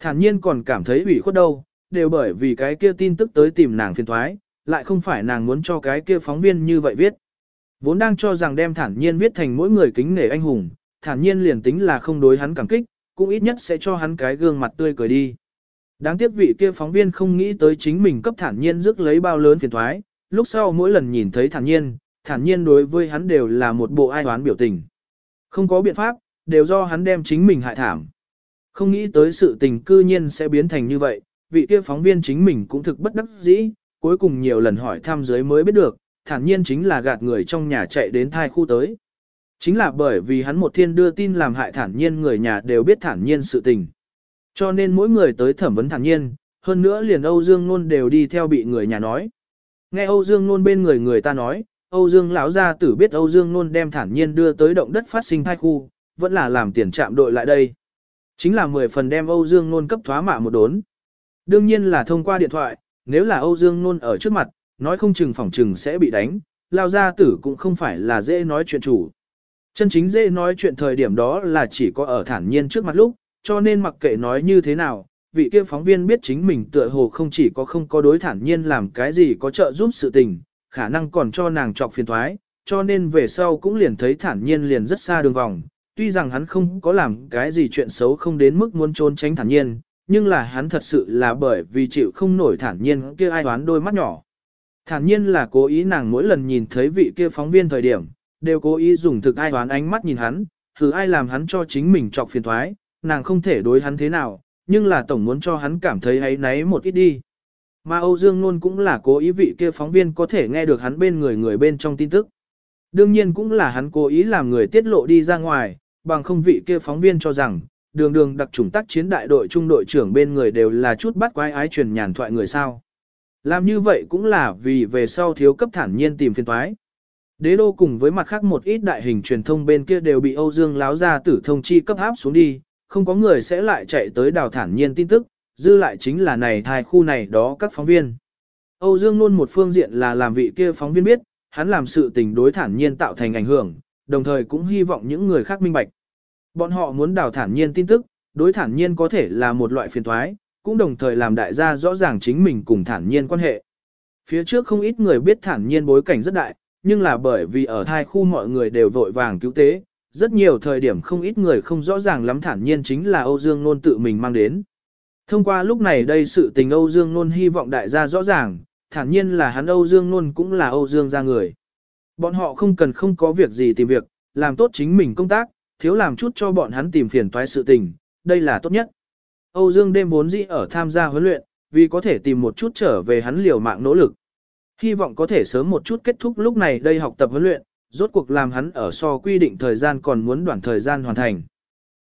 Thản nhiên còn cảm thấy ủy khuất đâu, đều bởi vì cái kia tin tức tới tìm nàng phiền thoái, lại không phải nàng muốn cho cái kia phóng viên như vậy viết. Vốn đang cho rằng đem thản nhiên viết thành mỗi người kính nể anh hùng, thản nhiên liền tính là không đối hắn cảm kích, cũng ít nhất sẽ cho hắn cái gương mặt tươi cười đi. Đáng tiếc vị kia phóng viên không nghĩ tới chính mình cấp thản nhiên rước lấy bao lớn phiền thoái, lúc sau mỗi lần nhìn thấy thản nhiên, thản nhiên đối với hắn đều là một bộ ai toán biểu tình. Không có biện pháp, đều do hắn đem chính mình hại thảm. Không nghĩ tới sự tình cư nhiên sẽ biến thành như vậy, vị kia phóng viên chính mình cũng thực bất đắc dĩ, cuối cùng nhiều lần hỏi thăm dưới mới biết được, thản nhiên chính là gạt người trong nhà chạy đến thai khu tới. Chính là bởi vì hắn một thiên đưa tin làm hại thản nhiên người nhà đều biết thản nhiên sự tình. Cho nên mỗi người tới thẩm vấn thản nhiên, hơn nữa liền Âu Dương Nôn đều đi theo bị người nhà nói. Nghe Âu Dương Nôn bên người người ta nói, Âu Dương lão gia tử biết Âu Dương Nôn đem thản nhiên đưa tới động đất phát sinh thai khu, vẫn là làm tiền trạm đội lại đây. Chính là 10 phần đem Âu Dương Nôn cấp thoá mạ một đốn. Đương nhiên là thông qua điện thoại, nếu là Âu Dương Nôn ở trước mặt, nói không chừng phỏng chừng sẽ bị đánh, lao gia tử cũng không phải là dễ nói chuyện chủ. Chân chính dễ nói chuyện thời điểm đó là chỉ có ở thản nhiên trước mặt lúc, cho nên mặc kệ nói như thế nào, vị kia phóng viên biết chính mình tựa hồ không chỉ có không có đối thản nhiên làm cái gì có trợ giúp sự tình, khả năng còn cho nàng trọc phiền thoái, cho nên về sau cũng liền thấy thản nhiên liền rất xa đường vòng. Tuy rằng hắn không có làm cái gì chuyện xấu không đến mức muốn trốn tránh thản nhiên, nhưng là hắn thật sự là bởi vì chịu không nổi thản nhiên kia ai đoán đôi mắt nhỏ. Thản nhiên là cố ý nàng mỗi lần nhìn thấy vị kia phóng viên thời điểm, đều cố ý dùng thực ai đoán ánh mắt nhìn hắn, thử ai làm hắn cho chính mình trọc phiền thoái, nàng không thể đối hắn thế nào, nhưng là tổng muốn cho hắn cảm thấy ấy náy một ít đi. Mà Âu Dương Nôn cũng là cố ý vị kia phóng viên có thể nghe được hắn bên người người bên trong tin tức. Đương nhiên cũng là hắn cố ý làm người tiết lộ đi ra ngoài, bằng không vị kia phóng viên cho rằng, đường đường đặc chủng tác chiến đại đội trung đội trưởng bên người đều là chút bắt quái ái truyền nhàn thoại người sao. Làm như vậy cũng là vì về sau thiếu cấp thản nhiên tìm phiên toái. Đế đô cùng với mặt khác một ít đại hình truyền thông bên kia đều bị Âu Dương láo ra tử thông chi cấp áp xuống đi, không có người sẽ lại chạy tới đào thản nhiên tin tức, dư lại chính là này thai khu này đó các phóng viên. Âu Dương luôn một phương diện là làm vị kia phóng viên biết, hắn làm sự tình đối thản nhiên tạo thành ảnh hưởng, đồng thời cũng hy vọng những người khác minh bạch. Bọn họ muốn đào thản nhiên tin tức, đối thản nhiên có thể là một loại phiền toái, cũng đồng thời làm đại gia rõ ràng chính mình cùng thản nhiên quan hệ. Phía trước không ít người biết thản nhiên bối cảnh rất đại, nhưng là bởi vì ở thai khu mọi người đều vội vàng cứu tế, rất nhiều thời điểm không ít người không rõ ràng lắm thản nhiên chính là Âu Dương Nôn tự mình mang đến. Thông qua lúc này đây sự tình Âu Dương Nôn hy vọng đại gia rõ ràng, thản nhiên là hắn Âu Dương Nôn cũng là Âu Dương gia người. Bọn họ không cần không có việc gì tìm việc, làm tốt chính mình công tác, thiếu làm chút cho bọn hắn tìm phiền toái sự tình, đây là tốt nhất. Âu Dương đêm vốn dĩ ở tham gia huấn luyện, vì có thể tìm một chút trở về hắn liều mạng nỗ lực. Hy vọng có thể sớm một chút kết thúc lúc này đây học tập huấn luyện, rốt cuộc làm hắn ở so quy định thời gian còn muốn đoạn thời gian hoàn thành.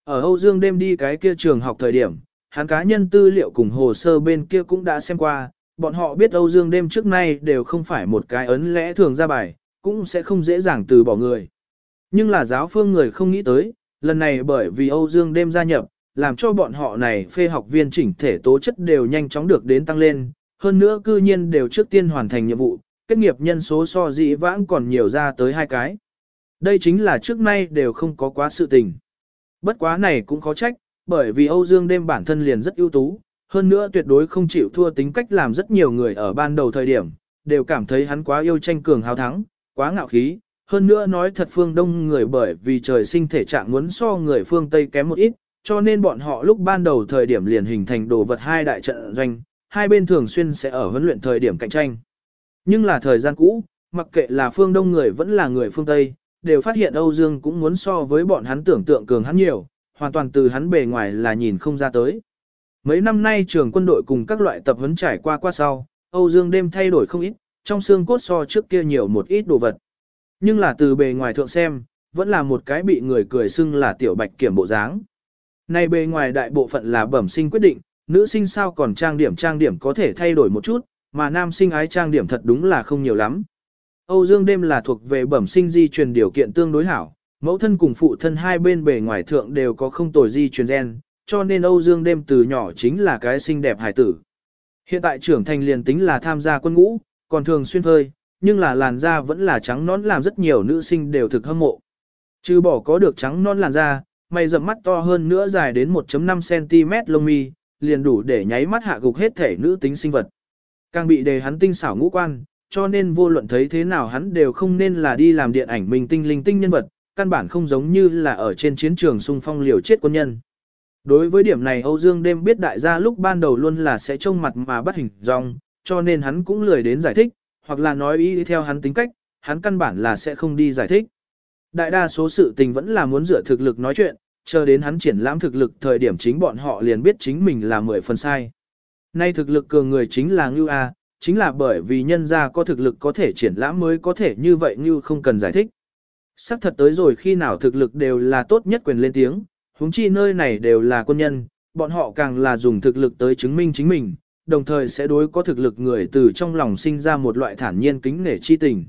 Ở Âu Dương đêm đi cái kia trường học thời điểm, hắn cá nhân tư liệu cùng hồ sơ bên kia cũng đã xem qua, bọn họ biết Âu Dương đêm trước nay đều không phải một cái ấn lẽ thường ra bài, cũng sẽ không dễ dàng từ bỏ người. Nhưng là giáo phương người không nghĩ tới, lần này bởi vì Âu Dương đêm gia nhập, làm cho bọn họ này phê học viên chỉnh thể tố chất đều nhanh chóng được đến tăng lên, hơn nữa cư nhiên đều trước tiên hoàn thành nhiệm vụ, kết nghiệp nhân số so dĩ vãng còn nhiều ra tới hai cái. Đây chính là trước nay đều không có quá sự tình. Bất quá này cũng khó trách, bởi vì Âu Dương đêm bản thân liền rất ưu tú, hơn nữa tuyệt đối không chịu thua tính cách làm rất nhiều người ở ban đầu thời điểm, đều cảm thấy hắn quá yêu tranh cường hào thắng, quá ngạo khí. Hơn nữa nói thật phương đông người bởi vì trời sinh thể trạng muốn so người phương Tây kém một ít, cho nên bọn họ lúc ban đầu thời điểm liền hình thành đồ vật hai đại trận doanh, hai bên thường xuyên sẽ ở huấn luyện thời điểm cạnh tranh. Nhưng là thời gian cũ, mặc kệ là phương Đông người vẫn là người phương Tây, đều phát hiện Âu Dương cũng muốn so với bọn hắn tưởng tượng cường hắn nhiều, hoàn toàn từ hắn bề ngoài là nhìn không ra tới. Mấy năm nay trường quân đội cùng các loại tập huấn trải qua qua sau, Âu Dương đêm thay đổi không ít, trong xương cốt so trước kia nhiều một ít đồ vật. Nhưng là từ bề ngoài thượng xem, vẫn là một cái bị người cười xưng là tiểu bạch kiểm bộ dáng. Này bề ngoài đại bộ phận là bẩm sinh quyết định, nữ sinh sao còn trang điểm trang điểm có thể thay đổi một chút, mà nam sinh ái trang điểm thật đúng là không nhiều lắm. Âu Dương đêm là thuộc về bẩm sinh di truyền điều kiện tương đối hảo, mẫu thân cùng phụ thân hai bên bề ngoài thượng đều có không tồi di truyền gen, cho nên Âu Dương đêm từ nhỏ chính là cái xinh đẹp hài tử. Hiện tại trưởng thành liền tính là tham gia quân ngũ, còn thường xuyên phơi, nhưng là làn da vẫn là trắng nón làm rất nhiều nữ sinh đều thực hâm mộ. Chứ bỏ có được trắng non làn da, mày rậm mắt to hơn nữa dài đến 1.5cm lông mi, liền đủ để nháy mắt hạ gục hết thể nữ tính sinh vật. Càng bị đề hắn tinh xảo ngũ quan, cho nên vô luận thấy thế nào hắn đều không nên là đi làm điện ảnh mình tinh linh tinh nhân vật, căn bản không giống như là ở trên chiến trường xung phong liều chết quân nhân. Đối với điểm này Âu Dương đêm biết đại gia lúc ban đầu luôn là sẽ trông mặt mà bắt hình dong, cho nên hắn cũng lười đến giải thích, hoặc là nói ý theo hắn tính cách, hắn căn bản là sẽ không đi giải thích. Đại đa số sự tình vẫn là muốn dựa thực lực nói chuyện, chờ đến hắn triển lãm thực lực thời điểm chính bọn họ liền biết chính mình là mười phần sai. Nay thực lực cường người chính là Ngưu A, chính là bởi vì nhân gia có thực lực có thể triển lãm mới có thể như vậy Ngưu không cần giải thích. Sắc thật tới rồi khi nào thực lực đều là tốt nhất quyền lên tiếng, huống chi nơi này đều là quân nhân, bọn họ càng là dùng thực lực tới chứng minh chính mình, đồng thời sẽ đối có thực lực người từ trong lòng sinh ra một loại thản nhiên kính nể chi tình.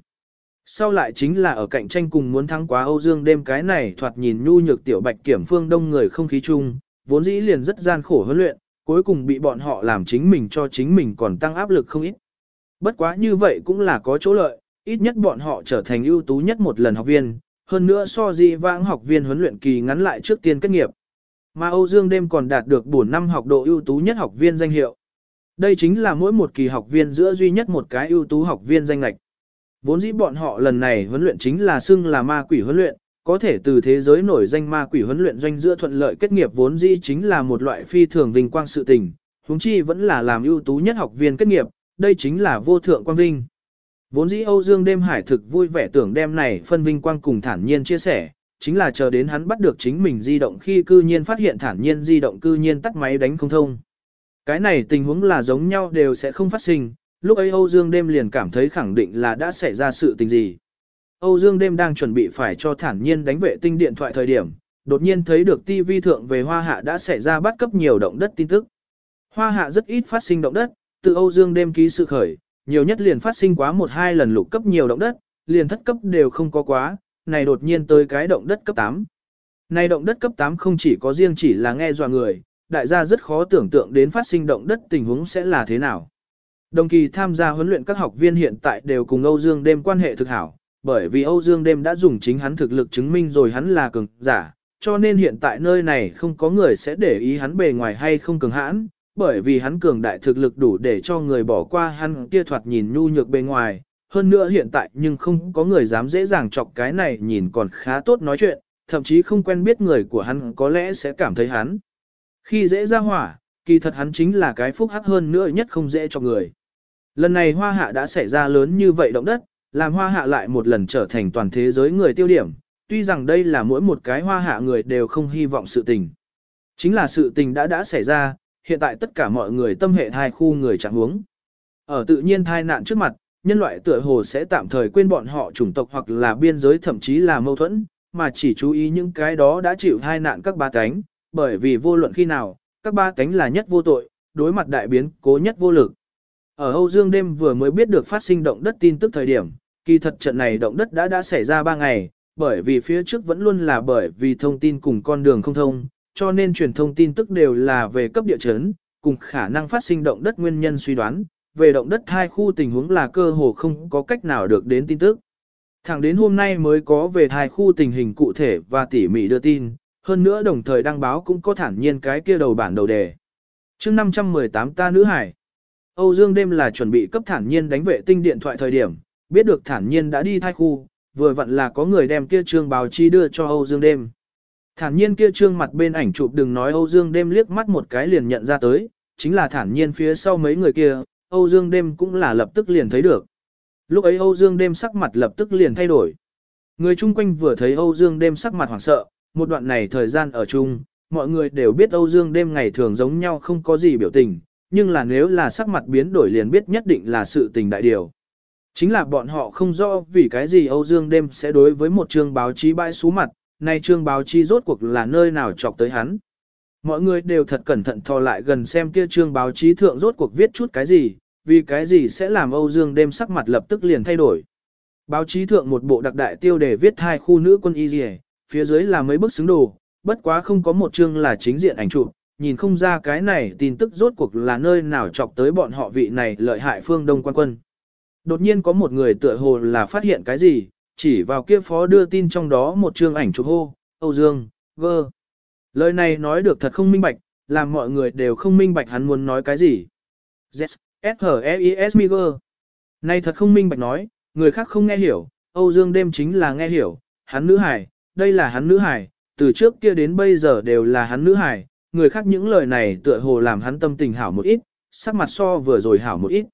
Sau lại chính là ở cạnh tranh cùng muốn thắng quá Âu Dương đêm cái này thoạt nhìn nhu nhược tiểu bạch kiểm phương đông người không khí chung, vốn dĩ liền rất gian khổ huấn luyện, cuối cùng bị bọn họ làm chính mình cho chính mình còn tăng áp lực không ít. Bất quá như vậy cũng là có chỗ lợi, ít nhất bọn họ trở thành ưu tú nhất một lần học viên, hơn nữa so di vãng học viên huấn luyện kỳ ngắn lại trước tiên kết nghiệp. Mà Âu Dương đêm còn đạt được 4 năm học độ ưu tú nhất học viên danh hiệu. Đây chính là mỗi một kỳ học viên giữa duy nhất một cái ưu tú học viên danh lệch. Vốn dĩ bọn họ lần này huấn luyện chính là xưng là ma quỷ huấn luyện, có thể từ thế giới nổi danh ma quỷ huấn luyện doanh giữa thuận lợi kết nghiệp vốn dĩ chính là một loại phi thường vinh quang sự tình, huống chi vẫn là làm ưu tú nhất học viên kết nghiệp, đây chính là vô thượng quang vinh. Vốn dĩ Âu Dương đêm hải thực vui vẻ tưởng đêm này phân vinh quang cùng thản nhiên chia sẻ, chính là chờ đến hắn bắt được chính mình di động khi cư nhiên phát hiện thản nhiên di động cư nhiên tắt máy đánh không thông. Cái này tình huống là giống nhau đều sẽ không phát sinh, lúc ấy Âu Dương đêm liền cảm thấy khẳng định là đã xảy ra sự tình gì. Âu Dương đêm đang chuẩn bị phải cho thản nhiên đánh vệ tinh điện thoại thời điểm, đột nhiên thấy được TV thượng về Hoa Hạ đã xảy ra bắt cấp nhiều động đất tin tức. Hoa Hạ rất ít phát sinh động đất, từ Âu Dương đêm ký sự khởi, nhiều nhất liền phát sinh quá một hai lần lục cấp nhiều động đất, liền thất cấp đều không có quá, này đột nhiên tới cái động đất cấp 8. Này động đất cấp 8 không chỉ có riêng chỉ là nghe dọa người, đại gia rất khó tưởng tượng đến phát sinh động đất tình huống sẽ là thế nào. Đồng kỳ tham gia huấn luyện các học viên hiện tại đều cùng Âu Dương đêm quan hệ thực hảo, bởi vì Âu Dương đêm đã dùng chính hắn thực lực chứng minh rồi hắn là cường giả, cho nên hiện tại nơi này không có người sẽ để ý hắn bề ngoài hay không cường hãn, bởi vì hắn cường đại thực lực đủ để cho người bỏ qua hắn kia thoạt nhìn nhu nhược bề ngoài, hơn nữa hiện tại nhưng không có người dám dễ dàng chọc cái này nhìn còn khá tốt nói chuyện, thậm chí không quen biết người của hắn có lẽ sẽ cảm thấy hắn. Khi dễ ra hỏa, kỳ thật hắn chính là cái phúc hắc hơn nữa nhất không dễ cho người. Lần này hoa hạ đã xảy ra lớn như vậy động đất, làm hoa hạ lại một lần trở thành toàn thế giới người tiêu điểm, tuy rằng đây là mỗi một cái hoa hạ người đều không hy vọng sự tình. Chính là sự tình đã đã xảy ra, hiện tại tất cả mọi người tâm hệ thai khu người chẳng huống. Ở tự nhiên thai nạn trước mặt, nhân loại tựa hồ sẽ tạm thời quên bọn họ chủng tộc hoặc là biên giới thậm chí là mâu thuẫn, mà chỉ chú ý những cái đó đã chịu thai nạn các ba cánh, bởi vì vô luận khi nào, các ba cánh là nhất vô tội, đối mặt đại biến, cố nhất vô lực. Ở Âu Dương đêm vừa mới biết được phát sinh động đất tin tức thời điểm, kỳ thật trận này động đất đã đã xảy ra 3 ngày, bởi vì phía trước vẫn luôn là bởi vì thông tin cùng con đường không thông, cho nên truyền thông tin tức đều là về cấp địa chấn, cùng khả năng phát sinh động đất nguyên nhân suy đoán, về động đất hai khu tình huống là cơ hồ không có cách nào được đến tin tức. Thẳng đến hôm nay mới có về hai khu tình hình cụ thể và tỉ mỉ đưa tin, hơn nữa đồng thời đăng báo cũng có thản nhiên cái kia đầu bản đầu đề. chương 518 ta nữ hải. Âu Dương đêm là chuẩn bị cấp thản nhiên đánh vệ tinh điện thoại thời điểm, biết được thản nhiên đã đi thai khu, vừa vặn là có người đem kia trương báo chí đưa cho Âu Dương đêm. Thản nhiên kia trương mặt bên ảnh chụp đừng nói Âu Dương đêm liếc mắt một cái liền nhận ra tới, chính là thản nhiên phía sau mấy người kia, Âu Dương đêm cũng là lập tức liền thấy được. Lúc ấy Âu Dương đêm sắc mặt lập tức liền thay đổi. Người chung quanh vừa thấy Âu Dương đêm sắc mặt hoảng sợ, một đoạn này thời gian ở chung, mọi người đều biết Âu Dương đêm ngày thường giống nhau không có gì biểu tình, nhưng là nếu là sắc mặt biến đổi liền biết nhất định là sự tình đại điều. Chính là bọn họ không rõ vì cái gì Âu Dương đêm sẽ đối với một chương báo chí bãi xú mặt, nay chương báo chí rốt cuộc là nơi nào chọc tới hắn. Mọi người đều thật cẩn thận thò lại gần xem kia chương báo chí thượng rốt cuộc viết chút cái gì, vì cái gì sẽ làm Âu Dương đêm sắc mặt lập tức liền thay đổi. Báo chí thượng một bộ đặc đại tiêu đề viết hai khu nữ quân y rìa, phía dưới là mấy bức xứng đồ, bất quá không có một chương là chính diện ảnh chụp, nhìn không ra cái này tin tức rốt cuộc là nơi nào chọc tới bọn họ vị này lợi hại phương đông quan quân. Đột nhiên có một người tựa hồ là phát hiện cái gì, chỉ vào kia phó đưa tin trong đó một chương ảnh chụp hô, Âu Dương, gơ. Lời này nói được thật không minh bạch, làm mọi người đều không minh bạch hắn muốn nói cái gì. Z, S, H, E, I, S, M, G. Này thật không minh bạch nói, người khác không nghe hiểu, Âu Dương đêm chính là nghe hiểu, hắn nữ hải, đây là hắn nữ hải, từ trước kia đến bây giờ đều là hắn nữ hải, người khác những lời này tựa hồ làm hắn tâm tình hảo một ít, sắc mặt so vừa rồi hảo một ít.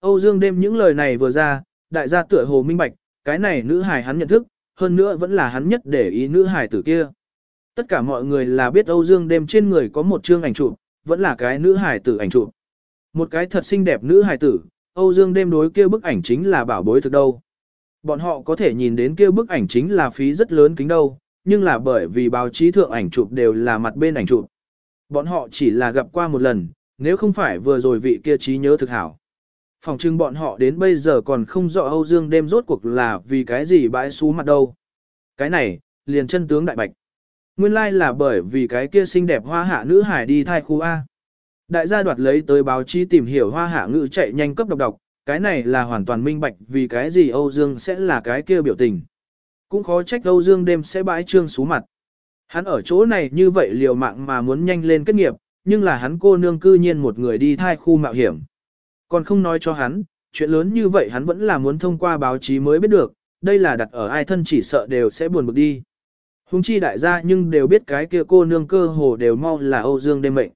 Âu Dương đêm những lời này vừa ra, đại gia tựa hồ minh bạch, cái này nữ hải hắn nhận thức, hơn nữa vẫn là hắn nhất để ý nữ hải tử kia. Tất cả mọi người là biết Âu Dương đêm trên người có một chương ảnh chụp, vẫn là cái nữ hải tử ảnh chụp. Một cái thật xinh đẹp nữ hải tử, Âu Dương đêm đối kia bức ảnh chính là bảo bối thực đâu. Bọn họ có thể nhìn đến kia bức ảnh chính là phí rất lớn kính đâu, nhưng là bởi vì báo chí thượng ảnh chụp đều là mặt bên ảnh chụp. Bọn họ chỉ là gặp qua một lần, nếu không phải vừa rồi vị kia trí nhớ thực hảo. Phòng trưng bọn họ đến bây giờ còn không rõ Âu Dương đêm rốt cuộc là vì cái gì bãi xú mặt đâu. Cái này, liền chân tướng đại bạch. Nguyên lai like là bởi vì cái kia xinh đẹp hoa hạ nữ hải đi thai khu A. Đại gia đoạt lấy tới báo chí tìm hiểu hoa hạ ngữ chạy nhanh cấp độc độc, cái này là hoàn toàn minh bạch vì cái gì Âu Dương sẽ là cái kia biểu tình. Cũng khó trách Âu Dương đêm sẽ bãi trương xú mặt. Hắn ở chỗ này như vậy liều mạng mà muốn nhanh lên kết nghiệp, nhưng là hắn cô nương cư nhiên một người đi thai khu mạo hiểm. Còn không nói cho hắn, chuyện lớn như vậy hắn vẫn là muốn thông qua báo chí mới biết được, đây là đặt ở ai thân chỉ sợ đều sẽ buồn bực đi. Hùng chi đại gia nhưng đều biết cái kia cô nương cơ hồ đều mau là Âu Dương đêm mệnh.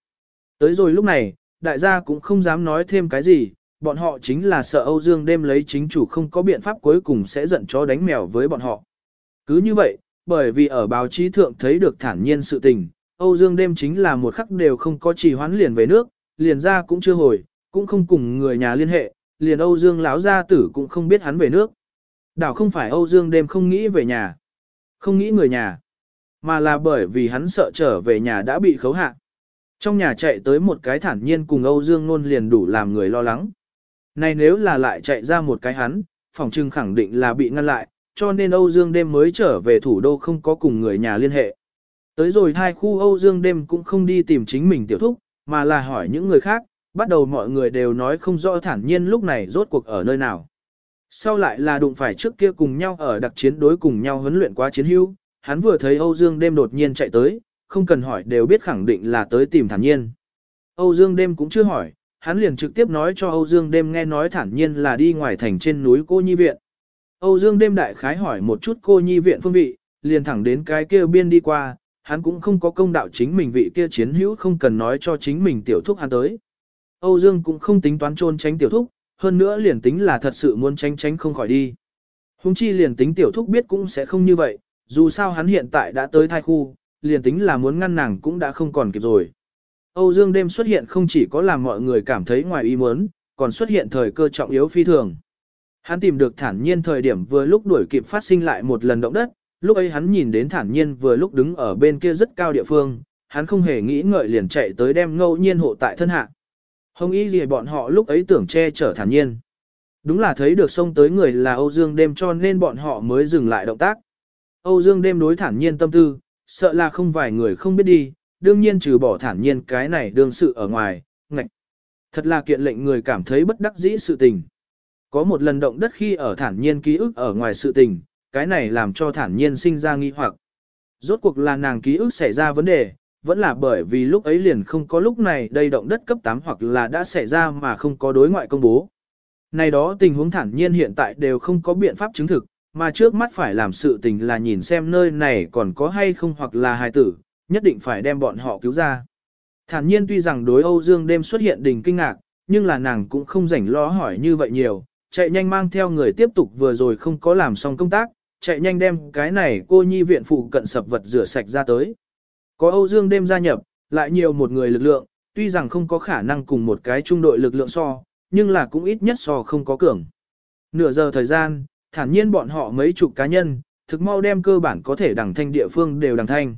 Tới rồi lúc này, đại gia cũng không dám nói thêm cái gì, bọn họ chính là sợ Âu Dương đêm lấy chính chủ không có biện pháp cuối cùng sẽ giận chó đánh mèo với bọn họ. Cứ như vậy, bởi vì ở báo chí thượng thấy được thản nhiên sự tình, Âu Dương đêm chính là một khắc đều không có trì hoãn liền về nước, liền ra cũng chưa hồi, cũng không cùng người nhà liên hệ, liền Âu Dương lão gia tử cũng không biết hắn về nước. Đảo không phải Âu Dương đêm không nghĩ về nhà, không nghĩ người nhà, mà là bởi vì hắn sợ trở về nhà đã bị khấu hạ. Trong nhà chạy tới một cái thản nhiên cùng Âu Dương Nôn liền đủ làm người lo lắng. Này nếu là lại chạy ra một cái hắn, phòng trưng khẳng định là bị ngăn lại, cho nên Âu Dương đêm mới trở về thủ đô không có cùng người nhà liên hệ. Tới rồi hai khu Âu Dương đêm cũng không đi tìm chính mình tiểu thúc, mà là hỏi những người khác, bắt đầu mọi người đều nói không rõ thản nhiên lúc này rốt cuộc ở nơi nào. Sau lại là đụng phải trước kia cùng nhau ở đặc chiến đối cùng nhau huấn luyện quá chiến hữu, hắn vừa thấy Âu Dương đêm đột nhiên chạy tới, không cần hỏi đều biết khẳng định là tới tìm thản nhiên. Âu Dương đêm cũng chưa hỏi, hắn liền trực tiếp nói cho Âu Dương đêm nghe nói thản nhiên là đi ngoài thành trên núi cô nhi viện. Âu Dương đêm đại khái hỏi một chút cô nhi viện phương vị, liền thẳng đến cái kia biên đi qua, hắn cũng không có công đạo chính mình vị kia chiến hữu không cần nói cho chính mình tiểu thúc hắn tới. Âu Dương cũng không tính toán trôn tránh tiểu thúc, hơn nữa liền tính là thật sự muốn tránh tránh không khỏi đi. Hùng chi liền tính tiểu thúc biết cũng sẽ không như vậy, dù sao hắn hiện tại đã tới thai khu, liền tính là muốn ngăn nàng cũng đã không còn kịp rồi. Âu Dương đêm xuất hiện không chỉ có làm mọi người cảm thấy ngoài ý muốn, còn xuất hiện thời cơ trọng yếu phi thường. Hắn tìm được thản nhiên thời điểm vừa lúc đuổi kịp phát sinh lại một lần động đất, lúc ấy hắn nhìn đến thản nhiên vừa lúc đứng ở bên kia rất cao địa phương, hắn không hề nghĩ ngợi liền chạy tới đem ngẫu nhiên hộ tại thân hạ. Hồng ý gì bọn họ lúc ấy tưởng che chở thản nhiên. Đúng là thấy được xông tới người là Âu Dương đêm cho nên bọn họ mới dừng lại động tác. Âu Dương đêm đối thản nhiên tâm tư, sợ là không vài người không biết đi, đương nhiên trừ bỏ thản nhiên cái này đương sự ở ngoài, ngạch. Thật là kiện lệnh người cảm thấy bất đắc dĩ sự tình. Có một lần động đất khi ở thản nhiên ký ức ở ngoài sự tình, cái này làm cho thản nhiên sinh ra nghi hoặc. Rốt cuộc là nàng ký ức xảy ra vấn đề, vẫn là bởi vì lúc ấy liền không có lúc này đây động đất cấp 8 hoặc là đã xảy ra mà không có đối ngoại công bố. Này đó tình huống thản nhiên hiện tại đều không có biện pháp chứng thực, mà trước mắt phải làm sự tình là nhìn xem nơi này còn có hay không hoặc là hài tử, nhất định phải đem bọn họ cứu ra. Thản nhiên tuy rằng đối Âu Dương đêm xuất hiện đình kinh ngạc, nhưng là nàng cũng không rảnh lo hỏi như vậy nhiều, chạy nhanh mang theo người tiếp tục vừa rồi không có làm xong công tác, chạy nhanh đem cái này cô nhi viện phụ cận sập vật rửa sạch ra tới. Có Âu Dương đêm gia nhập, lại nhiều một người lực lượng, tuy rằng không có khả năng cùng một cái trung đội lực lượng so, nhưng là cũng ít nhất so không có cường. Nửa giờ thời gian, thản nhiên bọn họ mấy chục cá nhân, thực mau đem cơ bản có thể đẳng thanh địa phương đều đẳng thanh.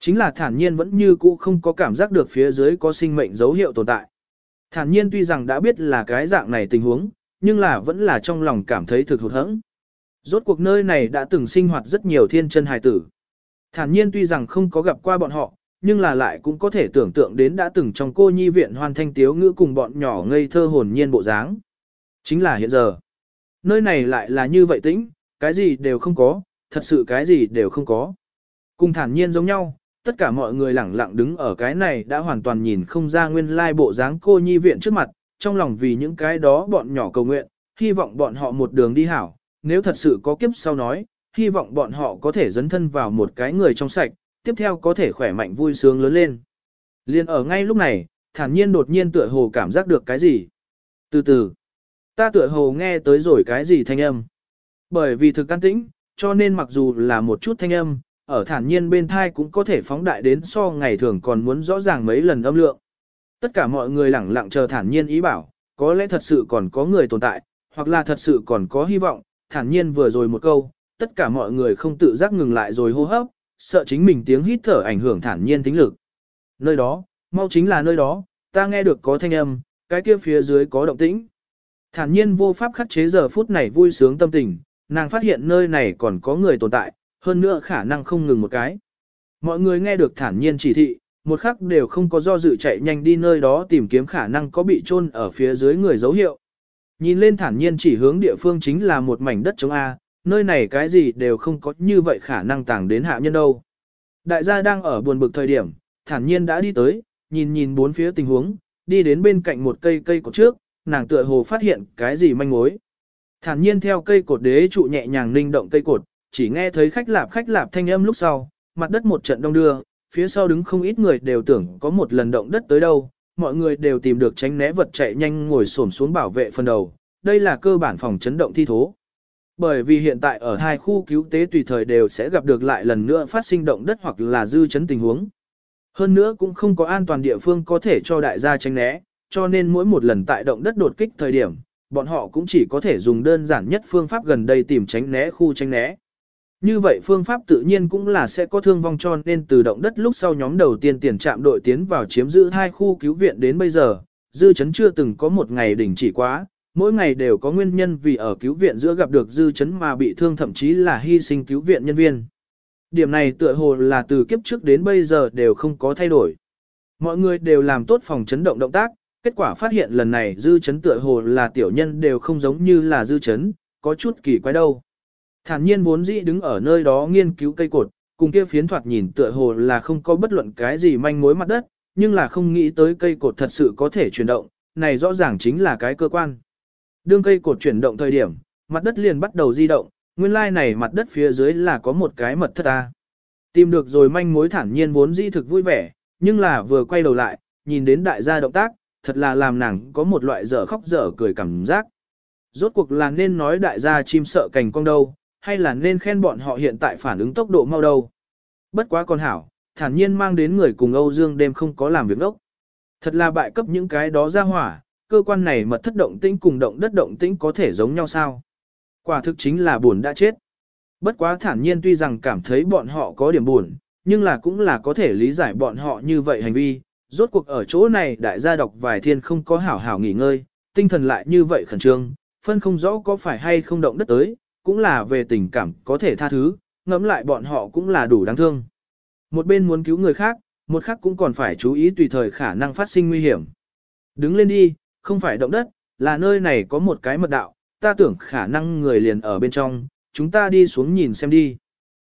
Chính là thản nhiên vẫn như cũ không có cảm giác được phía dưới có sinh mệnh dấu hiệu tồn tại. Thản nhiên tuy rằng đã biết là cái dạng này tình huống, nhưng là vẫn là trong lòng cảm thấy thực hụt hẫng. Rốt cuộc nơi này đã từng sinh hoạt rất nhiều thiên chân hài tử. Thản nhiên tuy rằng không có gặp qua bọn họ, nhưng là lại cũng có thể tưởng tượng đến đã từng trong cô nhi viện hoàn thanh tiếu ngữ cùng bọn nhỏ ngây thơ hồn nhiên bộ dáng. Chính là hiện giờ. Nơi này lại là như vậy tĩnh, cái gì đều không có, thật sự cái gì đều không có. Cùng thản nhiên giống nhau, tất cả mọi người lẳng lặng đứng ở cái này đã hoàn toàn nhìn không ra nguyên lai bộ dáng cô nhi viện trước mặt, trong lòng vì những cái đó bọn nhỏ cầu nguyện, hy vọng bọn họ một đường đi hảo, nếu thật sự có kiếp sau nói, hy vọng bọn họ có thể dấn thân vào một cái người trong sạch, tiếp theo có thể khỏe mạnh vui sướng lớn lên. Liên ở ngay lúc này, thản nhiên đột nhiên tựa hồ cảm giác được cái gì. Từ từ, ta tựa hồ nghe tới rồi cái gì thanh âm. Bởi vì thực can tĩnh, cho nên mặc dù là một chút thanh âm, ở thản nhiên bên thai cũng có thể phóng đại đến so ngày thường còn muốn rõ ràng mấy lần âm lượng. Tất cả mọi người lẳng lặng chờ thản nhiên ý bảo, có lẽ thật sự còn có người tồn tại, hoặc là thật sự còn có hy vọng, thản nhiên vừa rồi một câu, tất cả mọi người không tự giác ngừng lại rồi hô hấp, sợ chính mình tiếng hít thở ảnh hưởng thản nhiên tính lực. Nơi đó, mau chính là nơi đó, ta nghe được có thanh âm, cái kia phía dưới có động tĩnh. Thản nhiên vô pháp khắc chế giờ phút này vui sướng tâm tình, nàng phát hiện nơi này còn có người tồn tại, hơn nữa khả năng không ngừng một cái. Mọi người nghe được thản nhiên chỉ thị, một khắc đều không có do dự chạy nhanh đi nơi đó tìm kiếm khả năng có bị trôn ở phía dưới người dấu hiệu. Nhìn lên thản nhiên chỉ hướng địa phương chính là một mảnh đất trống A, nơi này cái gì đều không có như vậy khả năng tàng đến hạ nhân đâu. Đại gia đang ở buồn bực thời điểm, thản nhiên đã đi tới, nhìn nhìn bốn phía tình huống, đi đến bên cạnh một cây cây cột trước, nàng tựa hồ phát hiện cái gì manh mối. Thản nhiên theo cây cột đế trụ nhẹ nhàng linh động cây cột, chỉ nghe thấy khách lạp khách lạp thanh âm lúc sau, mặt đất một trận đông đưa, phía sau đứng không ít người đều tưởng có một lần động đất tới đâu, mọi người đều tìm được tránh né vật chạy nhanh ngồi xổm xuống bảo vệ phần đầu, đây là cơ bản phòng chấn động thi thố. Bởi vì hiện tại ở hai khu cứu tế tùy thời đều sẽ gặp được lại lần nữa phát sinh động đất hoặc là dư chấn tình huống. Hơn nữa cũng không có an toàn địa phương có thể cho đại gia tránh né, cho nên mỗi một lần tại động đất đột kích thời điểm, bọn họ cũng chỉ có thể dùng đơn giản nhất phương pháp gần đây tìm tránh né khu tránh né. Như vậy phương pháp tự nhiên cũng là sẽ có thương vong cho nên từ động đất lúc sau nhóm đầu tiên tiền trạm đội tiến vào chiếm giữ hai khu cứu viện đến bây giờ, dư chấn chưa từng có một ngày đỉnh chỉ quá, mỗi ngày đều có nguyên nhân vì ở cứu viện giữa gặp được dư chấn mà bị thương thậm chí là hy sinh cứu viện nhân viên. Điểm này tựa hồ là từ kiếp trước đến bây giờ đều không có thay đổi. Mọi người đều làm tốt phòng chấn động động tác, kết quả phát hiện lần này dư chấn tựa hồ là tiểu nhân đều không giống như là dư chấn, có chút kỳ quái đâu. Thản nhiên vốn dĩ đứng ở nơi đó nghiên cứu cây cột, cùng kia phiến thoạt nhìn tựa hồ là không có bất luận cái gì manh mối mặt đất, nhưng là không nghĩ tới cây cột thật sự có thể chuyển động, này rõ ràng chính là cái cơ quan. Đương cây cột chuyển động thời điểm, mặt đất liền bắt đầu di động, nguyên lai này mặt đất phía dưới là có một cái mật thất ta. Tìm được rồi manh mối thản nhiên vốn di thực vui vẻ, nhưng là vừa quay đầu lại, nhìn đến đại gia động tác, thật là làm nàng có một loại dở khóc dở cười cảm giác. Rốt cuộc là nên nói đại gia chim sợ cành cong đâu, hay là nên khen bọn họ hiện tại phản ứng tốc độ mau đâu. Bất quá con hảo, thản nhiên mang đến người cùng Âu Dương đêm không có làm việc đốc. Thật là bại cấp những cái đó ra hỏa, cơ quan này mật thất động tĩnh cùng động đất động tĩnh có thể giống nhau sao. Quả thực chính là buồn đã chết. Bất quá thản nhiên tuy rằng cảm thấy bọn họ có điểm buồn, nhưng là cũng là có thể lý giải bọn họ như vậy hành vi. Rốt cuộc ở chỗ này đại gia đọc vài thiên không có hảo hảo nghỉ ngơi, tinh thần lại như vậy khẩn trương, phân không rõ có phải hay không động đất tới, cũng là về tình cảm có thể tha thứ, ngẫm lại bọn họ cũng là đủ đáng thương. Một bên muốn cứu người khác, một khác cũng còn phải chú ý tùy thời khả năng phát sinh nguy hiểm. Đứng lên đi, không phải động đất, là nơi này có một cái mật đạo, ta tưởng khả năng người liền ở bên trong, chúng ta đi xuống nhìn xem đi.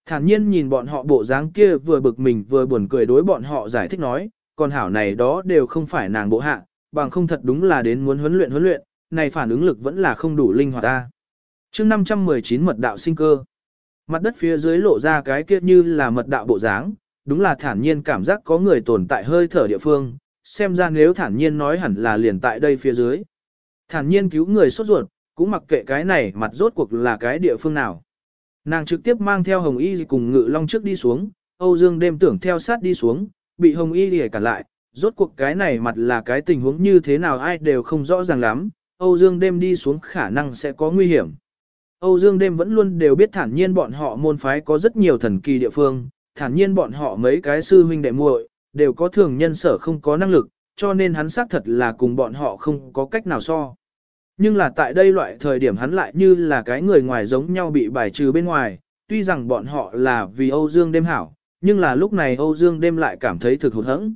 Thản nhiên nhìn bọn họ bộ dáng kia vừa bực mình vừa buồn cười đối bọn họ giải thích nói, còn hảo này đó đều không phải nàng bộ hạ, bằng không thật đúng là đến muốn huấn luyện huấn luyện, này phản ứng lực vẫn là không đủ linh hoạt ta Trước 519 mật đạo sinh cơ. Mặt đất phía dưới lộ ra cái kia như là mật đạo bộ dáng, đúng là thản nhiên cảm giác có người tồn tại hơi thở địa phương, xem ra nếu thản nhiên nói hẳn là liền tại đây phía dưới. Thản nhiên cứu người sốt ruột, cũng mặc kệ cái này mặt rốt cuộc là cái địa phương nào. Nàng trực tiếp mang theo Hồng Y cùng Ngự Long trước đi xuống, Âu Dương đêm tưởng theo sát đi xuống, bị Hồng Y lìa cản lại, rốt cuộc cái này mặt là cái tình huống như thế nào ai đều không rõ ràng lắm, Âu Dương đêm đi xuống khả năng sẽ có nguy hiểm. Âu Dương đêm vẫn luôn đều biết thản nhiên bọn họ môn phái có rất nhiều thần kỳ địa phương, thản nhiên bọn họ mấy cái sư huynh đệ muội đều có thường nhân sở không có năng lực, cho nên hắn xác thật là cùng bọn họ không có cách nào so. Nhưng là tại đây loại thời điểm hắn lại như là cái người ngoài giống nhau bị bài trừ bên ngoài, tuy rằng bọn họ là vì Âu Dương đêm hảo, nhưng là lúc này Âu Dương đêm lại cảm thấy thực hụt hẫng.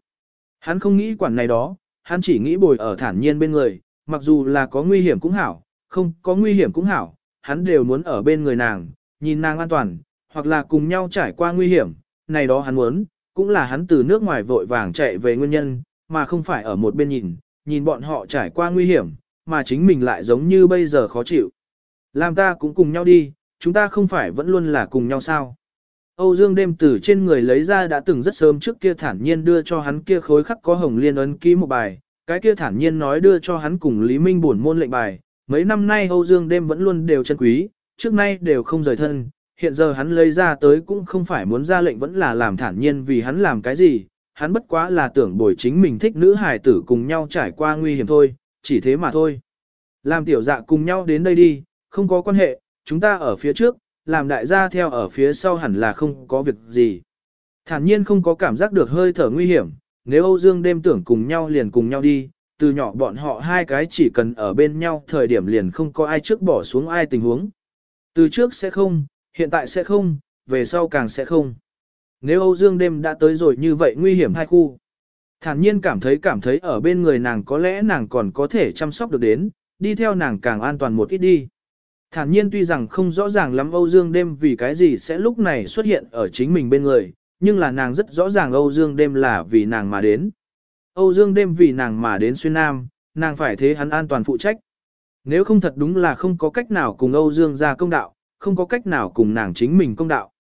Hắn không nghĩ quản này đó, hắn chỉ nghĩ bồi ở thản nhiên bên người, mặc dù là có nguy hiểm cũng hảo, không có nguy hiểm cũng hảo, hắn đều muốn ở bên người nàng, nhìn nàng an toàn, hoặc là cùng nhau trải qua nguy hiểm, này đó hắn muốn, cũng là hắn từ nước ngoài vội vàng chạy về nguyên nhân, mà không phải ở một bên nhìn, nhìn bọn họ trải qua nguy hiểm, mà chính mình lại giống như bây giờ khó chịu. Làm ta cũng cùng nhau đi, chúng ta không phải vẫn luôn là cùng nhau sao. Âu Dương đêm từ trên người lấy ra đã từng rất sớm trước kia thản nhiên đưa cho hắn kia khối khắc có hồng liên ấn ký một bài, cái kia thản nhiên nói đưa cho hắn cùng Lý Minh buồn môn lệnh bài, mấy năm nay Âu Dương đêm vẫn luôn đều chân quý, trước nay đều không rời thân, hiện giờ hắn lấy ra tới cũng không phải muốn ra lệnh vẫn là làm thản nhiên vì hắn làm cái gì, hắn bất quá là tưởng bồi chính mình thích nữ hài tử cùng nhau trải qua nguy hiểm thôi, chỉ thế mà thôi. Làm tiểu dạ cùng nhau đến đây đi, không có quan hệ, chúng ta ở phía trước, làm đại gia theo ở phía sau hẳn là không có việc gì. Thản nhiên không có cảm giác được hơi thở nguy hiểm, nếu Âu Dương đêm tưởng cùng nhau liền cùng nhau đi, từ nhỏ bọn họ hai cái chỉ cần ở bên nhau thời điểm liền không có ai trước bỏ xuống ai tình huống. Từ trước sẽ không, hiện tại sẽ không, về sau càng sẽ không. Nếu Âu Dương đêm đã tới rồi như vậy nguy hiểm hai khu. Thản nhiên cảm thấy cảm thấy ở bên người nàng có lẽ nàng còn có thể chăm sóc được đến, đi theo nàng càng an toàn một ít đi. Thản nhiên tuy rằng không rõ ràng lắm Âu Dương đêm vì cái gì sẽ lúc này xuất hiện ở chính mình bên người, nhưng là nàng rất rõ ràng Âu Dương đêm là vì nàng mà đến. Âu Dương đêm vì nàng mà đến xuyên nam, nàng phải thế hắn an toàn phụ trách. Nếu không thật đúng là không có cách nào cùng Âu Dương ra công đạo, không có cách nào cùng nàng chính mình công đạo.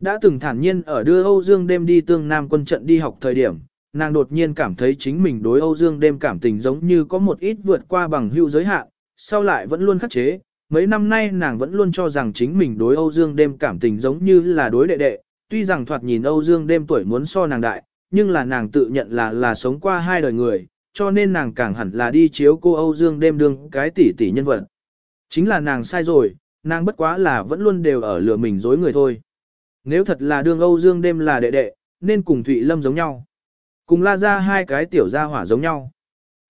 Đã từng thản nhiên ở đưa Âu Dương đêm đi tương nam quân trận đi học thời điểm, nàng đột nhiên cảm thấy chính mình đối Âu Dương đêm cảm tình giống như có một ít vượt qua bằng hữu giới hạn, sau lại vẫn luôn khắc chế. Mấy năm nay nàng vẫn luôn cho rằng chính mình đối Âu Dương đêm cảm tình giống như là đối đệ đệ, tuy rằng thoạt nhìn Âu Dương đêm tuổi muốn so nàng đại, nhưng là nàng tự nhận là là sống qua hai đời người, cho nên nàng càng hẳn là đi chiếu cô Âu Dương đêm đương cái tỷ tỷ nhân vật. Chính là nàng sai rồi, nàng bất quá là vẫn luôn đều ở lừa mình dối người thôi. Nếu thật là Đường Âu Dương đêm là đệ đệ, nên cùng Thụy Lâm giống nhau. Cùng la ra hai cái tiểu gia hỏa giống nhau.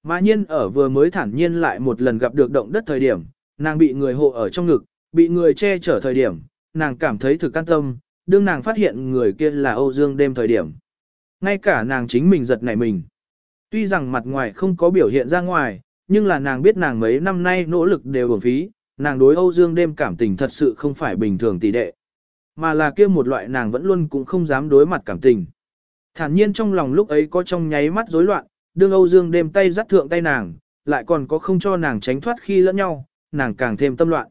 Mà nhiên ở vừa mới thản nhiên lại một lần gặp được động đất thời điểm, nàng bị người hộ ở trong ngực, bị người che chở thời điểm, nàng cảm thấy thực can tâm, đương nàng phát hiện người kia là Âu Dương đêm thời điểm. Ngay cả nàng chính mình giật nảy mình. Tuy rằng mặt ngoài không có biểu hiện ra ngoài, nhưng là nàng biết nàng mấy năm nay nỗ lực đều bổng phí, nàng đối Âu Dương đêm cảm tình thật sự không phải bình thường tỷ đệ. Mà là kia một loại nàng vẫn luôn cũng không dám đối mặt cảm tình. Thản nhiên trong lòng lúc ấy có trong nháy mắt rối loạn, đương Âu Dương đêm tay dắt thượng tay nàng, lại còn có không cho nàng tránh thoát khi lẫn nhau, nàng càng thêm tâm loạn.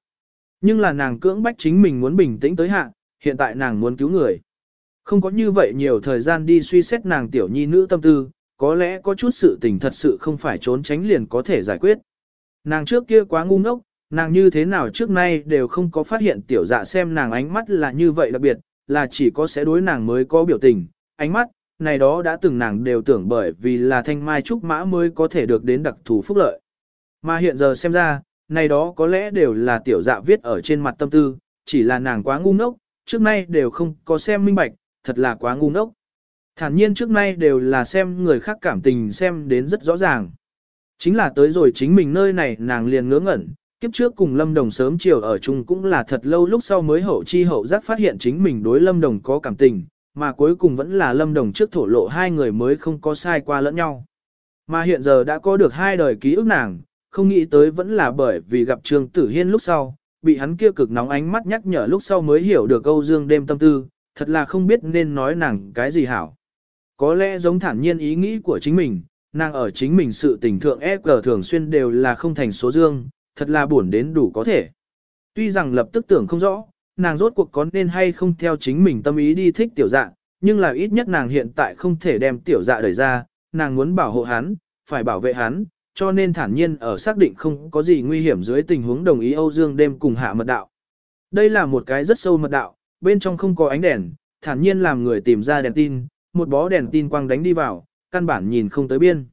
Nhưng là nàng cưỡng bách chính mình muốn bình tĩnh tới hạ, hiện tại nàng muốn cứu người. Không có như vậy nhiều thời gian đi suy xét nàng tiểu nhi nữ tâm tư, có lẽ có chút sự tình thật sự không phải trốn tránh liền có thể giải quyết. Nàng trước kia quá ngu ngốc, nàng như thế nào trước nay đều không có phát hiện tiểu dạ xem nàng ánh mắt là như vậy đặc biệt, là chỉ có sẽ đối nàng mới có biểu tình, ánh mắt, này đó đã từng nàng đều tưởng bởi vì là thanh mai trúc mã mới có thể được đến đặc thù phúc lợi. Mà hiện giờ xem ra, này đó có lẽ đều là tiểu dạ viết ở trên mặt tâm tư, chỉ là nàng quá ngu ngốc, trước nay đều không có xem minh bạch, thật là quá ngu ngốc. Thản nhiên trước nay đều là xem người khác cảm tình xem đến rất rõ ràng. Chính là tới rồi chính mình nơi này nàng liền ngớ ngẩn, kiếp trước cùng Lâm Đồng sớm chiều ở chung cũng là thật lâu lúc sau mới hậu chi hậu giác phát hiện chính mình đối Lâm Đồng có cảm tình, mà cuối cùng vẫn là Lâm Đồng trước thổ lộ hai người mới không có sai qua lẫn nhau. Mà hiện giờ đã có được hai đời ký ức nàng, không nghĩ tới vẫn là bởi vì gặp Trương Tử Hiên lúc sau, bị hắn kia cực nóng ánh mắt nhắc nhở lúc sau mới hiểu được Âu Dương đêm tâm tư, thật là không biết nên nói nàng cái gì hảo. Có lẽ giống thản nhiên ý nghĩ của chính mình, nàng ở chính mình sự tình thượng e FG thường xuyên đều là không thành số dương, thật là buồn đến đủ có thể. Tuy rằng lập tức tưởng không rõ, nàng rốt cuộc có nên hay không theo chính mình tâm ý đi thích tiểu dạ, nhưng là ít nhất nàng hiện tại không thể đem tiểu dạ đẩy ra, nàng muốn bảo hộ hắn, phải bảo vệ hắn, cho nên thản nhiên ở xác định không có gì nguy hiểm dưới tình huống đồng ý Âu Dương đêm cùng hạ mật đạo. Đây là một cái rất sâu mật đạo, bên trong không có ánh đèn, thản nhiên làm người tìm ra đèn tin, một bó đèn tin quang đánh đi vào, căn bản nhìn không tới biên.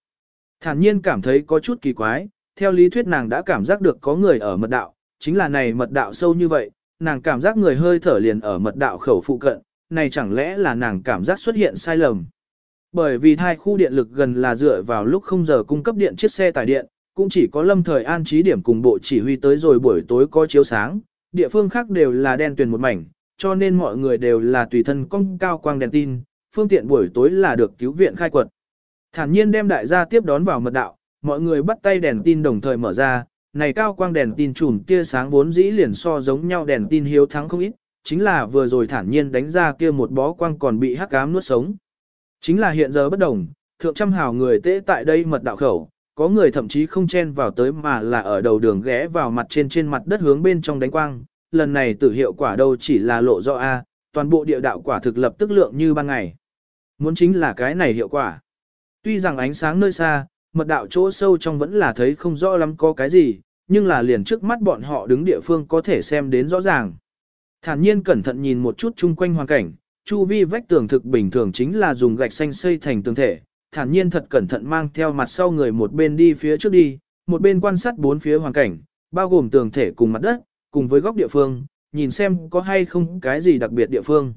Thản nhiên cảm thấy có chút kỳ quái, theo lý thuyết nàng đã cảm giác được có người ở mật đạo, chính là này mật đạo sâu như vậy, nàng cảm giác người hơi thở liền ở mật đạo khẩu phụ cận, này chẳng lẽ là nàng cảm giác xuất hiện sai lầm. Bởi vì hai khu điện lực gần là dựa vào lúc không giờ cung cấp điện chiếc xe tải điện, cũng chỉ có lâm thời an trí điểm cùng bộ chỉ huy tới rồi buổi tối có chiếu sáng, địa phương khác đều là đen tuyền một mảnh, cho nên mọi người đều là tùy thân cong cao quang đèn tin, phương tiện buổi tối là được cứu viện khai quật. Thản nhiên đem đại gia tiếp đón vào mật đạo, mọi người bắt tay đèn tin đồng thời mở ra, này cao quang đèn tin chùm tia sáng vốn dĩ liền so giống nhau đèn tin hiếu thắng không ít, chính là vừa rồi thản nhiên đánh ra kia một bó quang còn bị hắc ám nuốt sống. Chính là hiện giờ bất đồng, thượng trăm hào người tễ tại đây mật đạo khẩu, có người thậm chí không chen vào tới mà là ở đầu đường ghé vào mặt trên trên mặt đất hướng bên trong đánh quang, lần này tử hiệu quả đâu chỉ là lộ rõ A, toàn bộ địa đạo quả thực lập tức lượng như ban ngày. Muốn chính là cái này hiệu quả. Tuy rằng ánh sáng nơi xa, mật đạo chỗ sâu trong vẫn là thấy không rõ lắm có cái gì, nhưng là liền trước mắt bọn họ đứng địa phương có thể xem đến rõ ràng. Thản nhiên cẩn thận nhìn một chút chung quanh hoàn cảnh, chu vi vách tường thực bình thường chính là dùng gạch xanh xây thành tường thể. Thản nhiên thật cẩn thận mang theo mặt sau người một bên đi phía trước đi, một bên quan sát bốn phía hoàn cảnh, bao gồm tường thể cùng mặt đất, cùng với góc địa phương, nhìn xem có hay không cái gì đặc biệt địa phương.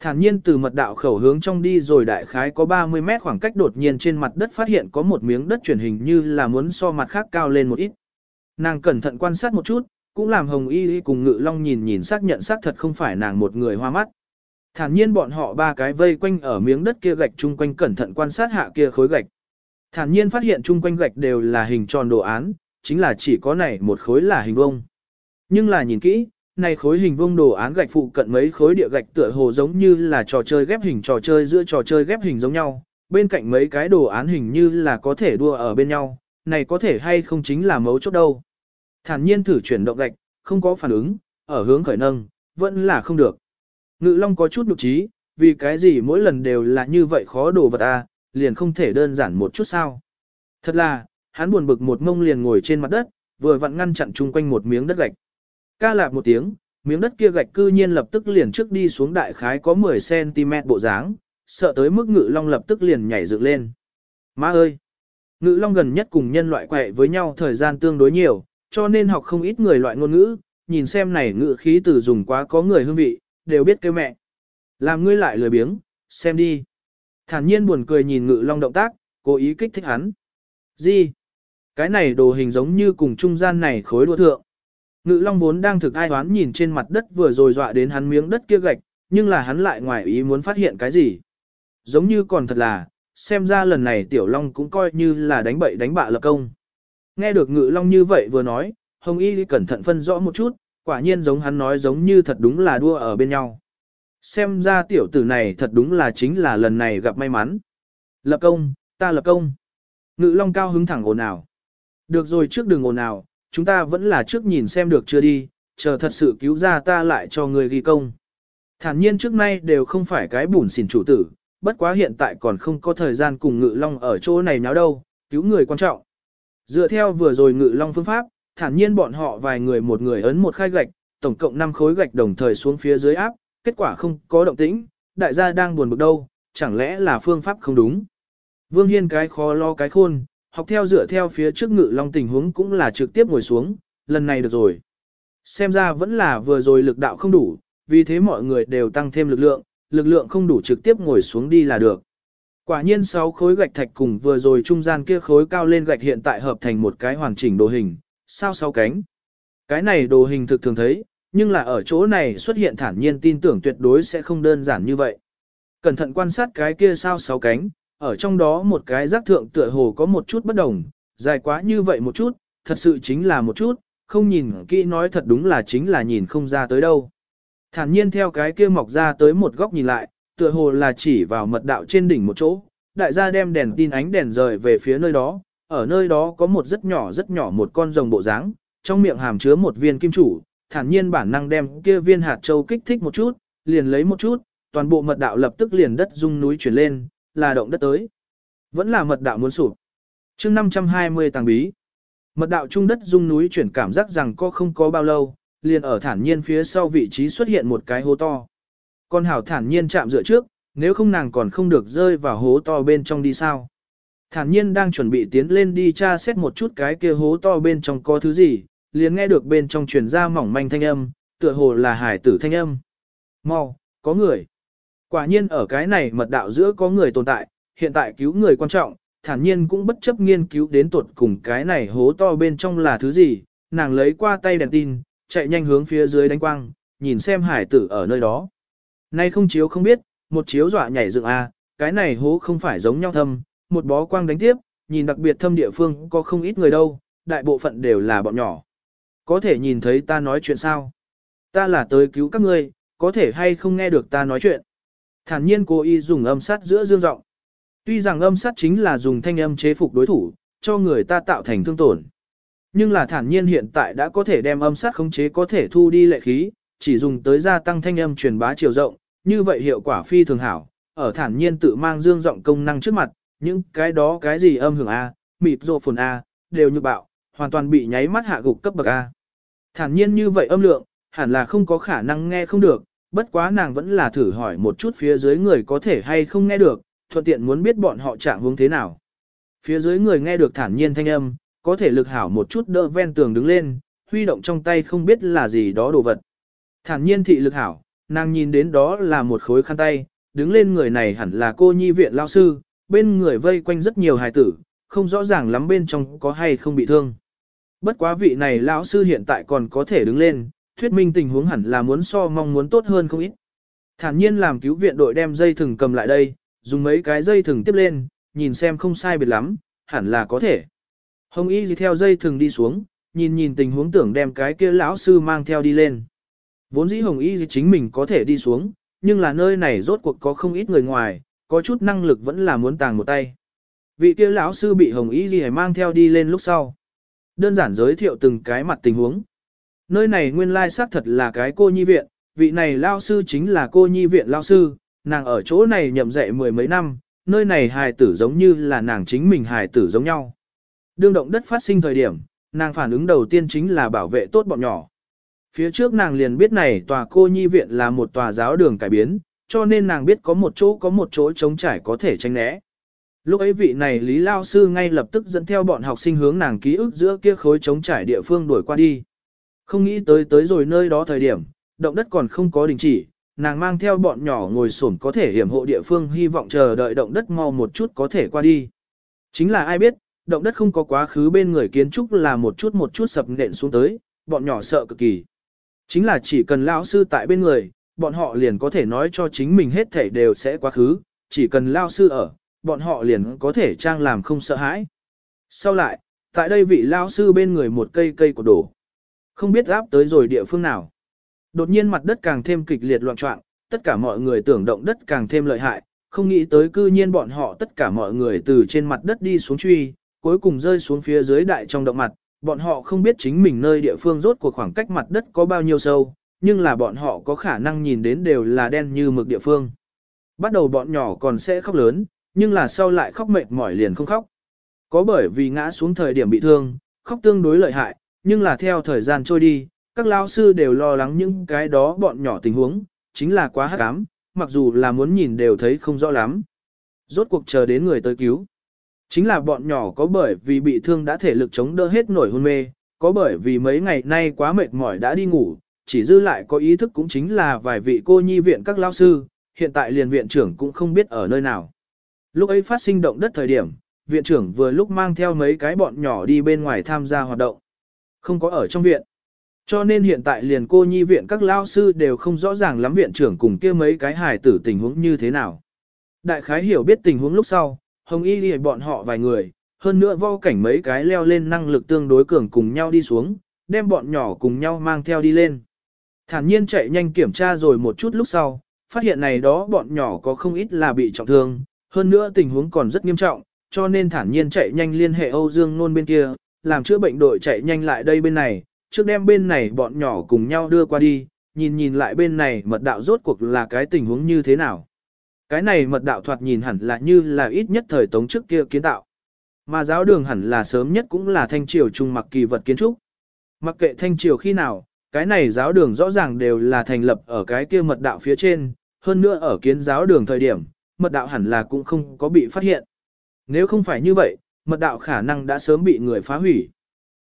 Thản nhiên từ mật đạo khẩu hướng trong đi rồi đại khái có 30 mét khoảng cách đột nhiên trên mặt đất phát hiện có một miếng đất chuyển hình như là muốn so mặt khác cao lên một ít. Nàng cẩn thận quan sát một chút, cũng làm Hồng Y cùng Ngự Long nhìn nhìn xác nhận xác thật không phải nàng một người hoa mắt. Thản nhiên bọn họ ba cái vây quanh ở miếng đất kia gạch chung quanh cẩn thận quan sát hạ kia khối gạch. Thản nhiên phát hiện chung quanh gạch đều là hình tròn đồ án, chính là chỉ có này một khối là hình vuông. Nhưng là nhìn kỹ, này khối hình vuông đồ án gạch phụ cận mấy khối địa gạch tựa hồ giống như là trò chơi ghép hình trò chơi giữa trò chơi ghép hình giống nhau, bên cạnh mấy cái đồ án hình như là có thể đua ở bên nhau, này có thể hay không chính là mấu chốt đâu. Thản nhiên thử chuyển động gạch, không có phản ứng, ở hướng khởi nâng, vẫn là không được. Ngự Long có chút nhục trí, vì cái gì mỗi lần đều là như vậy khó đồ vật à, liền không thể đơn giản một chút sao. Thật là, hắn buồn bực một mông liền ngồi trên mặt đất, vừa vặn ngăn chặn chung quanh một miếng đất gạch. Ca lạp một tiếng, miếng đất kia gạch cư nhiên lập tức liền trước đi xuống đại khái có 10cm bộ dáng, sợ tới mức ngự long lập tức liền nhảy dựng lên. Má ơi! Ngự long gần nhất cùng nhân loại quẹ với nhau thời gian tương đối nhiều, cho nên học không ít người loại ngôn ngữ, nhìn xem này ngự khí từ dùng quá có người hương vị, đều biết kêu mẹ. Làm ngươi lại lười biếng, xem đi. Thản nhiên buồn cười nhìn ngự long động tác, cố ý kích thích hắn. Gì? Cái này đồ hình giống như cùng trung gian này khối đua thượng. Ngự long vốn đang thực ai đoán nhìn trên mặt đất vừa rồi dọa đến hắn miếng đất kia gạch, nhưng là hắn lại ngoài ý muốn phát hiện cái gì. Giống như còn thật là, xem ra lần này tiểu long cũng coi như là đánh bậy đánh bạ lập công. Nghe được ngự long như vậy vừa nói, hồng y cẩn thận phân rõ một chút, quả nhiên giống hắn nói giống như thật đúng là đua ở bên nhau. Xem ra tiểu tử này thật đúng là chính là lần này gặp may mắn. Lập công, ta lập công. Ngự long cao hứng thẳng ồn ào. Được rồi trước đừng ồn ào, chúng ta vẫn là trước nhìn xem được chưa đi, chờ thật sự cứu ra ta lại cho người ghi công. Thản nhiên trước nay đều không phải cái bùn xỉn chủ tử, bất quá hiện tại còn không có thời gian cùng ngự long ở chỗ này nháo đâu, cứu người quan trọng. Dựa theo vừa rồi ngự long phương pháp, thản nhiên bọn họ vài người một người ấn một khai gạch, tổng cộng 5 khối gạch đồng thời xuống phía dưới áp, kết quả không có động tĩnh, đại gia đang buồn bực đâu, chẳng lẽ là phương pháp không đúng. Vương Hiên cái khó lo cái khôn, học theo dựa theo phía trước ngự long tình huống cũng là trực tiếp ngồi xuống, lần này được rồi. Xem ra vẫn là vừa rồi lực đạo không đủ, vì thế mọi người đều tăng thêm lực lượng, lực lượng không đủ trực tiếp ngồi xuống đi là được. Quả nhiên sáu khối gạch thạch cùng vừa rồi trung gian kia khối cao lên gạch hiện tại hợp thành một cái hoàn chỉnh đồ hình, sao sáu cánh. Cái này đồ hình thực thường thấy, nhưng là ở chỗ này xuất hiện thản nhiên tin tưởng tuyệt đối sẽ không đơn giản như vậy. Cẩn thận quan sát cái kia sao sáu cánh, ở trong đó một cái giác thượng tựa hồ có một chút bất đồng, dài quá như vậy một chút, thật sự chính là một chút, không nhìn kỹ nói thật đúng là chính là nhìn không ra tới đâu. Thản nhiên theo cái kia mọc ra tới một góc nhìn lại, tựa hồ là chỉ vào mật đạo trên đỉnh một chỗ, đại gia đem đèn tin ánh đèn rời về phía nơi đó, ở nơi đó có một rất nhỏ rất nhỏ một con rồng bộ dáng, trong miệng hàm chứa một viên kim chủ, thản nhiên bản năng đem kia viên hạt châu kích thích một chút, liền lấy một chút, toàn bộ mật đạo lập tức liền đất rung núi chuyển lên, là động đất tới. Vẫn là mật đạo muốn sụp. chương 520 tàng bí. Mật đạo trung đất dung núi chuyển cảm giác rằng có không có bao lâu, liền ở thản nhiên phía sau vị trí xuất hiện một cái hố to. Con hảo thản nhiên chạm dựa trước, nếu không nàng còn không được rơi vào hố to bên trong đi sao. Thản nhiên đang chuẩn bị tiến lên đi tra xét một chút cái kia hố to bên trong có thứ gì, liền nghe được bên trong truyền ra mỏng manh thanh âm, tựa hồ là hải tử thanh âm. Mau, có người. Quả nhiên ở cái này mật đạo giữa có người tồn tại, hiện tại cứu người quan trọng, thản nhiên cũng bất chấp nghiên cứu đến tuột cùng cái này hố to bên trong là thứ gì, nàng lấy qua tay đèn tin, chạy nhanh hướng phía dưới đánh quang, nhìn xem hải tử ở nơi đó. Nay không chiếu không biết, một chiếu dọa nhảy dựng a, cái này hố không phải giống nhau thâm, một bó quang đánh tiếp, nhìn đặc biệt thâm địa phương có không ít người đâu, đại bộ phận đều là bọn nhỏ. Có thể nhìn thấy ta nói chuyện sao? Ta là tới cứu các ngươi, có thể hay không nghe được ta nói chuyện? Thản nhiên cô y dùng âm sát giữa dương giọng. Tuy rằng âm sát chính là dùng thanh âm chế phục đối thủ, cho người ta tạo thành thương tổn. Nhưng là thản nhiên hiện tại đã có thể đem âm sát khống chế có thể thu đi lệ khí, chỉ dùng tới gia tăng thanh âm truyền bá chiều rộng, như vậy hiệu quả phi thường hảo. Ở thản nhiên tự mang dương giọng công năng trước mặt, những cái đó cái gì âm hưởng A, mịp rộ phồn A, đều như bạo, hoàn toàn bị nháy mắt hạ gục cấp bậc A. Thản nhiên như vậy âm lượng, hẳn là không có khả năng nghe không được, bất quá nàng vẫn là thử hỏi một chút phía dưới người có thể hay không nghe được, thuận tiện muốn biết bọn họ trạng hướng thế nào. Phía dưới người nghe được thản nhiên thanh âm, có thể lực hảo một chút đỡ ven tường đứng lên, huy động trong tay không biết là gì đó đồ vật. Thản nhiên thị lực hảo, nàng nhìn đến đó là một khối khăn tay, đứng lên người này hẳn là cô nhi viện lao sư, bên người vây quanh rất nhiều hài tử, không rõ ràng lắm bên trong có hay không bị thương. Bất quá vị này lão sư hiện tại còn có thể đứng lên, thuyết minh tình huống hẳn là muốn so mong muốn tốt hơn không ít. Thản nhiên làm cứu viện đội đem dây thừng cầm lại đây, dùng mấy cái dây thừng tiếp lên, nhìn xem không sai biệt lắm, hẳn là có thể. Hồng Y theo dây thừng đi xuống, nhìn nhìn tình huống tưởng đem cái kia lão sư mang theo đi lên. Vốn dĩ Hồng Y chính mình có thể đi xuống, nhưng là nơi này rốt cuộc có không ít người ngoài, có chút năng lực vẫn là muốn tàng một tay. Vị kia lão sư bị Hồng Y gì mang theo đi lên lúc sau. Đơn giản giới thiệu từng cái mặt tình huống. Nơi này nguyên lai xác thật là cái cô nhi viện, vị này lao sư chính là cô nhi viện lao sư, nàng ở chỗ này nhậm dạy mười mấy năm, nơi này hài tử giống như là nàng chính mình hài tử giống nhau. Đương động đất phát sinh thời điểm, nàng phản ứng đầu tiên chính là bảo vệ tốt bọn nhỏ. Phía trước nàng liền biết này tòa cô nhi viện là một tòa giáo đường cải biến, cho nên nàng biết có một chỗ có một chỗ trống trải có thể tránh né. Lúc ấy vị này Lý Lao Sư ngay lập tức dẫn theo bọn học sinh hướng nàng ký ức giữa kia khối trống trải địa phương đuổi qua đi. Không nghĩ tới tới rồi nơi đó thời điểm, động đất còn không có đình chỉ, nàng mang theo bọn nhỏ ngồi xổm có thể hiểm hộ địa phương hy vọng chờ đợi động đất mau một chút có thể qua đi. Chính là ai biết, động đất không có quá khứ bên người kiến trúc là một chút một chút sập nện xuống tới, bọn nhỏ sợ cực kỳ. Chính là chỉ cần lão sư tại bên người, bọn họ liền có thể nói cho chính mình hết thể đều sẽ quá khứ, chỉ cần lão sư ở, bọn họ liền có thể trang làm không sợ hãi. Sau lại, tại đây vị lão sư bên người một cây cây của đổ. Không biết áp tới rồi địa phương nào. Đột nhiên mặt đất càng thêm kịch liệt loạn trọng, tất cả mọi người tưởng động đất càng thêm lợi hại, không nghĩ tới cư nhiên bọn họ tất cả mọi người từ trên mặt đất đi xuống truy, cuối cùng rơi xuống phía dưới đại trong động mặt, bọn họ không biết chính mình nơi địa phương rốt cuộc khoảng cách mặt đất có bao nhiêu sâu, nhưng là bọn họ có khả năng nhìn đến đều là đen như mực địa phương. Bắt đầu bọn nhỏ còn sẽ khóc lớn, nhưng là sau lại khóc mệt mỏi liền không khóc. Có bởi vì ngã xuống thời điểm bị thương, khóc tương đối lợi hại, nhưng là theo thời gian trôi đi, các lao sư đều lo lắng những cái đó bọn nhỏ tình huống, chính là quá hắc ám, mặc dù là muốn nhìn đều thấy không rõ lắm. Rốt cuộc chờ đến người tới cứu. Chính là bọn nhỏ có bởi vì bị thương đã thể lực chống đỡ hết nổi hôn mê, có bởi vì mấy ngày nay quá mệt mỏi đã đi ngủ, chỉ dư lại có ý thức cũng chính là vài vị cô nhi viện các lao sư, hiện tại liền viện trưởng cũng không biết ở nơi nào. Lúc ấy phát sinh động đất thời điểm, viện trưởng vừa lúc mang theo mấy cái bọn nhỏ đi bên ngoài tham gia hoạt động. Không có ở trong viện. Cho nên hiện tại liền cô nhi viện các lao sư đều không rõ ràng lắm viện trưởng cùng kia mấy cái hài tử tình huống như thế nào. Đại khái hiểu biết tình huống lúc sau, Hồng Y lìa bọn họ vài người, hơn nữa vo cảnh mấy cái leo lên năng lực tương đối cường cùng nhau đi xuống, đem bọn nhỏ cùng nhau mang theo đi lên. Thản nhiên chạy nhanh kiểm tra rồi một chút lúc sau, phát hiện này đó bọn nhỏ có không ít là bị trọng thương, hơn nữa tình huống còn rất nghiêm trọng, cho nên thản nhiên chạy nhanh liên hệ Âu Dương Nôn bên kia, làm chữa bệnh đội chạy nhanh lại đây bên này, trước đem bên này bọn nhỏ cùng nhau đưa qua đi, nhìn nhìn lại bên này mật đạo rốt cuộc là cái tình huống như thế nào. Cái này mật đạo thoạt nhìn hẳn là như là ít nhất thời tống trước kia kiến tạo. Mà giáo đường hẳn là sớm nhất cũng là thanh triều trung mặc kỳ vật kiến trúc. Mặc kệ thanh triều khi nào, cái này giáo đường rõ ràng đều là thành lập ở cái kia mật đạo phía trên, hơn nữa ở kiến giáo đường thời điểm, mật đạo hẳn là cũng không có bị phát hiện. Nếu không phải như vậy, mật đạo khả năng đã sớm bị người phá hủy.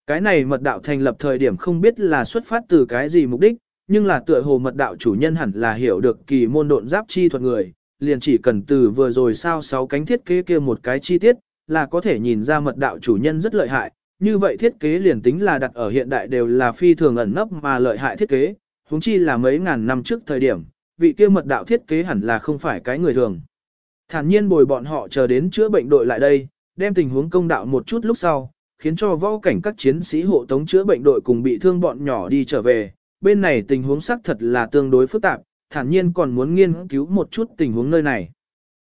Cái này mật đạo thành lập thời điểm không biết là xuất phát từ cái gì mục đích, nhưng là tựa hồ mật đạo chủ nhân hẳn là hiểu được kỳ môn độn giáp chi thuật người, liền chỉ cần từ vừa rồi sao sáu cánh thiết kế kia một cái chi tiết, là có thể nhìn ra mật đạo chủ nhân rất lợi hại, như vậy thiết kế liền tính là đặt ở hiện đại đều là phi thường ẩn nấp mà lợi hại thiết kế, huống chi là mấy ngàn năm trước thời điểm, vị kia mật đạo thiết kế hẳn là không phải cái người thường. Thản nhiên bồi bọn họ chờ đến chữa bệnh đội lại đây, đem tình huống công đạo một chút lúc sau, khiến cho võ cảnh các chiến sĩ hộ tống chữa bệnh đội cùng bị thương bọn nhỏ đi trở về. Bên này tình huống xác thật là tương đối phức tạp, thản nhiên còn muốn nghiên cứu một chút tình huống nơi này.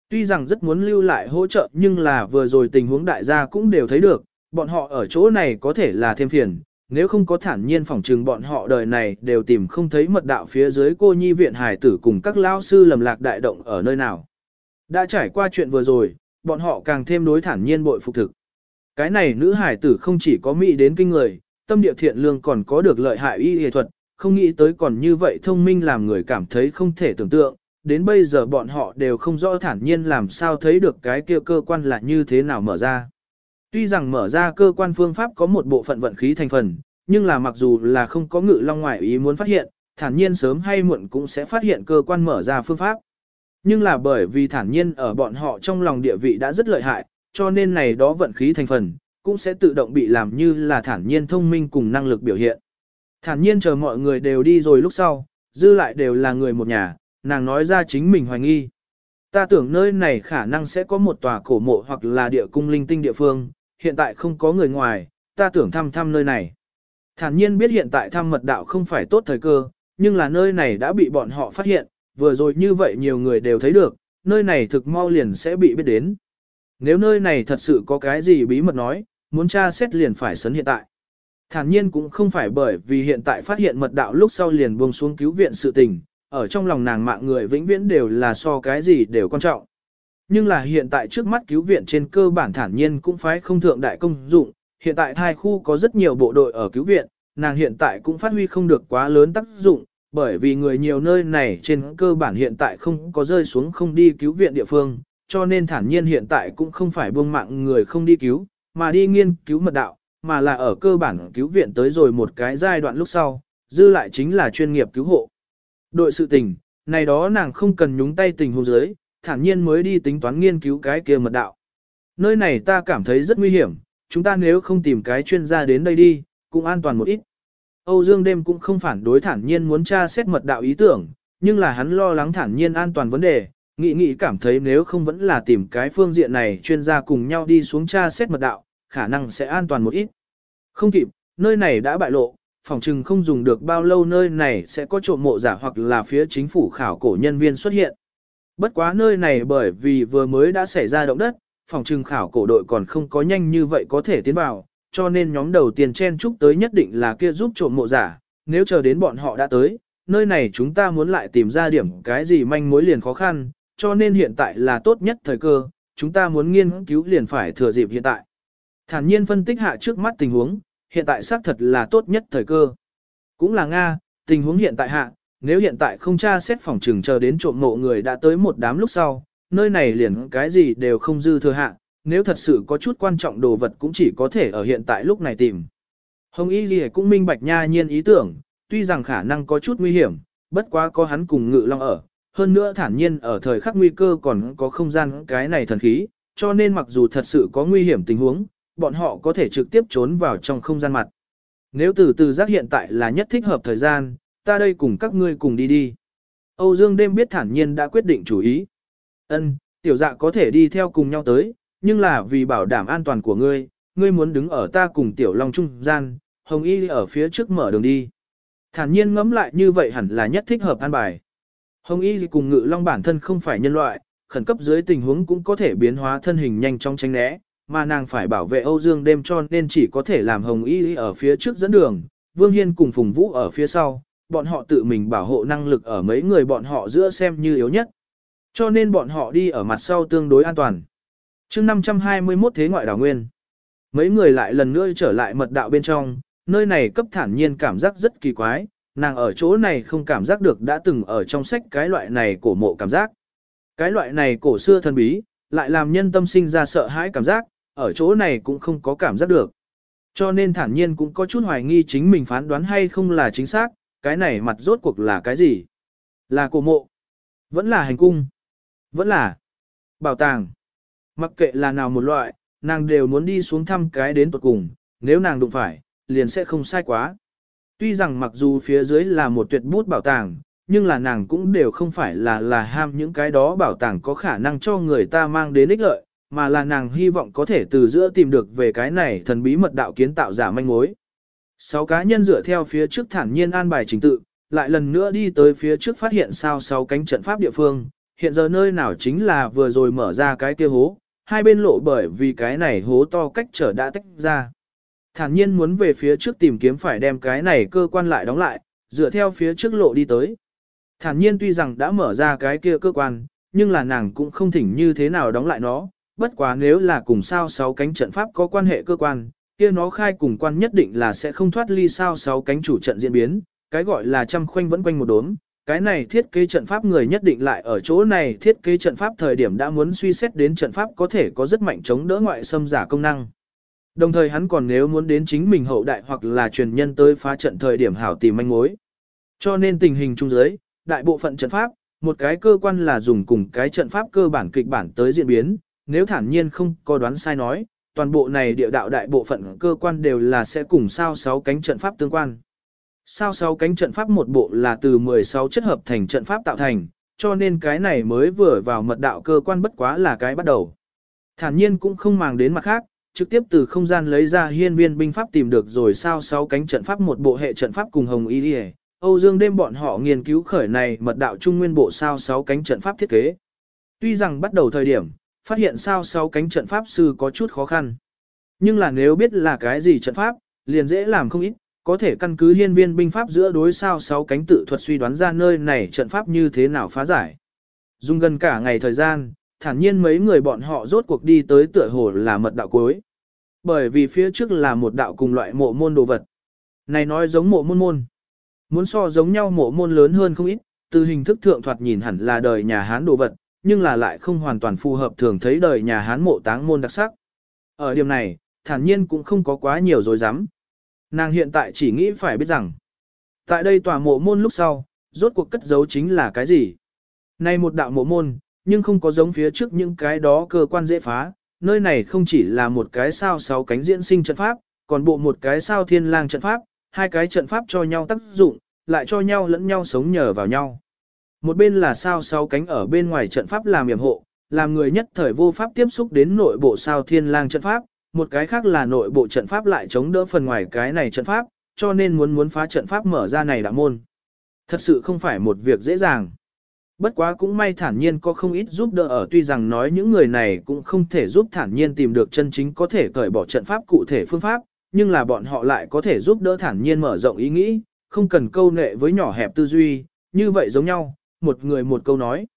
Tuy rằng rất muốn lưu lại hỗ trợ nhưng là vừa rồi tình huống đại gia cũng đều thấy được, bọn họ ở chỗ này có thể là thêm phiền, nếu không có thản nhiên phỏng trừng bọn họ đời này đều tìm không thấy mật đạo phía dưới cô nhi viện hải tử cùng các lao sư lầm lạc đại động ở nơi nào. Đã trải qua chuyện vừa rồi, bọn họ càng thêm đối thản nhiên bội phục thực. Cái này nữ hải tử không chỉ có mỹ đến kinh người, tâm địa thiện lương còn có được lợi hại y y thuật, không nghĩ tới còn như vậy thông minh làm người cảm thấy không thể tưởng tượng, đến bây giờ bọn họ đều không rõ thản nhiên làm sao thấy được cái kia cơ quan là như thế nào mở ra. Tuy rằng mở ra cơ quan phương pháp có một bộ phận vận khí thành phần, nhưng là mặc dù là không có ngự long ngoại ý muốn phát hiện, thản nhiên sớm hay muộn cũng sẽ phát hiện cơ quan mở ra phương pháp. Nhưng là bởi vì thản nhiên ở bọn họ trong lòng địa vị đã rất lợi hại, cho nên này đó vận khí thành phần, cũng sẽ tự động bị làm như là thản nhiên thông minh cùng năng lực biểu hiện. Thản nhiên chờ mọi người đều đi rồi lúc sau, dư lại đều là người một nhà, nàng nói ra chính mình hoài nghi. Ta tưởng nơi này khả năng sẽ có một tòa cổ mộ hoặc là địa cung linh tinh địa phương, hiện tại không có người ngoài, ta tưởng thăm thăm nơi này. Thản nhiên biết hiện tại thăm mật đạo không phải tốt thời cơ, nhưng là nơi này đã bị bọn họ phát hiện, vừa rồi như vậy nhiều người đều thấy được, nơi này thực mau liền sẽ bị biết đến. Nếu nơi này thật sự có cái gì bí mật nói, muốn tra xét liền phải sấn hiện tại. Thản nhiên cũng không phải bởi vì hiện tại phát hiện mật đạo lúc sau liền buông xuống cứu viện sự tình, ở trong lòng nàng mạng người vĩnh viễn đều là so cái gì đều quan trọng. Nhưng là hiện tại trước mắt cứu viện trên cơ bản thản nhiên cũng phải không thượng đại công dụng, hiện tại thai khu có rất nhiều bộ đội ở cứu viện, nàng hiện tại cũng phát huy không được quá lớn tác dụng, bởi vì người nhiều nơi này trên cơ bản hiện tại không có rơi xuống không đi cứu viện địa phương, cho nên thản nhiên hiện tại cũng không phải buông mạng người không đi cứu, mà đi nghiên cứu mật đạo, mà là ở cơ bản cứu viện tới rồi một cái giai đoạn lúc sau, dư lại chính là chuyên nghiệp cứu hộ. Đội sự tình, này đó nàng không cần nhúng tay tình huống dưới, thản nhiên mới đi tính toán nghiên cứu cái kia mật đạo. Nơi này ta cảm thấy rất nguy hiểm, chúng ta nếu không tìm cái chuyên gia đến đây đi, cũng an toàn một ít. Âu Dương đêm cũng không phản đối thản nhiên muốn tra xét mật đạo ý tưởng, nhưng là hắn lo lắng thản nhiên an toàn vấn đề, nghĩ nghĩ cảm thấy nếu không vẫn là tìm cái phương diện này chuyên gia cùng nhau đi xuống tra xét mật đạo, khả năng sẽ an toàn một ít. Không kịp, nơi này đã bại lộ, phòng trừng không dùng được bao lâu nơi này sẽ có trộm mộ giả hoặc là phía chính phủ khảo cổ nhân viên xuất hiện. Bất quá nơi này bởi vì vừa mới đã xảy ra động đất, phòng trừng khảo cổ đội còn không có nhanh như vậy có thể tiến vào, cho nên nhóm đầu tiên chen chúc tới nhất định là kia giúp trộm mộ giả, nếu chờ đến bọn họ đã tới, nơi này chúng ta muốn lại tìm ra điểm cái gì manh mối liền khó khăn, cho nên hiện tại là tốt nhất thời cơ, chúng ta muốn nghiên cứu liền phải thừa dịp hiện tại. Thản nhiên phân tích hạ trước mắt tình huống, hiện tại xác thật là tốt nhất thời cơ. Cũng là Nga, tình huống hiện tại hạ, nếu hiện tại không tra xét phòng trừng chờ đến trộm mộ người đã tới một đám lúc sau, nơi này liền cái gì đều không dư thừa hạ, nếu thật sự có chút quan trọng đồ vật cũng chỉ có thể ở hiện tại lúc này tìm. Hồng Y Ghi cũng minh bạch nha nhiên ý tưởng, tuy rằng khả năng có chút nguy hiểm, bất quá có hắn cùng ngự long ở, hơn nữa thản nhiên ở thời khắc nguy cơ còn có không gian cái này thần khí, cho nên mặc dù thật sự có nguy hiểm tình huống, bọn họ có thể trực tiếp trốn vào trong không gian mặt. Nếu từ từ giác hiện tại là nhất thích hợp thời gian, ta đây cùng các ngươi cùng đi đi. Âu Dương đêm biết thản nhiên đã quyết định chủ ý. Ân, tiểu dạ có thể đi theo cùng nhau tới, nhưng là vì bảo đảm an toàn của ngươi, ngươi muốn đứng ở ta cùng tiểu long trung gian, hồng y ở phía trước mở đường đi. Thản nhiên ngẫm lại như vậy hẳn là nhất thích hợp an bài. Hồng y cùng ngự long bản thân không phải nhân loại, khẩn cấp dưới tình huống cũng có thể biến hóa thân hình nhanh trong tranh né, mà nàng phải bảo vệ Âu Dương đêm cho nên chỉ có thể làm Hồng Y ở phía trước dẫn đường, Vương Hiên cùng Phùng Vũ ở phía sau, bọn họ tự mình bảo hộ năng lực ở mấy người bọn họ giữa xem như yếu nhất. Cho nên bọn họ đi ở mặt sau tương đối an toàn chương 521 thế ngoại đảo nguyên. Mấy người lại lần nữa trở lại mật đạo bên trong, nơi này cấp thản nhiên cảm giác rất kỳ quái, nàng ở chỗ này không cảm giác được đã từng ở trong sách cái loại này cổ mộ cảm giác. Cái loại này cổ xưa thần bí, lại làm nhân tâm sinh ra sợ hãi cảm giác, ở chỗ này cũng không có cảm giác được. Cho nên thản nhiên cũng có chút hoài nghi chính mình phán đoán hay không là chính xác, cái này mặt rốt cuộc là cái gì? Là cổ mộ? Vẫn là hành cung? Vẫn là bảo tàng? Mặc kệ là nào một loại, nàng đều muốn đi xuống thăm cái đến tuột cùng, nếu nàng đụng phải, liền sẽ không sai quá. Tuy rằng mặc dù phía dưới là một tuyệt bút bảo tàng, nhưng là nàng cũng đều không phải là là ham những cái đó bảo tàng có khả năng cho người ta mang đến ích lợi, mà là nàng hy vọng có thể từ giữa tìm được về cái này thần bí mật đạo kiến tạo giả manh mối. Sáu cá nhân dựa theo phía trước thản nhiên an bài trình tự, lại lần nữa đi tới phía trước phát hiện sao sáu cánh trận pháp địa phương, hiện giờ nơi nào chính là vừa rồi mở ra cái kia hố, hai bên lộ bởi vì cái này hố to cách trở đã tách ra. Thản nhiên muốn về phía trước tìm kiếm phải đem cái này cơ quan lại đóng lại, dựa theo phía trước lộ đi tới. Thản nhiên tuy rằng đã mở ra cái kia cơ quan, nhưng là nàng cũng không thỉnh như thế nào đóng lại nó, bất quá nếu là cùng sao sáu cánh trận pháp có quan hệ cơ quan, kia nó khai cùng quan nhất định là sẽ không thoát ly sao sáu cánh chủ trận diễn biến, cái gọi là trăm khoanh vẫn quanh một đốm. Cái này thiết kế trận pháp người nhất định lại ở chỗ này thiết kế trận pháp thời điểm đã muốn suy xét đến trận pháp có thể có rất mạnh chống đỡ ngoại xâm giả công năng. Đồng thời hắn còn nếu muốn đến chính mình hậu đại hoặc là truyền nhân tới phá trận thời điểm hảo tìm manh mối. Cho nên tình hình trung giới, đại bộ phận trận pháp, một cái cơ quan là dùng cùng cái trận pháp cơ bản kịch bản tới diễn biến, nếu thản nhiên không có đoán sai nói, toàn bộ này địa đạo đại bộ phận cơ quan đều là sẽ cùng sao sáu cánh trận pháp tương quan. Sao sáu cánh trận pháp một bộ là từ 16 chất hợp thành trận pháp tạo thành, cho nên cái này mới vừa vào mật đạo cơ quan bất quá là cái bắt đầu. Thản nhiên cũng không màng đến mặt khác, trực tiếp từ không gian lấy ra hiên viên binh pháp tìm được rồi sao sáu cánh trận pháp một bộ hệ trận pháp cùng hồng y đi Âu Dương đêm bọn họ nghiên cứu khởi này mật đạo trung nguyên bộ sao sáu cánh trận pháp thiết kế. Tuy rằng bắt đầu thời điểm, phát hiện sao sáu cánh trận pháp sư có chút khó khăn. Nhưng là nếu biết là cái gì trận pháp, liền dễ làm không ít, có thể căn cứ hiên viên binh pháp giữa đối sao sáu cánh tự thuật suy đoán ra nơi này trận pháp như thế nào phá giải. Dùng gần cả ngày thời gian, thản nhiên mấy người bọn họ rốt cuộc đi tới tựa hồ là mật đạo cuối. Bởi vì phía trước là một đạo cùng loại mộ môn đồ vật. Này nói giống mộ môn môn. Muốn so giống nhau mộ môn lớn hơn không ít, từ hình thức thượng thoạt nhìn hẳn là đời nhà Hán đồ vật, nhưng là lại không hoàn toàn phù hợp thường thấy đời nhà Hán mộ táng môn đặc sắc. Ở điểm này, thản nhiên cũng không có quá nhiều dối rắm Nàng hiện tại chỉ nghĩ phải biết rằng, tại đây tòa mộ môn lúc sau, rốt cuộc cất giấu chính là cái gì. Này một đạo mộ môn, nhưng không có giống phía trước những cái đó cơ quan dễ phá, nơi này không chỉ là một cái sao sáu cánh diễn sinh trận pháp, còn bộ một cái sao thiên lang trận pháp, hai cái trận pháp cho nhau tác dụng, lại cho nhau lẫn nhau sống nhờ vào nhau. Một bên là sao sáu cánh ở bên ngoài trận pháp làm yểm hộ, làm người nhất thời vô pháp tiếp xúc đến nội bộ sao thiên lang trận pháp, một cái khác là nội bộ trận pháp lại chống đỡ phần ngoài cái này trận pháp, cho nên muốn muốn phá trận pháp mở ra này đạo môn. Thật sự không phải một việc dễ dàng. Bất quá cũng may thản nhiên có không ít giúp đỡ ở tuy rằng nói những người này cũng không thể giúp thản nhiên tìm được chân chính có thể cởi bỏ trận pháp cụ thể phương pháp, nhưng là bọn họ lại có thể giúp đỡ thản nhiên mở rộng ý nghĩ, không cần câu nệ với nhỏ hẹp tư duy, như vậy giống nhau, một người một câu nói.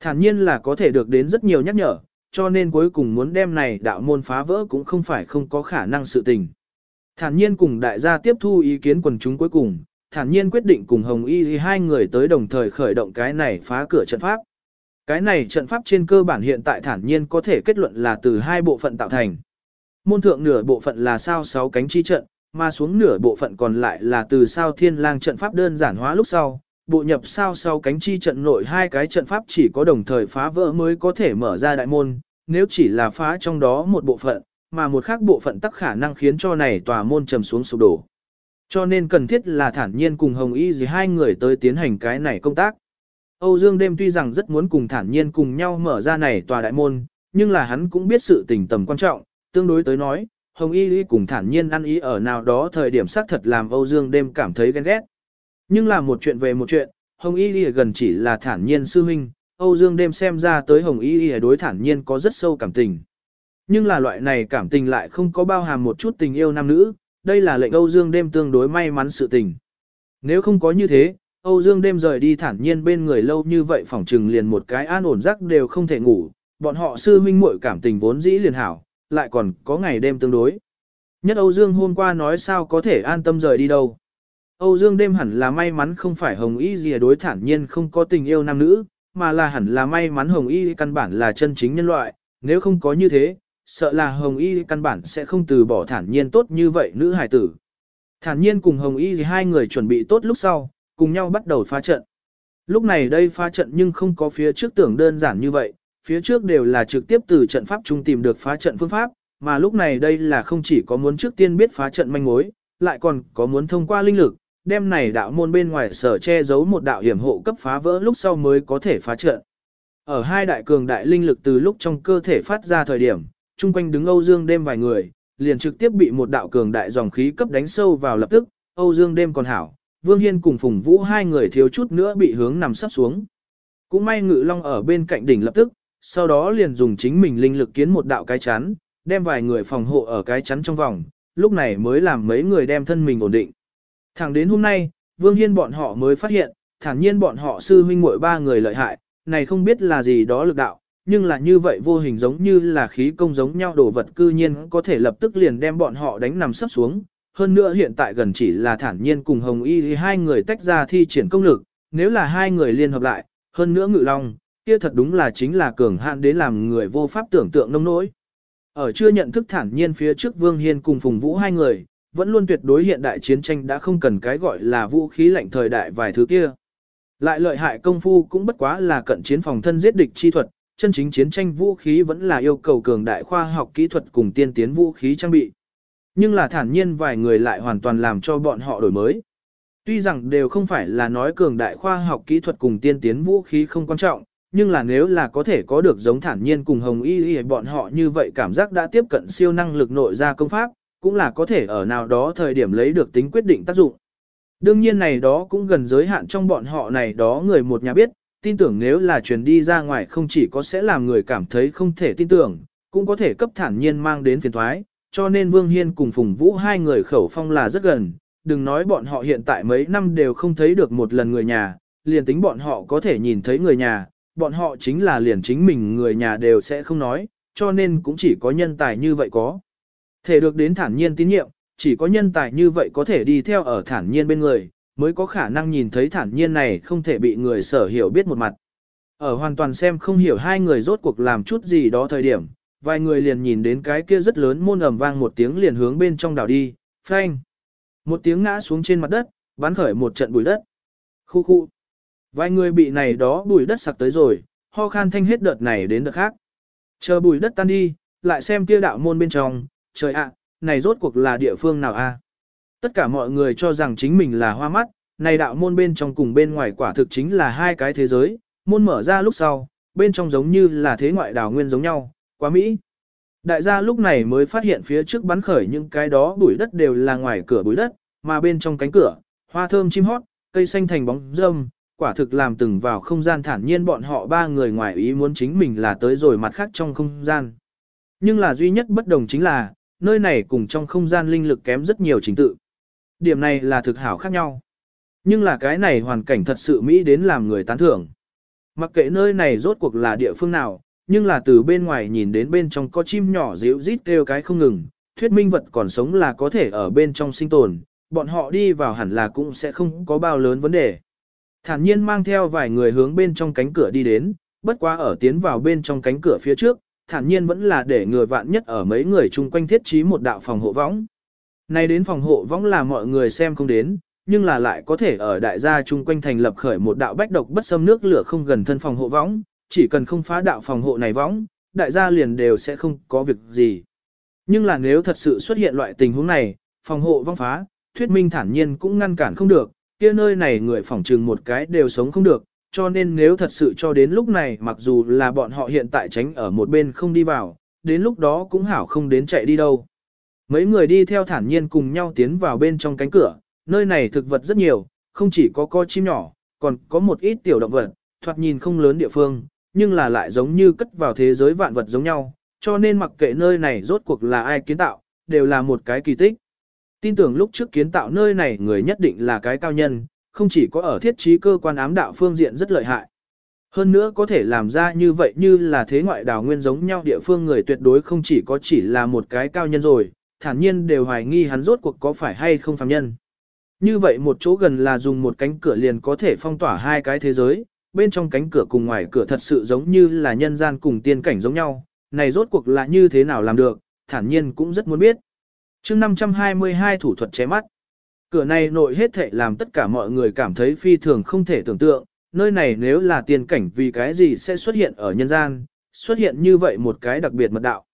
Thản nhiên là có thể được đến rất nhiều nhắc nhở, cho nên cuối cùng muốn đem này đạo môn phá vỡ cũng không phải không có khả năng sự tình. Thản nhiên cùng đại gia tiếp thu ý kiến quần chúng cuối cùng, thản nhiên quyết định cùng Hồng Y hai người tới đồng thời khởi động cái này phá cửa trận pháp. Cái này trận pháp trên cơ bản hiện tại thản nhiên có thể kết luận là từ hai bộ phận tạo thành. Môn thượng nửa bộ phận là sao sáu cánh chi trận, mà xuống nửa bộ phận còn lại là từ sao thiên lang trận pháp đơn giản hóa lúc sau. Bộ nhập sao sau cánh chi trận nội hai cái trận pháp chỉ có đồng thời phá vỡ mới có thể mở ra đại môn, nếu chỉ là phá trong đó một bộ phận, mà một khác bộ phận tắc khả năng khiến cho này tòa môn trầm xuống sụp đổ. Cho nên cần thiết là thản nhiên cùng Hồng Y gì hai người tới tiến hành cái này công tác. Âu Dương đêm tuy rằng rất muốn cùng thản nhiên cùng nhau mở ra này tòa đại môn, nhưng là hắn cũng biết sự tình tầm quan trọng, tương đối tới nói, Hồng Y cùng thản nhiên ăn ý ở nào đó thời điểm xác thật làm Âu Dương đêm cảm thấy ghen ghét. Nhưng là một chuyện về một chuyện, Hồng Y gần chỉ là thản nhiên sư huynh, Âu Dương đêm xem ra tới Hồng Y đối thản nhiên có rất sâu cảm tình. Nhưng là loại này cảm tình lại không có bao hàm một chút tình yêu nam nữ, đây là lệnh Âu Dương đêm tương đối may mắn sự tình. Nếu không có như thế, Âu Dương đêm rời đi thản nhiên bên người lâu như vậy phỏng trừng liền một cái an ổn giấc đều không thể ngủ, bọn họ sư huynh muội cảm tình vốn dĩ liền hảo, lại còn có ngày đêm tương đối. Nhất Âu Dương hôm qua nói sao có thể an tâm rời đi đâu. Âu Dương đêm hẳn là may mắn không phải Hồng Y gì đối thản nhiên không có tình yêu nam nữ, mà là hẳn là may mắn Hồng Y căn bản là chân chính nhân loại, nếu không có như thế, sợ là Hồng Y căn bản sẽ không từ bỏ thản nhiên tốt như vậy nữ hài tử. Thản nhiên cùng Hồng Y hai người chuẩn bị tốt lúc sau, cùng nhau bắt đầu phá trận. Lúc này đây phá trận nhưng không có phía trước tưởng đơn giản như vậy, phía trước đều là trực tiếp từ trận pháp trung tìm được phá trận phương pháp, mà lúc này đây là không chỉ có muốn trước tiên biết phá trận manh mối, lại còn có muốn thông qua linh lực, đem này đạo môn bên ngoài sở che giấu một đạo hiểm hộ cấp phá vỡ lúc sau mới có thể phá trận. Ở hai đại cường đại linh lực từ lúc trong cơ thể phát ra thời điểm, chung quanh đứng Âu Dương đêm vài người, liền trực tiếp bị một đạo cường đại dòng khí cấp đánh sâu vào lập tức, Âu Dương đêm còn hảo, Vương Hiên cùng Phùng Vũ hai người thiếu chút nữa bị hướng nằm sắp xuống. Cũng may Ngự Long ở bên cạnh đỉnh lập tức, sau đó liền dùng chính mình linh lực kiến một đạo cái chắn, đem vài người phòng hộ ở cái chắn trong vòng, lúc này mới làm mấy người đem thân mình ổn định. Thẳng đến hôm nay, Vương Hiên bọn họ mới phát hiện, thản nhiên bọn họ sư huynh muội ba người lợi hại, này không biết là gì đó lực đạo, nhưng là như vậy vô hình giống như là khí công giống nhau đồ vật cư nhiên có thể lập tức liền đem bọn họ đánh nằm sấp xuống. Hơn nữa hiện tại gần chỉ là thản nhiên cùng Hồng Y thì hai người tách ra thi triển công lực, nếu là hai người liên hợp lại, hơn nữa ngự long, kia thật đúng là chính là cường hạn đến làm người vô pháp tưởng tượng nông nỗi. Ở chưa nhận thức thản nhiên phía trước Vương Hiên cùng Phùng Vũ hai người, vẫn luôn tuyệt đối hiện đại chiến tranh đã không cần cái gọi là vũ khí lạnh thời đại vài thứ kia. Lại lợi hại công phu cũng bất quá là cận chiến phòng thân giết địch chi thuật, chân chính chiến tranh vũ khí vẫn là yêu cầu cường đại khoa học kỹ thuật cùng tiên tiến vũ khí trang bị. Nhưng là thản nhiên vài người lại hoàn toàn làm cho bọn họ đổi mới. Tuy rằng đều không phải là nói cường đại khoa học kỹ thuật cùng tiên tiến vũ khí không quan trọng, nhưng là nếu là có thể có được giống thản nhiên cùng hồng y y bọn họ như vậy cảm giác đã tiếp cận siêu năng lực nội ra công pháp, cũng là có thể ở nào đó thời điểm lấy được tính quyết định tác dụng. Đương nhiên này đó cũng gần giới hạn trong bọn họ này đó người một nhà biết, tin tưởng nếu là truyền đi ra ngoài không chỉ có sẽ làm người cảm thấy không thể tin tưởng, cũng có thể cấp thản nhiên mang đến phiền thoái, cho nên Vương Hiên cùng Phùng Vũ hai người khẩu phong là rất gần, đừng nói bọn họ hiện tại mấy năm đều không thấy được một lần người nhà, liền tính bọn họ có thể nhìn thấy người nhà, bọn họ chính là liền chính mình người nhà đều sẽ không nói, cho nên cũng chỉ có nhân tài như vậy có. Thể được đến thản nhiên tín nhiệm, chỉ có nhân tài như vậy có thể đi theo ở thản nhiên bên người, mới có khả năng nhìn thấy thản nhiên này không thể bị người sở hiểu biết một mặt. Ở hoàn toàn xem không hiểu hai người rốt cuộc làm chút gì đó thời điểm, vài người liền nhìn đến cái kia rất lớn môn ầm vang một tiếng liền hướng bên trong đảo đi, phanh. Một tiếng ngã xuống trên mặt đất, bắn khởi một trận bụi đất. Khu khu. Vài người bị này đó bụi đất sặc tới rồi, ho khan thanh hết đợt này đến đợt khác. Chờ bụi đất tan đi, lại xem kia đạo môn bên trong, trời ạ, này rốt cuộc là địa phương nào a? Tất cả mọi người cho rằng chính mình là hoa mắt, này đạo môn bên trong cùng bên ngoài quả thực chính là hai cái thế giới, môn mở ra lúc sau, bên trong giống như là thế ngoại đảo nguyên giống nhau, quá Mỹ. Đại gia lúc này mới phát hiện phía trước bắn khởi những cái đó bụi đất đều là ngoài cửa bụi đất, mà bên trong cánh cửa, hoa thơm chim hót, cây xanh thành bóng râm, quả thực làm từng vào không gian thản nhiên bọn họ ba người ngoài ý muốn chính mình là tới rồi mặt khác trong không gian. Nhưng là duy nhất bất đồng chính là, nơi này cùng trong không gian linh lực kém rất nhiều trình tự. Điểm này là thực hảo khác nhau. Nhưng là cái này hoàn cảnh thật sự Mỹ đến làm người tán thưởng. Mặc kệ nơi này rốt cuộc là địa phương nào, nhưng là từ bên ngoài nhìn đến bên trong có chim nhỏ dịu rít kêu cái không ngừng, thuyết minh vật còn sống là có thể ở bên trong sinh tồn, bọn họ đi vào hẳn là cũng sẽ không có bao lớn vấn đề. Thản nhiên mang theo vài người hướng bên trong cánh cửa đi đến, bất quá ở tiến vào bên trong cánh cửa phía trước, thản nhiên vẫn là để người vạn nhất ở mấy người chung quanh thiết trí một đạo phòng hộ võng. Này đến phòng hộ võng là mọi người xem không đến, nhưng là lại có thể ở đại gia chung quanh thành lập khởi một đạo bách độc bất xâm nước lửa không gần thân phòng hộ võng, chỉ cần không phá đạo phòng hộ này võng, đại gia liền đều sẽ không có việc gì. Nhưng là nếu thật sự xuất hiện loại tình huống này, phòng hộ vong phá, thuyết minh thản nhiên cũng ngăn cản không được, kia nơi này người phòng trừng một cái đều sống không được, cho nên nếu thật sự cho đến lúc này mặc dù là bọn họ hiện tại tránh ở một bên không đi vào, đến lúc đó cũng hảo không đến chạy đi đâu. Mấy người đi theo thản nhiên cùng nhau tiến vào bên trong cánh cửa, nơi này thực vật rất nhiều, không chỉ có co chim nhỏ, còn có một ít tiểu động vật, thoạt nhìn không lớn địa phương, nhưng là lại giống như cất vào thế giới vạn vật giống nhau, cho nên mặc kệ nơi này rốt cuộc là ai kiến tạo, đều là một cái kỳ tích. Tin tưởng lúc trước kiến tạo nơi này người nhất định là cái cao nhân, không chỉ có ở thiết trí cơ quan ám đạo phương diện rất lợi hại. Hơn nữa có thể làm ra như vậy như là thế ngoại đảo nguyên giống nhau địa phương người tuyệt đối không chỉ có chỉ là một cái cao nhân rồi, thản nhiên đều hoài nghi hắn rốt cuộc có phải hay không phàm nhân. Như vậy một chỗ gần là dùng một cánh cửa liền có thể phong tỏa hai cái thế giới, bên trong cánh cửa cùng ngoài cửa thật sự giống như là nhân gian cùng tiên cảnh giống nhau, này rốt cuộc là như thế nào làm được, thản nhiên cũng rất muốn biết. chương 522 thủ thuật chế mắt, cửa này nội hết thệ làm tất cả mọi người cảm thấy phi thường không thể tưởng tượng, nơi này nếu là tiên cảnh vì cái gì sẽ xuất hiện ở nhân gian, xuất hiện như vậy một cái đặc biệt mật đạo.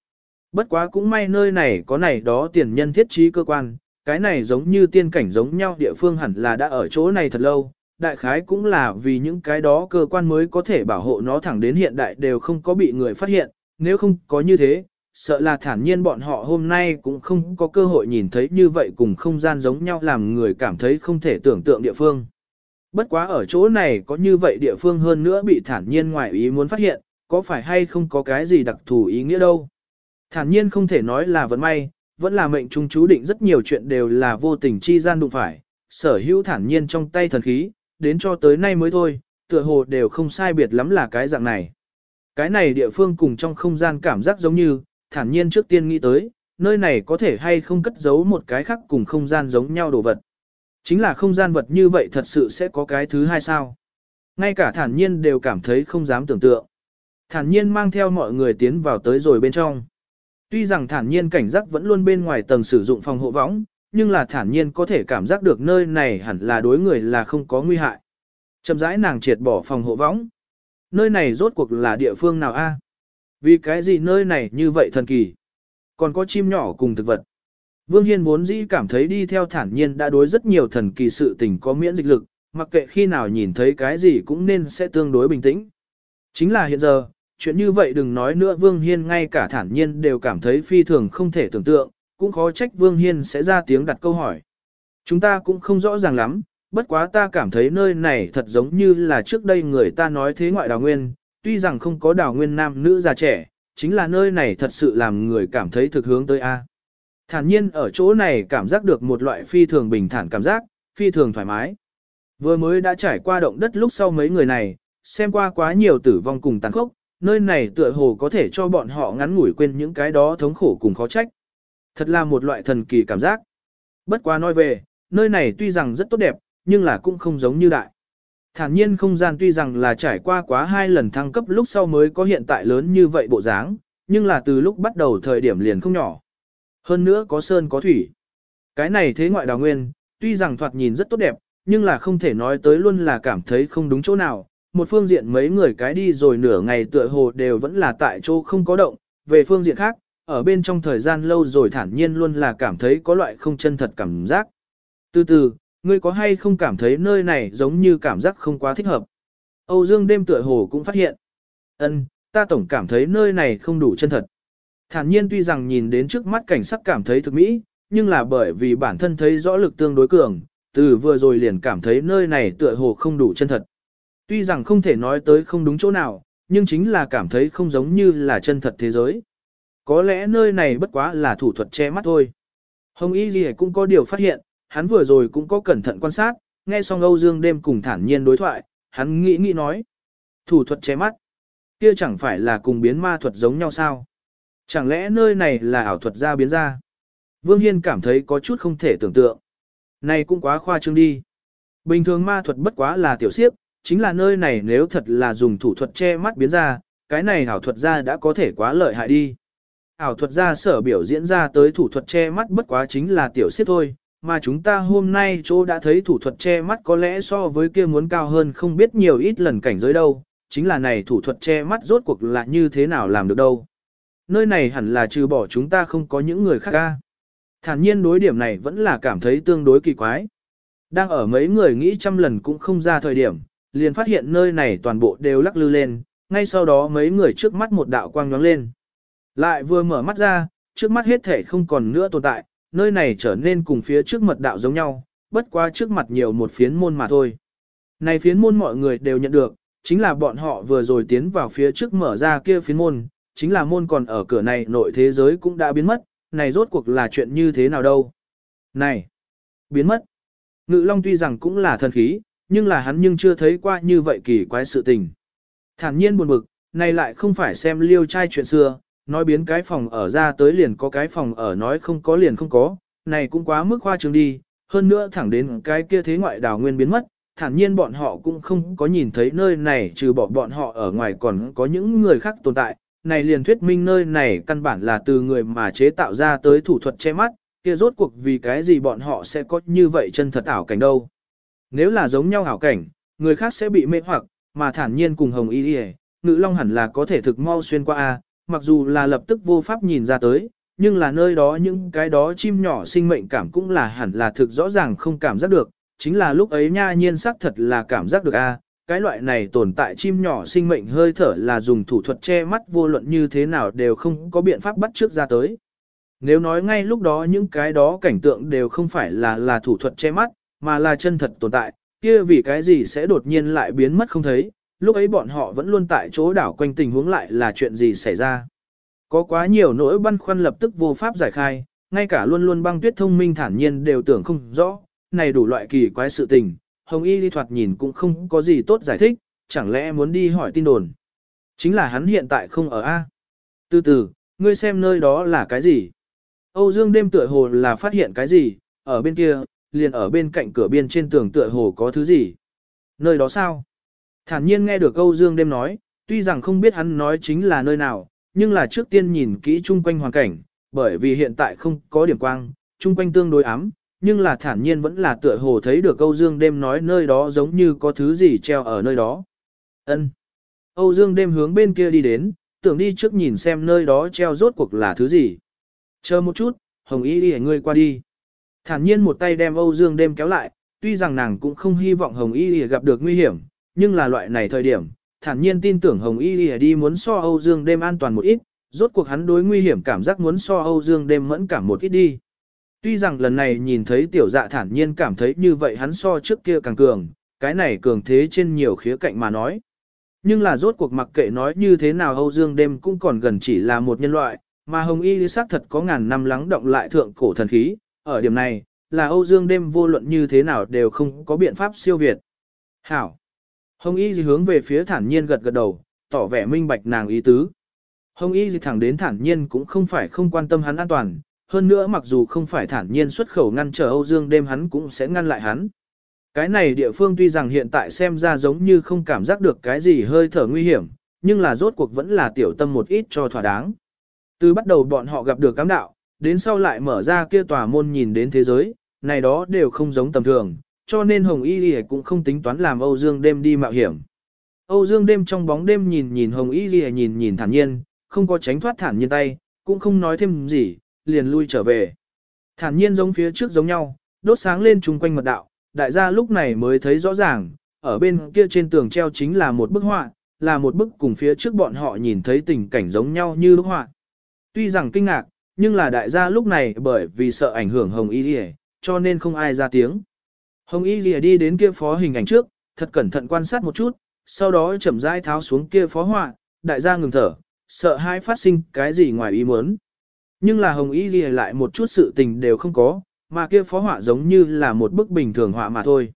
Bất quá cũng may nơi này có này đó tiền nhân thiết trí cơ quan, cái này giống như tiên cảnh giống nhau địa phương hẳn là đã ở chỗ này thật lâu, đại khái cũng là vì những cái đó cơ quan mới có thể bảo hộ nó thẳng đến hiện đại đều không có bị người phát hiện, nếu không có như thế, sợ là thản nhiên bọn họ hôm nay cũng không có cơ hội nhìn thấy như vậy cùng không gian giống nhau làm người cảm thấy không thể tưởng tượng địa phương. Bất quá ở chỗ này có như vậy địa phương hơn nữa bị thản nhiên ngoài ý muốn phát hiện, có phải hay không có cái gì đặc thù ý nghĩa đâu. Thản nhiên không thể nói là vận may, vẫn là mệnh trung chú định rất nhiều chuyện đều là vô tình chi gian đụng phải, sở hữu thản nhiên trong tay thần khí, đến cho tới nay mới thôi, tựa hồ đều không sai biệt lắm là cái dạng này. Cái này địa phương cùng trong không gian cảm giác giống như, thản nhiên trước tiên nghĩ tới, nơi này có thể hay không cất giấu một cái khác cùng không gian giống nhau đồ vật. Chính là không gian vật như vậy thật sự sẽ có cái thứ hai sao. Ngay cả thản nhiên đều cảm thấy không dám tưởng tượng. Thản nhiên mang theo mọi người tiến vào tới rồi bên trong. Tuy rằng thản nhiên cảnh giác vẫn luôn bên ngoài tầng sử dụng phòng hộ võng, nhưng là thản nhiên có thể cảm giác được nơi này hẳn là đối người là không có nguy hại. Chậm rãi nàng triệt bỏ phòng hộ võng. Nơi này rốt cuộc là địa phương nào a? Vì cái gì nơi này như vậy thần kỳ? Còn có chim nhỏ cùng thực vật. Vương Hiên vốn dĩ cảm thấy đi theo thản nhiên đã đối rất nhiều thần kỳ sự tình có miễn dịch lực, mặc kệ khi nào nhìn thấy cái gì cũng nên sẽ tương đối bình tĩnh. Chính là hiện giờ, chuyện như vậy đừng nói nữa Vương Hiên ngay cả thản nhiên đều cảm thấy phi thường không thể tưởng tượng, cũng khó trách Vương Hiên sẽ ra tiếng đặt câu hỏi. Chúng ta cũng không rõ ràng lắm, bất quá ta cảm thấy nơi này thật giống như là trước đây người ta nói thế ngoại đào nguyên, tuy rằng không có đào nguyên nam nữ già trẻ, chính là nơi này thật sự làm người cảm thấy thực hướng tới A. Thản nhiên ở chỗ này cảm giác được một loại phi thường bình thản cảm giác, phi thường thoải mái. Vừa mới đã trải qua động đất lúc sau mấy người này, xem qua quá nhiều tử vong cùng tàn khốc, nơi này tựa hồ có thể cho bọn họ ngắn ngủi quên những cái đó thống khổ cùng khó trách. Thật là một loại thần kỳ cảm giác. Bất quá nói về, nơi này tuy rằng rất tốt đẹp, nhưng là cũng không giống như đại. Thản nhiên không gian tuy rằng là trải qua quá hai lần thăng cấp lúc sau mới có hiện tại lớn như vậy bộ dáng, nhưng là từ lúc bắt đầu thời điểm liền không nhỏ. Hơn nữa có sơn có thủy. Cái này thế ngoại đào nguyên, tuy rằng thoạt nhìn rất tốt đẹp, nhưng là không thể nói tới luôn là cảm thấy không đúng chỗ nào. Một phương diện mấy người cái đi rồi nửa ngày tựa hồ đều vẫn là tại chỗ không có động, về phương diện khác, ở bên trong thời gian lâu rồi thản nhiên luôn là cảm thấy có loại không chân thật cảm giác. Từ từ, ngươi có hay không cảm thấy nơi này giống như cảm giác không quá thích hợp? Âu Dương đêm tựa hồ cũng phát hiện. Ân, ta tổng cảm thấy nơi này không đủ chân thật. Thản nhiên tuy rằng nhìn đến trước mắt cảnh sắc cảm thấy thực mỹ, nhưng là bởi vì bản thân thấy rõ lực tương đối cường, từ vừa rồi liền cảm thấy nơi này tựa hồ không đủ chân thật. Tuy rằng không thể nói tới không đúng chỗ nào, nhưng chính là cảm thấy không giống như là chân thật thế giới. Có lẽ nơi này bất quá là thủ thuật che mắt thôi. Hồng Y Ghi cũng có điều phát hiện, hắn vừa rồi cũng có cẩn thận quan sát, nghe xong Âu Dương đêm cùng thản nhiên đối thoại, hắn nghĩ nghĩ nói. Thủ thuật che mắt, kia chẳng phải là cùng biến ma thuật giống nhau sao? Chẳng lẽ nơi này là ảo thuật ra biến ra? Vương Hiên cảm thấy có chút không thể tưởng tượng. Này cũng quá khoa trương đi. Bình thường ma thuật bất quá là tiểu siếp, chính là nơi này nếu thật là dùng thủ thuật che mắt biến ra, cái này ảo thuật ra đã có thể quá lợi hại đi. Ảo thuật ra sở biểu diễn ra tới thủ thuật che mắt bất quá chính là tiểu siết thôi, mà chúng ta hôm nay chỗ đã thấy thủ thuật che mắt có lẽ so với kia muốn cao hơn không biết nhiều ít lần cảnh giới đâu, chính là này thủ thuật che mắt rốt cuộc là như thế nào làm được đâu. Nơi này hẳn là trừ bỏ chúng ta không có những người khác ca. Thản nhiên đối điểm này vẫn là cảm thấy tương đối kỳ quái. Đang ở mấy người nghĩ trăm lần cũng không ra thời điểm, liền phát hiện nơi này toàn bộ đều lắc lư lên, ngay sau đó mấy người trước mắt một đạo quang nhoáng lên. Lại vừa mở mắt ra, trước mắt hết thể không còn nữa tồn tại, nơi này trở nên cùng phía trước mật đạo giống nhau, bất qua trước mặt nhiều một phiến môn mà thôi. Này phiến môn mọi người đều nhận được, chính là bọn họ vừa rồi tiến vào phía trước mở ra kia phiến môn, chính là môn còn ở cửa này nội thế giới cũng đã biến mất, này rốt cuộc là chuyện như thế nào đâu. Này, biến mất. Ngự Long tuy rằng cũng là thần khí, nhưng là hắn nhưng chưa thấy qua như vậy kỳ quái sự tình. Thản nhiên buồn bực, này lại không phải xem liêu trai chuyện xưa, nói biến cái phòng ở ra tới liền có cái phòng ở nói không có liền không có, này cũng quá mức khoa trương đi, hơn nữa thẳng đến cái kia thế ngoại đảo nguyên biến mất, thản nhiên bọn họ cũng không có nhìn thấy nơi này trừ bỏ bọn họ ở ngoài còn có những người khác tồn tại, này liền thuyết minh nơi này căn bản là từ người mà chế tạo ra tới thủ thuật che mắt, kia rốt cuộc vì cái gì bọn họ sẽ có như vậy chân thật ảo cảnh đâu. Nếu là giống nhau ảo cảnh, người khác sẽ bị mê hoặc, mà thản nhiên cùng hồng y đi ngự long hẳn là có thể thực mau xuyên qua A, mặc dù là lập tức vô pháp nhìn ra tới, nhưng là nơi đó những cái đó chim nhỏ sinh mệnh cảm cũng là hẳn là thực rõ ràng không cảm giác được, chính là lúc ấy nha nhiên sắc thật là cảm giác được a cái loại này tồn tại chim nhỏ sinh mệnh hơi thở là dùng thủ thuật che mắt vô luận như thế nào đều không có biện pháp bắt trước ra tới. Nếu nói ngay lúc đó những cái đó cảnh tượng đều không phải là là thủ thuật che mắt, mà là chân thật tồn tại, kia vì cái gì sẽ đột nhiên lại biến mất không thấy, lúc ấy bọn họ vẫn luôn tại chỗ đảo quanh tình huống lại là chuyện gì xảy ra. Có quá nhiều nỗi băn khoăn lập tức vô pháp giải khai, ngay cả luôn luôn băng tuyết thông minh thản nhiên đều tưởng không rõ, này đủ loại kỳ quái sự tình, Hồng Y Lý thoạt nhìn cũng không có gì tốt giải thích, chẳng lẽ muốn đi hỏi tin đồn. Chính là hắn hiện tại không ở A. Từ từ, ngươi xem nơi đó là cái gì? Âu Dương đêm tựa hồ là phát hiện cái gì, ở bên kia, liền ở bên cạnh cửa biên trên tường tựa hồ có thứ gì. Nơi đó sao? Thản nhiên nghe được Âu Dương đêm nói, tuy rằng không biết hắn nói chính là nơi nào, nhưng là trước tiên nhìn kỹ chung quanh hoàn cảnh, bởi vì hiện tại không có điểm quang, chung quanh tương đối ám, nhưng là thản nhiên vẫn là tựa hồ thấy được Âu Dương đêm nói nơi đó giống như có thứ gì treo ở nơi đó. Ân. Âu Dương đêm hướng bên kia đi đến, tưởng đi trước nhìn xem nơi đó treo rốt cuộc là thứ gì. Chờ một chút, Hồng Y đi ngươi qua đi. Thản nhiên một tay đem Âu Dương đêm kéo lại, tuy rằng nàng cũng không hy vọng Hồng Y gặp được nguy hiểm, nhưng là loại này thời điểm, thản nhiên tin tưởng Hồng Y đi muốn so Âu Dương đêm an toàn một ít, rốt cuộc hắn đối nguy hiểm cảm giác muốn so Âu Dương đêm mẫn cảm một ít đi. Tuy rằng lần này nhìn thấy tiểu dạ thản nhiên cảm thấy như vậy hắn so trước kia càng cường, cái này cường thế trên nhiều khía cạnh mà nói. Nhưng là rốt cuộc mặc kệ nói như thế nào Âu Dương đêm cũng còn gần chỉ là một nhân loại, mà Hồng Y xác thật có ngàn năm lắng động lại thượng cổ thần khí, ở điểm này, là Âu Dương đêm vô luận như thế nào đều không có biện pháp siêu việt. Hảo! Hồng Y hướng về phía thản nhiên gật gật đầu, tỏ vẻ minh bạch nàng ý tứ. Hồng Y thẳng đến thản nhiên cũng không phải không quan tâm hắn an toàn, hơn nữa mặc dù không phải thản nhiên xuất khẩu ngăn trở Âu Dương đêm hắn cũng sẽ ngăn lại hắn. Cái này địa phương tuy rằng hiện tại xem ra giống như không cảm giác được cái gì hơi thở nguy hiểm, nhưng là rốt cuộc vẫn là tiểu tâm một ít cho thỏa đáng. Từ bắt đầu bọn họ gặp được cám đạo, đến sau lại mở ra kia tòa môn nhìn đến thế giới, này đó đều không giống tầm thường, cho nên Hồng Y Lệ cũng không tính toán làm Âu Dương đêm đi mạo hiểm. Âu Dương đêm trong bóng đêm nhìn nhìn Hồng Y Lệ nhìn nhìn thản nhiên, không có tránh thoát thản nhiên tay, cũng không nói thêm gì, liền lui trở về. Thản nhiên giống phía trước giống nhau, đốt sáng lên chung quanh mật đạo, đại gia lúc này mới thấy rõ ràng, ở bên kia trên tường treo chính là một bức họa, là một bức cùng phía trước bọn họ nhìn thấy tình cảnh giống nhau như lúc họa. Tuy rằng kinh ngạc, nhưng là đại gia lúc này bởi vì sợ ảnh hưởng Hồng Y Lìa, cho nên không ai ra tiếng. Hồng Y Lìa đi đến kia phó hình ảnh trước, thật cẩn thận quan sát một chút, sau đó chậm rãi tháo xuống kia phó họa, đại gia ngừng thở, sợ hai phát sinh cái gì ngoài ý muốn. Nhưng là Hồng Y Lìa lại một chút sự tình đều không có, mà kia phó họa giống như là một bức bình thường họa mà thôi.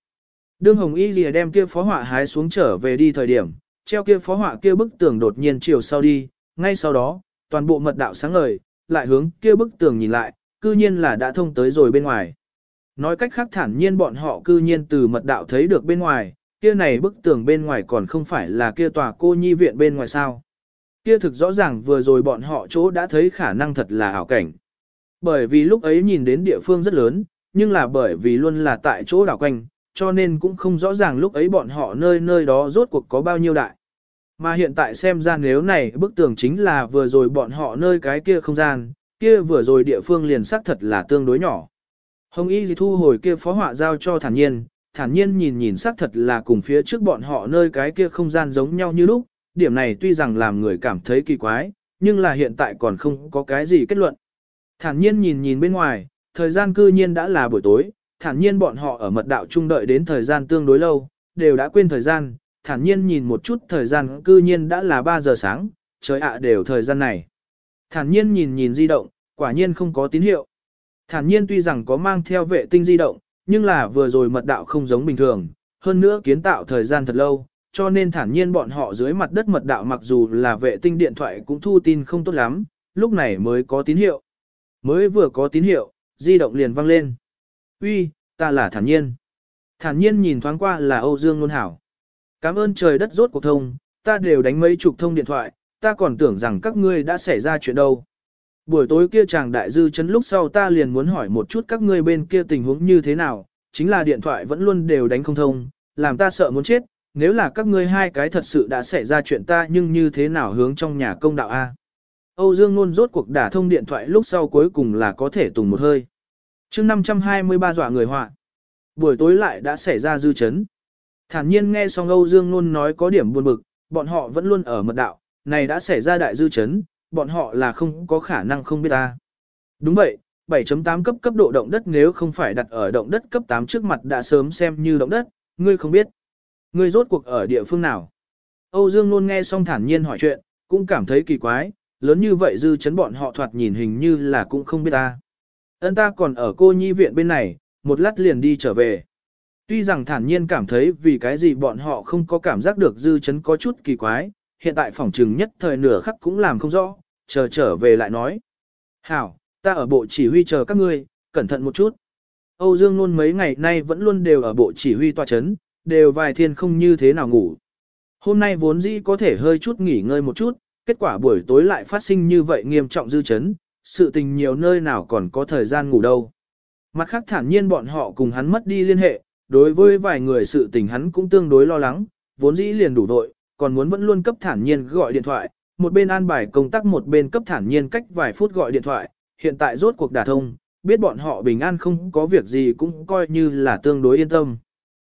Đương Hồng Y Lìa đem kia phó họa hái xuống trở về đi thời điểm, treo kia phó họa kia bức tường đột nhiên chiều sau đi, ngay sau đó, toàn bộ mật đạo sáng ngời, lại hướng kia bức tường nhìn lại, cư nhiên là đã thông tới rồi bên ngoài. Nói cách khác thản nhiên bọn họ cư nhiên từ mật đạo thấy được bên ngoài, kia này bức tường bên ngoài còn không phải là kia tòa cô nhi viện bên ngoài sao. Kia thực rõ ràng vừa rồi bọn họ chỗ đã thấy khả năng thật là ảo cảnh. Bởi vì lúc ấy nhìn đến địa phương rất lớn, nhưng là bởi vì luôn là tại chỗ đảo quanh, cho nên cũng không rõ ràng lúc ấy bọn họ nơi nơi đó rốt cuộc có bao nhiêu đại. Mà hiện tại xem ra nếu này bức tường chính là vừa rồi bọn họ nơi cái kia không gian, kia vừa rồi địa phương liền xác thật là tương đối nhỏ. Hồng Y thì thu hồi kia phó họa giao cho thản nhiên, thản nhiên nhìn nhìn xác thật là cùng phía trước bọn họ nơi cái kia không gian giống nhau như lúc, điểm này tuy rằng làm người cảm thấy kỳ quái, nhưng là hiện tại còn không có cái gì kết luận. Thản nhiên nhìn nhìn bên ngoài, thời gian cư nhiên đã là buổi tối, thản nhiên bọn họ ở mật đạo trung đợi đến thời gian tương đối lâu, đều đã quên thời gian, thản nhiên nhìn một chút thời gian cư nhiên đã là 3 giờ sáng, trời ạ đều thời gian này. Thản nhiên nhìn nhìn di động, quả nhiên không có tín hiệu. Thản nhiên tuy rằng có mang theo vệ tinh di động, nhưng là vừa rồi mật đạo không giống bình thường, hơn nữa kiến tạo thời gian thật lâu, cho nên thản nhiên bọn họ dưới mặt đất mật đạo mặc dù là vệ tinh điện thoại cũng thu tin không tốt lắm, lúc này mới có tín hiệu. Mới vừa có tín hiệu, di động liền vang lên. Uy, ta là thản nhiên. Thản nhiên nhìn thoáng qua là Âu Dương Luân Hảo. Cảm ơn trời đất rốt cuộc thông, ta đều đánh mấy chục thông điện thoại, ta còn tưởng rằng các ngươi đã xảy ra chuyện đâu. Buổi tối kia chàng đại dư chấn lúc sau ta liền muốn hỏi một chút các ngươi bên kia tình huống như thế nào, chính là điện thoại vẫn luôn đều đánh không thông, làm ta sợ muốn chết, nếu là các ngươi hai cái thật sự đã xảy ra chuyện ta nhưng như thế nào hướng trong nhà công đạo A. Âu Dương Nôn rốt cuộc đả thông điện thoại lúc sau cuối cùng là có thể tùng một hơi. chương 523 dọa người họa. Buổi tối lại đã xảy ra dư chấn. Thản nhiên nghe xong Âu Dương Nôn nói có điểm buồn bực, bọn họ vẫn luôn ở mật đạo, này đã xảy ra đại dư chấn, bọn họ là không có khả năng không biết ta. Đúng vậy, 7.8 cấp cấp độ động đất nếu không phải đặt ở động đất cấp 8 trước mặt đã sớm xem như động đất, ngươi không biết. Ngươi rốt cuộc ở địa phương nào? Âu Dương luôn nghe xong thản nhiên hỏi chuyện, cũng cảm thấy kỳ quái, lớn như vậy dư chấn bọn họ thoạt nhìn hình như là cũng không biết ta. Ân ta còn ở cô nhi viện bên này, một lát liền đi trở về. Tuy rằng thản nhiên cảm thấy vì cái gì bọn họ không có cảm giác được dư chấn có chút kỳ quái, hiện tại phỏng trừng nhất thời nửa khắc cũng làm không rõ, chờ trở về lại nói. Hảo, ta ở bộ chỉ huy chờ các ngươi, cẩn thận một chút. Âu Dương Nôn mấy ngày nay vẫn luôn đều ở bộ chỉ huy tòa chấn, đều vài thiên không như thế nào ngủ. Hôm nay vốn dĩ có thể hơi chút nghỉ ngơi một chút, kết quả buổi tối lại phát sinh như vậy nghiêm trọng dư chấn, sự tình nhiều nơi nào còn có thời gian ngủ đâu. Mặt khác thản nhiên bọn họ cùng hắn mất đi liên hệ, đối với vài người sự tình hắn cũng tương đối lo lắng, vốn dĩ liền đủ vội, còn muốn vẫn luôn cấp thản nhiên gọi điện thoại, một bên an bài công tác một bên cấp thản nhiên cách vài phút gọi điện thoại, hiện tại rốt cuộc đả thông, biết bọn họ bình an không có việc gì cũng coi như là tương đối yên tâm.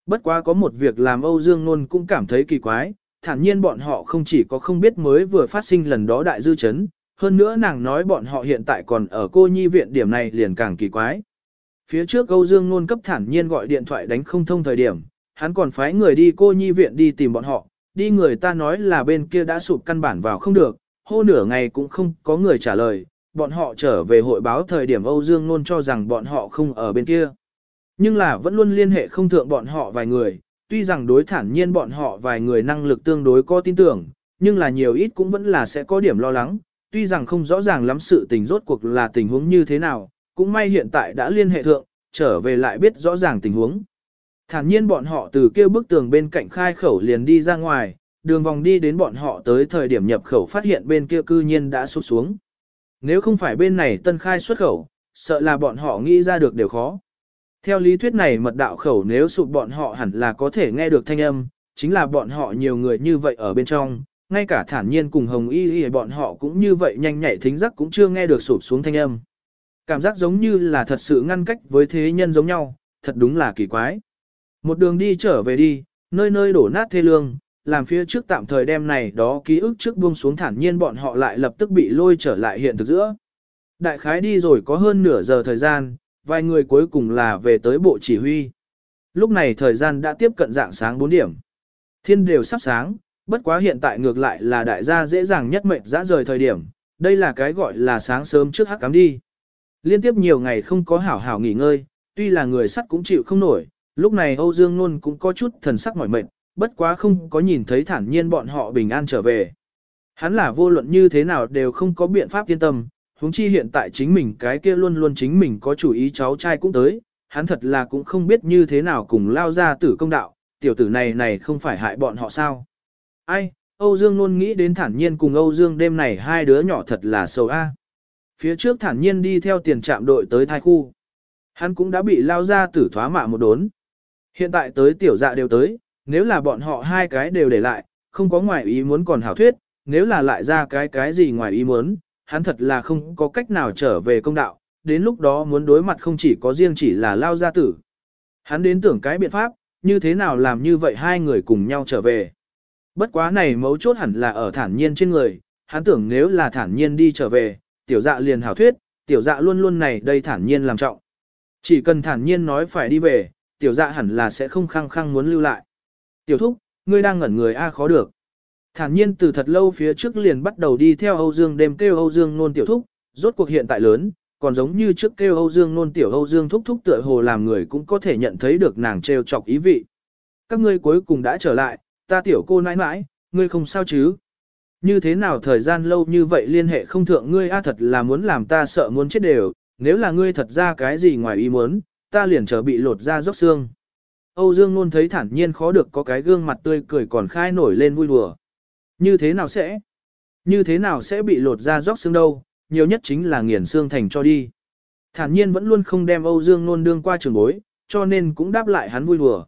Bất quá có một việc làm Âu Dương Nôn cũng cảm thấy kỳ quái, thản nhiên bọn họ không chỉ có không biết mới vừa phát sinh lần đó đại dư chấn, hơn nữa nàng nói bọn họ hiện tại còn ở cô nhi viện điểm này liền càng kỳ quái. Phía trước Âu Dương Nôn cấp thản nhiên gọi điện thoại đánh không thông thời điểm, hắn còn phái người đi cô nhi viện đi tìm bọn họ, đi người ta nói là bên kia đã sụp căn bản vào không được, hô nửa ngày cũng không có người trả lời, bọn họ trở về hội báo thời điểm Âu Dương Nôn cho rằng bọn họ không ở bên kia. Nhưng là vẫn luôn liên hệ không thượng bọn họ vài người, tuy rằng đối thản nhiên bọn họ vài người năng lực tương đối có tin tưởng, nhưng là nhiều ít cũng vẫn là sẽ có điểm lo lắng, tuy rằng không rõ ràng lắm sự tình rốt cuộc là tình huống như thế nào, cũng may hiện tại đã liên hệ thượng, trở về lại biết rõ ràng tình huống. Thản nhiên bọn họ từ kia bức tường bên cạnh khai khẩu liền đi ra ngoài, đường vòng đi đến bọn họ tới thời điểm nhập khẩu phát hiện bên kia cư nhiên đã sụp xuống. Nếu không phải bên này tân khai xuất khẩu, sợ là bọn họ nghĩ ra được đều khó. Theo lý thuyết này mật đạo khẩu nếu sụp bọn họ hẳn là có thể nghe được thanh âm, chính là bọn họ nhiều người như vậy ở bên trong, ngay cả thản nhiên cùng hồng y y bọn họ cũng như vậy nhanh nhạy thính giác cũng chưa nghe được sụp xuống thanh âm. Cảm giác giống như là thật sự ngăn cách với thế nhân giống nhau, thật đúng là kỳ quái. Một đường đi trở về đi, nơi nơi đổ nát thê lương, làm phía trước tạm thời đem này đó ký ức trước buông xuống thản nhiên bọn họ lại lập tức bị lôi trở lại hiện thực giữa. Đại khái đi rồi có hơn nửa giờ thời gian, vài người cuối cùng là về tới bộ chỉ huy. Lúc này thời gian đã tiếp cận dạng sáng 4 điểm. Thiên đều sắp sáng, bất quá hiện tại ngược lại là đại gia dễ dàng nhất mệnh dã rời thời điểm. Đây là cái gọi là sáng sớm trước hắc cắm đi. Liên tiếp nhiều ngày không có hảo hảo nghỉ ngơi, tuy là người sắt cũng chịu không nổi, lúc này Âu Dương Nôn cũng có chút thần sắc mỏi mệt, bất quá không có nhìn thấy thản nhiên bọn họ bình an trở về. Hắn là vô luận như thế nào đều không có biện pháp yên tâm, huống chi hiện tại chính mình cái kia luôn luôn chính mình có chủ ý cháu trai cũng tới, hắn thật là cũng không biết như thế nào cùng lao ra tử công đạo, tiểu tử này này không phải hại bọn họ sao. Ai, Âu Dương luôn nghĩ đến thản nhiên cùng Âu Dương đêm này hai đứa nhỏ thật là sầu a. Phía trước thản nhiên đi theo tiền trạm đội tới thai khu. Hắn cũng đã bị lao ra tử thoá mạ một đốn. Hiện tại tới tiểu dạ đều tới, nếu là bọn họ hai cái đều để lại, không có ngoài ý muốn còn hảo thuyết, nếu là lại ra cái cái gì ngoài ý muốn, hắn thật là không có cách nào trở về công đạo, đến lúc đó muốn đối mặt không chỉ có riêng chỉ là lao gia tử. Hắn đến tưởng cái biện pháp, như thế nào làm như vậy hai người cùng nhau trở về. Bất quá này mấu chốt hẳn là ở thản nhiên trên người, hắn tưởng nếu là thản nhiên đi trở về, tiểu dạ liền hảo thuyết, tiểu dạ luôn luôn này đây thản nhiên làm trọng. Chỉ cần thản nhiên nói phải đi về, tiểu dạ hẳn là sẽ không khăng khăng muốn lưu lại. Tiểu thúc, ngươi đang ngẩn người a khó được. Thản nhiên từ thật lâu phía trước liền bắt đầu đi theo Âu Dương đêm kêu Âu Dương nôn tiểu thúc, rốt cuộc hiện tại lớn, còn giống như trước kêu Âu Dương nôn tiểu Âu Dương thúc thúc tựa hồ làm người cũng có thể nhận thấy được nàng trêu chọc ý vị. Các ngươi cuối cùng đã trở lại, ta tiểu cô nãi nãi, ngươi không sao chứ? Như thế nào thời gian lâu như vậy liên hệ không thượng ngươi a thật là muốn làm ta sợ muốn chết đều, nếu là ngươi thật ra cái gì ngoài ý muốn, ta liền chờ bị lột ra róc xương. Âu Dương luôn thấy thản nhiên khó được có cái gương mặt tươi cười còn khai nổi lên vui đùa. Như thế nào sẽ? Như thế nào sẽ bị lột ra róc xương đâu, nhiều nhất chính là nghiền xương thành cho đi. Thản nhiên vẫn luôn không đem Âu Dương nôn đương qua trường bối, cho nên cũng đáp lại hắn vui đùa.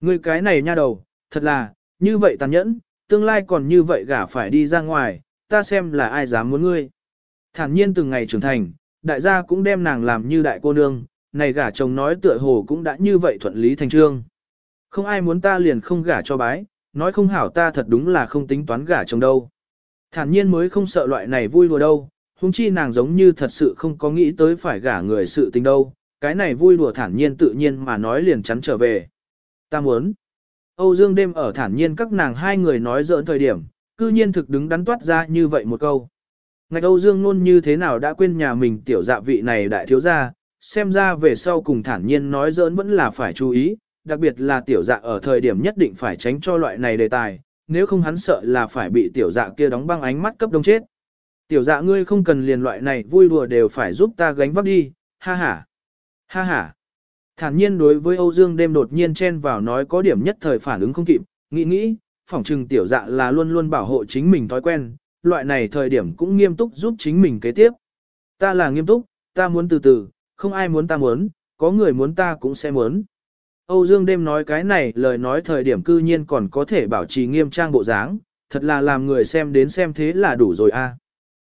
Người cái này nha đầu, thật là, như vậy tàn nhẫn, tương lai còn như vậy gả phải đi ra ngoài, ta xem là ai dám muốn ngươi. Thản nhiên từng ngày trưởng thành, đại gia cũng đem nàng làm như đại cô nương, này gả chồng nói tựa hồ cũng đã như vậy thuận lý thành trương. Không ai muốn ta liền không gả cho bái, nói không hảo ta thật đúng là không tính toán gả chồng đâu. Thản nhiên mới không sợ loại này vui đùa đâu, huống chi nàng giống như thật sự không có nghĩ tới phải gả người sự tình đâu, cái này vui đùa thản nhiên tự nhiên mà nói liền chắn trở về. Ta muốn. Âu Dương đêm ở thản nhiên các nàng hai người nói giỡn thời điểm, cư nhiên thực đứng đắn toát ra như vậy một câu. Ngạch Âu Dương luôn như thế nào đã quên nhà mình tiểu dạ vị này đại thiếu gia, xem ra về sau cùng thản nhiên nói giỡn vẫn là phải chú ý, đặc biệt là tiểu dạ ở thời điểm nhất định phải tránh cho loại này đề tài, nếu không hắn sợ là phải bị tiểu dạ kia đóng băng ánh mắt cấp đông chết. Tiểu dạ ngươi không cần liền loại này vui đùa đều phải giúp ta gánh vác đi, ha ha. Ha ha. Thản nhiên đối với Âu Dương đêm đột nhiên chen vào nói có điểm nhất thời phản ứng không kịp, nghĩ nghĩ, phỏng trừng tiểu dạ là luôn luôn bảo hộ chính mình thói quen, loại này thời điểm cũng nghiêm túc giúp chính mình kế tiếp. Ta là nghiêm túc, ta muốn từ từ, không ai muốn ta muốn, có người muốn ta cũng sẽ muốn. Âu Dương đêm nói cái này lời nói thời điểm cư nhiên còn có thể bảo trì nghiêm trang bộ dáng, thật là làm người xem đến xem thế là đủ rồi a. À.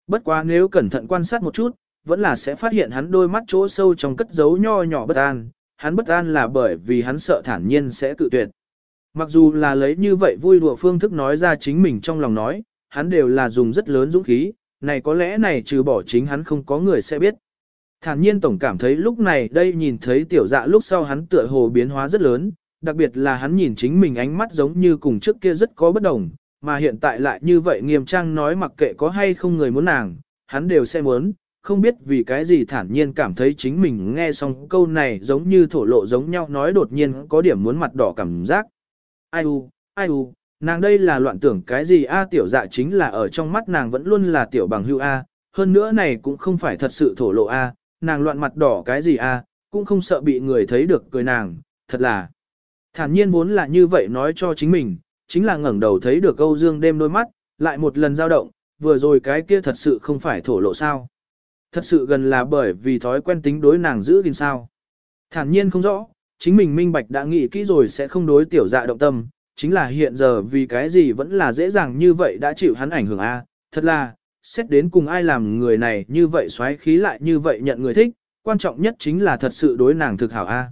Bất quá nếu cẩn thận quan sát một chút, vẫn là sẽ phát hiện hắn đôi mắt chỗ sâu trong cất giấu nho nhỏ bất an, hắn bất an là bởi vì hắn sợ thản nhiên sẽ cự tuyệt. Mặc dù là lấy như vậy vui đùa phương thức nói ra chính mình trong lòng nói, hắn đều là dùng rất lớn dũng khí, này có lẽ này trừ bỏ chính hắn không có người sẽ biết. Thản nhiên tổng cảm thấy lúc này đây nhìn thấy tiểu dạ lúc sau hắn tựa hồ biến hóa rất lớn, đặc biệt là hắn nhìn chính mình ánh mắt giống như cùng trước kia rất có bất đồng, mà hiện tại lại như vậy nghiêm trang nói mặc kệ có hay không người muốn nàng, hắn đều sẽ muốn, không biết vì cái gì thản nhiên cảm thấy chính mình nghe xong câu này giống như thổ lộ giống nhau nói đột nhiên có điểm muốn mặt đỏ cảm giác. Ai u, ai u, nàng đây là loạn tưởng cái gì a tiểu dạ chính là ở trong mắt nàng vẫn luôn là tiểu bằng hưu a, hơn nữa này cũng không phải thật sự thổ lộ a, nàng loạn mặt đỏ cái gì a, cũng không sợ bị người thấy được cười nàng, thật là. Thản nhiên vốn là như vậy nói cho chính mình, chính là ngẩng đầu thấy được Âu Dương đêm đôi mắt, lại một lần dao động, vừa rồi cái kia thật sự không phải thổ lộ sao. Thật sự gần là bởi vì thói quen tính đối nàng giữ gìn sao. Thản nhiên không rõ, chính mình minh bạch đã nghĩ kỹ rồi sẽ không đối tiểu dạ động tâm, chính là hiện giờ vì cái gì vẫn là dễ dàng như vậy đã chịu hắn ảnh hưởng a thật là, xét đến cùng ai làm người này như vậy xoáy khí lại như vậy nhận người thích, quan trọng nhất chính là thật sự đối nàng thực hảo a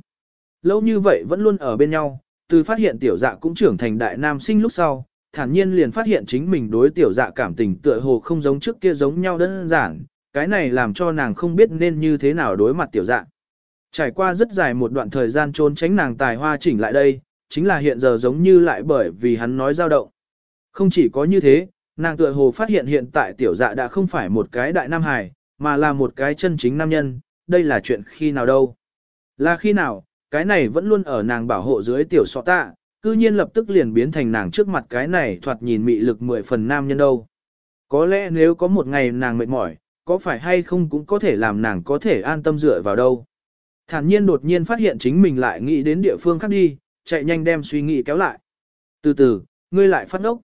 Lâu như vậy vẫn luôn ở bên nhau, từ phát hiện tiểu dạ cũng trưởng thành đại nam sinh lúc sau, thản nhiên liền phát hiện chính mình đối tiểu dạ cảm tình tựa hồ không giống trước kia giống nhau đơn giản, cái này làm cho nàng không biết nên như thế nào đối mặt tiểu dạ. Trải qua rất dài một đoạn thời gian trốn tránh nàng tài hoa chỉnh lại đây, chính là hiện giờ giống như lại bởi vì hắn nói dao động. Không chỉ có như thế, nàng tựa hồ phát hiện hiện tại tiểu dạ đã không phải một cái đại nam hài, mà là một cái chân chính nam nhân, đây là chuyện khi nào đâu. Là khi nào, cái này vẫn luôn ở nàng bảo hộ dưới tiểu sọ tạ, cư nhiên lập tức liền biến thành nàng trước mặt cái này thoạt nhìn mị lực mười phần nam nhân đâu. Có lẽ nếu có một ngày nàng mệt mỏi, có phải hay không cũng có thể làm nàng có thể an tâm dựa vào đâu. Thản nhiên đột nhiên phát hiện chính mình lại nghĩ đến địa phương khác đi, chạy nhanh đem suy nghĩ kéo lại. Từ từ, ngươi lại phát ốc.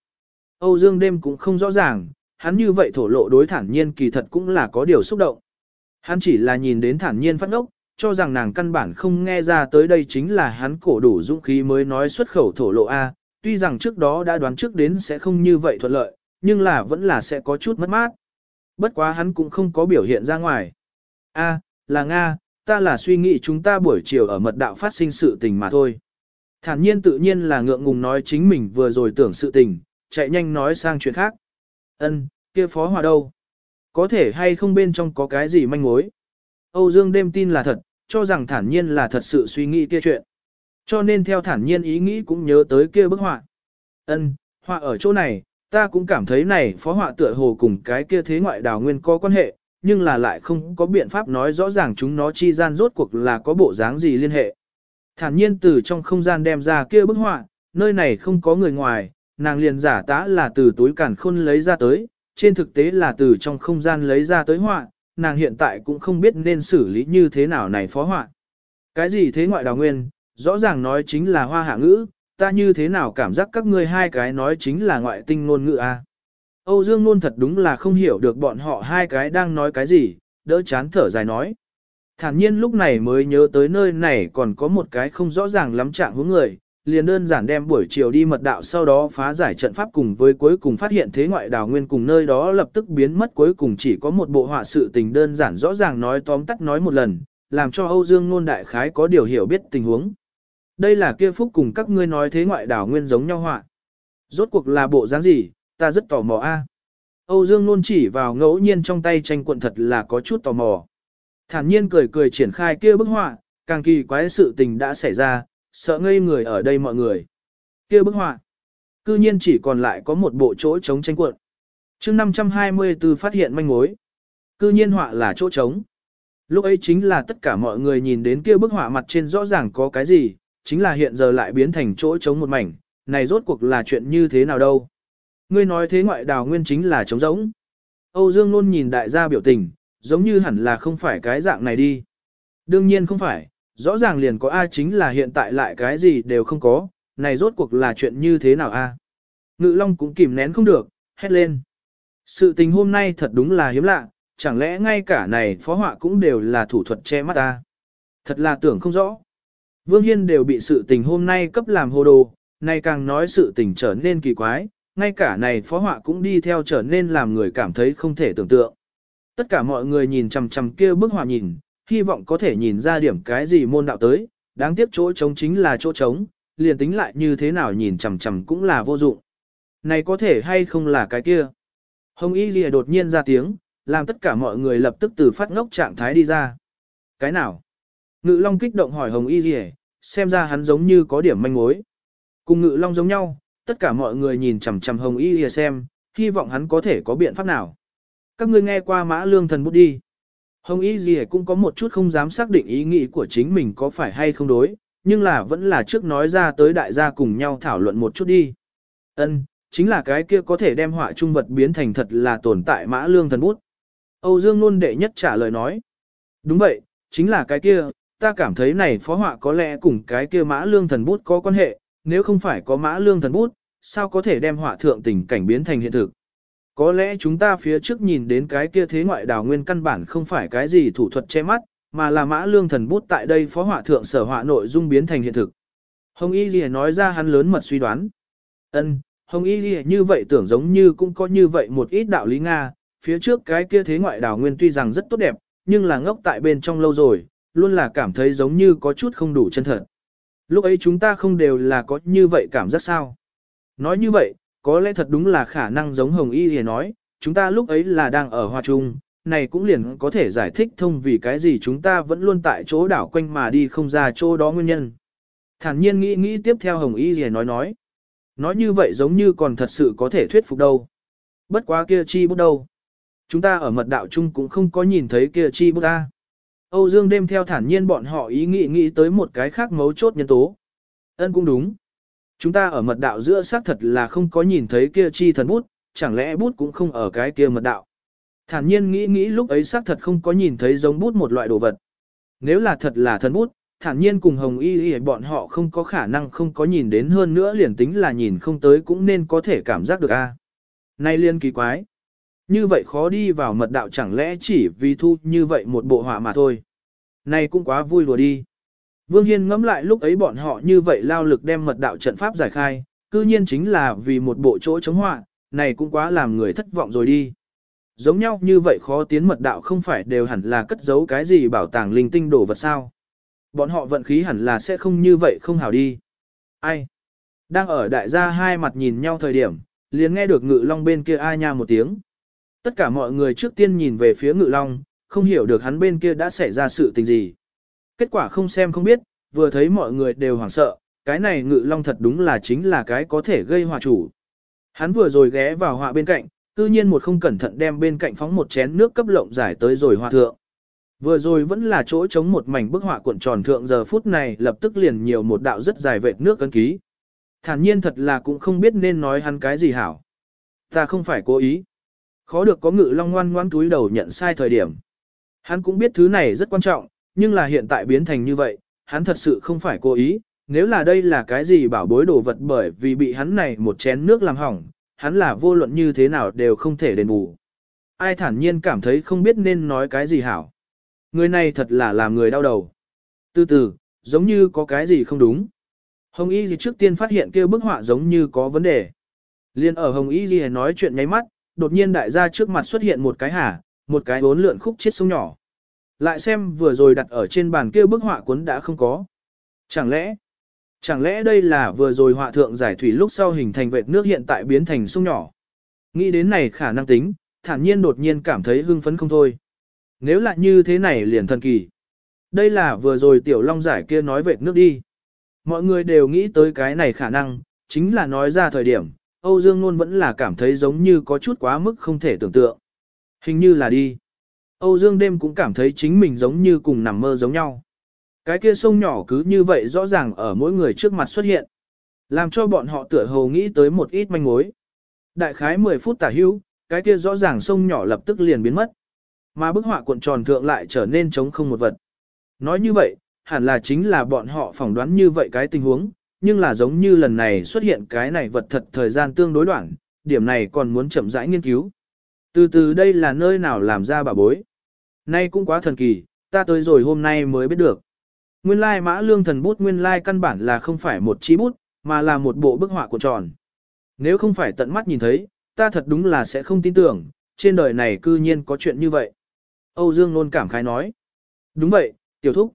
Âu Dương đêm cũng không rõ ràng, hắn như vậy thổ lộ đối thản nhiên kỳ thật cũng là có điều xúc động. Hắn chỉ là nhìn đến thản nhiên phát ngốc, cho rằng nàng căn bản không nghe ra tới đây chính là hắn cổ đủ dũng khí mới nói xuất khẩu thổ lộ A, tuy rằng trước đó đã đoán trước đến sẽ không như vậy thuận lợi, nhưng là vẫn là sẽ có chút mất mát. Bất quá hắn cũng không có biểu hiện ra ngoài. A, là Nga, ta là suy nghĩ chúng ta buổi chiều ở mật đạo phát sinh sự tình mà thôi. Thản nhiên tự nhiên là ngượng ngùng nói chính mình vừa rồi tưởng sự tình, chạy nhanh nói sang chuyện khác. Ân, kia phó hòa đâu? Có thể hay không bên trong có cái gì manh mối? Âu Dương đêm tin là thật, cho rằng thản nhiên là thật sự suy nghĩ kia chuyện. Cho nên theo thản nhiên ý nghĩ cũng nhớ tới kia bức họa. Ân, họa ở chỗ này, ta cũng cảm thấy này phó họa tựa hồ cùng cái kia thế ngoại đào nguyên có quan hệ, nhưng là lại không có biện pháp nói rõ ràng chúng nó chi gian rốt cuộc là có bộ dáng gì liên hệ. Thản nhiên từ trong không gian đem ra kia bức họa, nơi này không có người ngoài, nàng liền giả tá là từ túi cản khôn lấy ra tới, trên thực tế là từ trong không gian lấy ra tới họa, nàng hiện tại cũng không biết nên xử lý như thế nào này phó họa. Cái gì thế ngoại đào nguyên, rõ ràng nói chính là hoa hạ ngữ, ta như thế nào cảm giác các ngươi hai cái nói chính là ngoại tinh ngôn ngữ a? À? Âu Dương Nôn thật đúng là không hiểu được bọn họ hai cái đang nói cái gì, đỡ chán thở dài nói. Thản nhiên lúc này mới nhớ tới nơi này còn có một cái không rõ ràng lắm trạng hướng người, liền đơn giản đem buổi chiều đi mật đạo sau đó phá giải trận pháp cùng với cuối cùng phát hiện thế ngoại đào nguyên cùng nơi đó lập tức biến mất cuối cùng chỉ có một bộ họa sự tình đơn giản rõ ràng nói tóm tắt nói một lần, làm cho Âu Dương Nôn đại khái có điều hiểu biết tình huống. Đây là kia phúc cùng các ngươi nói thế ngoại đảo nguyên giống nhau họa. Rốt cuộc là bộ dáng gì, ta rất tò mò a. Âu Dương Nôn chỉ vào ngẫu nhiên trong tay tranh cuộn thật là có chút tò mò. Thản nhiên cười cười triển khai kia bức họa, càng kỳ quái sự tình đã xảy ra, sợ ngây người ở đây mọi người. Kia bức họa, cư nhiên chỉ còn lại có một bộ chỗ trống tranh cuộn. chương 524 phát hiện manh mối. Cư nhiên họa là chỗ trống. Lúc ấy chính là tất cả mọi người nhìn đến kia bức họa mặt trên rõ ràng có cái gì, chính là hiện giờ lại biến thành chỗ trống một mảnh, này rốt cuộc là chuyện như thế nào đâu. Ngươi nói thế ngoại đào nguyên chính là trống rỗng. Âu Dương luôn nhìn đại gia biểu tình, giống như hẳn là không phải cái dạng này đi. Đương nhiên không phải, rõ ràng liền có A chính là hiện tại lại cái gì đều không có, này rốt cuộc là chuyện như thế nào A. Ngự Long cũng kìm nén không được, hét lên. Sự tình hôm nay thật đúng là hiếm lạ, chẳng lẽ ngay cả này phó họa cũng đều là thủ thuật che mắt ta. Thật là tưởng không rõ. Vương Hiên đều bị sự tình hôm nay cấp làm hồ đồ, nay càng nói sự tình trở nên kỳ quái, ngay cả này phó họa cũng đi theo trở nên làm người cảm thấy không thể tưởng tượng. Tất cả mọi người nhìn chằm chằm kia bức họa nhìn, hy vọng có thể nhìn ra điểm cái gì môn đạo tới, đáng tiếc chỗ trống chính là chỗ trống, liền tính lại như thế nào nhìn chằm chằm cũng là vô dụng. Này có thể hay không là cái kia? Hồng Y Lìa đột nhiên ra tiếng, làm tất cả mọi người lập tức từ phát ngốc trạng thái đi ra. Cái nào? Ngự Long kích động hỏi Hồng Y Lìa, xem ra hắn giống như có điểm manh mối. Cùng Ngự Long giống nhau, tất cả mọi người nhìn chằm chằm Hồng Y Lìa xem, hy vọng hắn có thể có biện pháp nào. Các ngươi nghe qua mã lương thần bút đi. Hồng Y Dì cũng có một chút không dám xác định ý nghĩ của chính mình có phải hay không đối, nhưng là vẫn là trước nói ra tới đại gia cùng nhau thảo luận một chút đi. Ân, chính là cái kia có thể đem họa trung vật biến thành thật là tồn tại mã lương thần bút. Âu Dương luôn đệ nhất trả lời nói. Đúng vậy, chính là cái kia, ta cảm thấy này phó họa có lẽ cùng cái kia mã lương thần bút có quan hệ, nếu không phải có mã lương thần bút, sao có thể đem họa thượng tình cảnh biến thành hiện thực. Có lẽ chúng ta phía trước nhìn đến cái kia thế ngoại đào nguyên căn bản không phải cái gì thủ thuật che mắt, mà là mã lương thần bút tại đây phó họa thượng sở họa nội dung biến thành hiện thực. Hồng Y Lìa nói ra hắn lớn mật suy đoán. Ân, Hồng Y Lìa như vậy tưởng giống như cũng có như vậy một ít đạo lý Nga, phía trước cái kia thế ngoại đảo nguyên tuy rằng rất tốt đẹp, nhưng là ngốc tại bên trong lâu rồi, luôn là cảm thấy giống như có chút không đủ chân thật. Lúc ấy chúng ta không đều là có như vậy cảm giác sao. Nói như vậy, có lẽ thật đúng là khả năng giống Hồng Y Lìa nói, chúng ta lúc ấy là đang ở hoa trung, này cũng liền có thể giải thích thông vì cái gì chúng ta vẫn luôn tại chỗ đảo quanh mà đi không ra chỗ đó nguyên nhân. Thản nhiên nghĩ nghĩ tiếp theo Hồng Y Lìa nói nói. Nói như vậy giống như còn thật sự có thể thuyết phục đâu. Bất quá kia chi bút đâu. Chúng ta ở mật đạo chung cũng không có nhìn thấy kia chi bút ta. Âu Dương đêm theo thản nhiên bọn họ ý nghĩ nghĩ tới một cái khác mấu chốt nhân tố. Ân cũng đúng. Chúng ta ở mật đạo giữa xác thật là không có nhìn thấy kia chi thần bút, chẳng lẽ bút cũng không ở cái kia mật đạo. Thản nhiên nghĩ nghĩ lúc ấy xác thật không có nhìn thấy giống bút một loại đồ vật. Nếu là thật là thần bút, thản nhiên cùng hồng y y bọn họ không có khả năng không có nhìn đến hơn nữa liền tính là nhìn không tới cũng nên có thể cảm giác được a. Nay liên kỳ quái. Như vậy khó đi vào mật đạo chẳng lẽ chỉ vì thu như vậy một bộ họa mà thôi. Này cũng quá vui lùa đi. Vương Hiên ngẫm lại lúc ấy bọn họ như vậy lao lực đem mật đạo trận pháp giải khai, cư nhiên chính là vì một bộ chỗ chống họa, này cũng quá làm người thất vọng rồi đi. Giống nhau như vậy khó tiến mật đạo không phải đều hẳn là cất giấu cái gì bảo tàng linh tinh đồ vật sao. Bọn họ vận khí hẳn là sẽ không như vậy không hảo đi. Ai? Đang ở đại gia hai mặt nhìn nhau thời điểm, liền nghe được ngự long bên kia ai nha một tiếng. Tất cả mọi người trước tiên nhìn về phía ngự long, không hiểu được hắn bên kia đã xảy ra sự tình gì. Kết quả không xem không biết, vừa thấy mọi người đều hoảng sợ, cái này ngự long thật đúng là chính là cái có thể gây hòa chủ. Hắn vừa rồi ghé vào họa bên cạnh, tự nhiên một không cẩn thận đem bên cạnh phóng một chén nước cấp lộng giải tới rồi hòa thượng. Vừa rồi vẫn là chỗ chống một mảnh bức họa cuộn tròn thượng giờ phút này lập tức liền nhiều một đạo rất dài vệt nước cân ký. Thản nhiên thật là cũng không biết nên nói hắn cái gì hảo. Ta không phải cố ý. Khó được có ngự long ngoan ngoan túi đầu nhận sai thời điểm. Hắn cũng biết thứ này rất quan trọng, nhưng là hiện tại biến thành như vậy, hắn thật sự không phải cố ý. Nếu là đây là cái gì bảo bối đồ vật bởi vì bị hắn này một chén nước làm hỏng, hắn là vô luận như thế nào đều không thể đền bù. Ai thản nhiên cảm thấy không biết nên nói cái gì hảo. Người này thật là làm người đau đầu. Từ từ, giống như có cái gì không đúng. Hồng Y gì trước tiên phát hiện kia bức họa giống như có vấn đề. Liên ở Hồng Y gì nói chuyện nháy mắt, đột nhiên đại gia trước mặt xuất hiện một cái hả, một cái bốn lượn khúc chết sông nhỏ. Lại xem vừa rồi đặt ở trên bàn kia bức họa cuốn đã không có. Chẳng lẽ, Chẳng lẽ đây là vừa rồi họa thượng giải thủy lúc sau hình thành vệt nước hiện tại biến thành sông nhỏ? Nghĩ đến này khả năng tính, thản nhiên đột nhiên cảm thấy hưng phấn không thôi. Nếu là như thế này liền thần kỳ. Đây là vừa rồi tiểu long giải kia nói vệt nước đi. Mọi người đều nghĩ tới cái này khả năng, chính là nói ra thời điểm, Âu Dương Nôn vẫn là cảm thấy giống như có chút quá mức không thể tưởng tượng. Hình như là đi. Âu Dương đêm cũng cảm thấy chính mình giống như cùng nằm mơ giống nhau. Cái kia sông nhỏ cứ như vậy rõ ràng ở mỗi người trước mặt xuất hiện. Làm cho bọn họ tựa hồ nghĩ tới một ít manh mối. Đại khái 10 phút tả hữu, cái kia rõ ràng sông nhỏ lập tức liền biến mất. Mà bức họa cuộn tròn thượng lại trở nên trống không một vật. Nói như vậy, hẳn là chính là bọn họ phỏng đoán như vậy cái tình huống, nhưng là giống như lần này xuất hiện cái này vật thật thời gian tương đối đoạn, điểm này còn muốn chậm rãi nghiên cứu. Từ từ đây là nơi nào làm ra bà bối. Nay cũng quá thần kỳ, ta tới rồi hôm nay mới biết được. Nguyên lai mã lương thần bút nguyên lai căn bản là không phải một chi bút, mà là một bộ bức họa cuộn tròn. Nếu không phải tận mắt nhìn thấy, ta thật đúng là sẽ không tin tưởng, trên đời này cư nhiên có chuyện như vậy. Âu Dương Nôn cảm khái nói. Đúng vậy, tiểu thúc.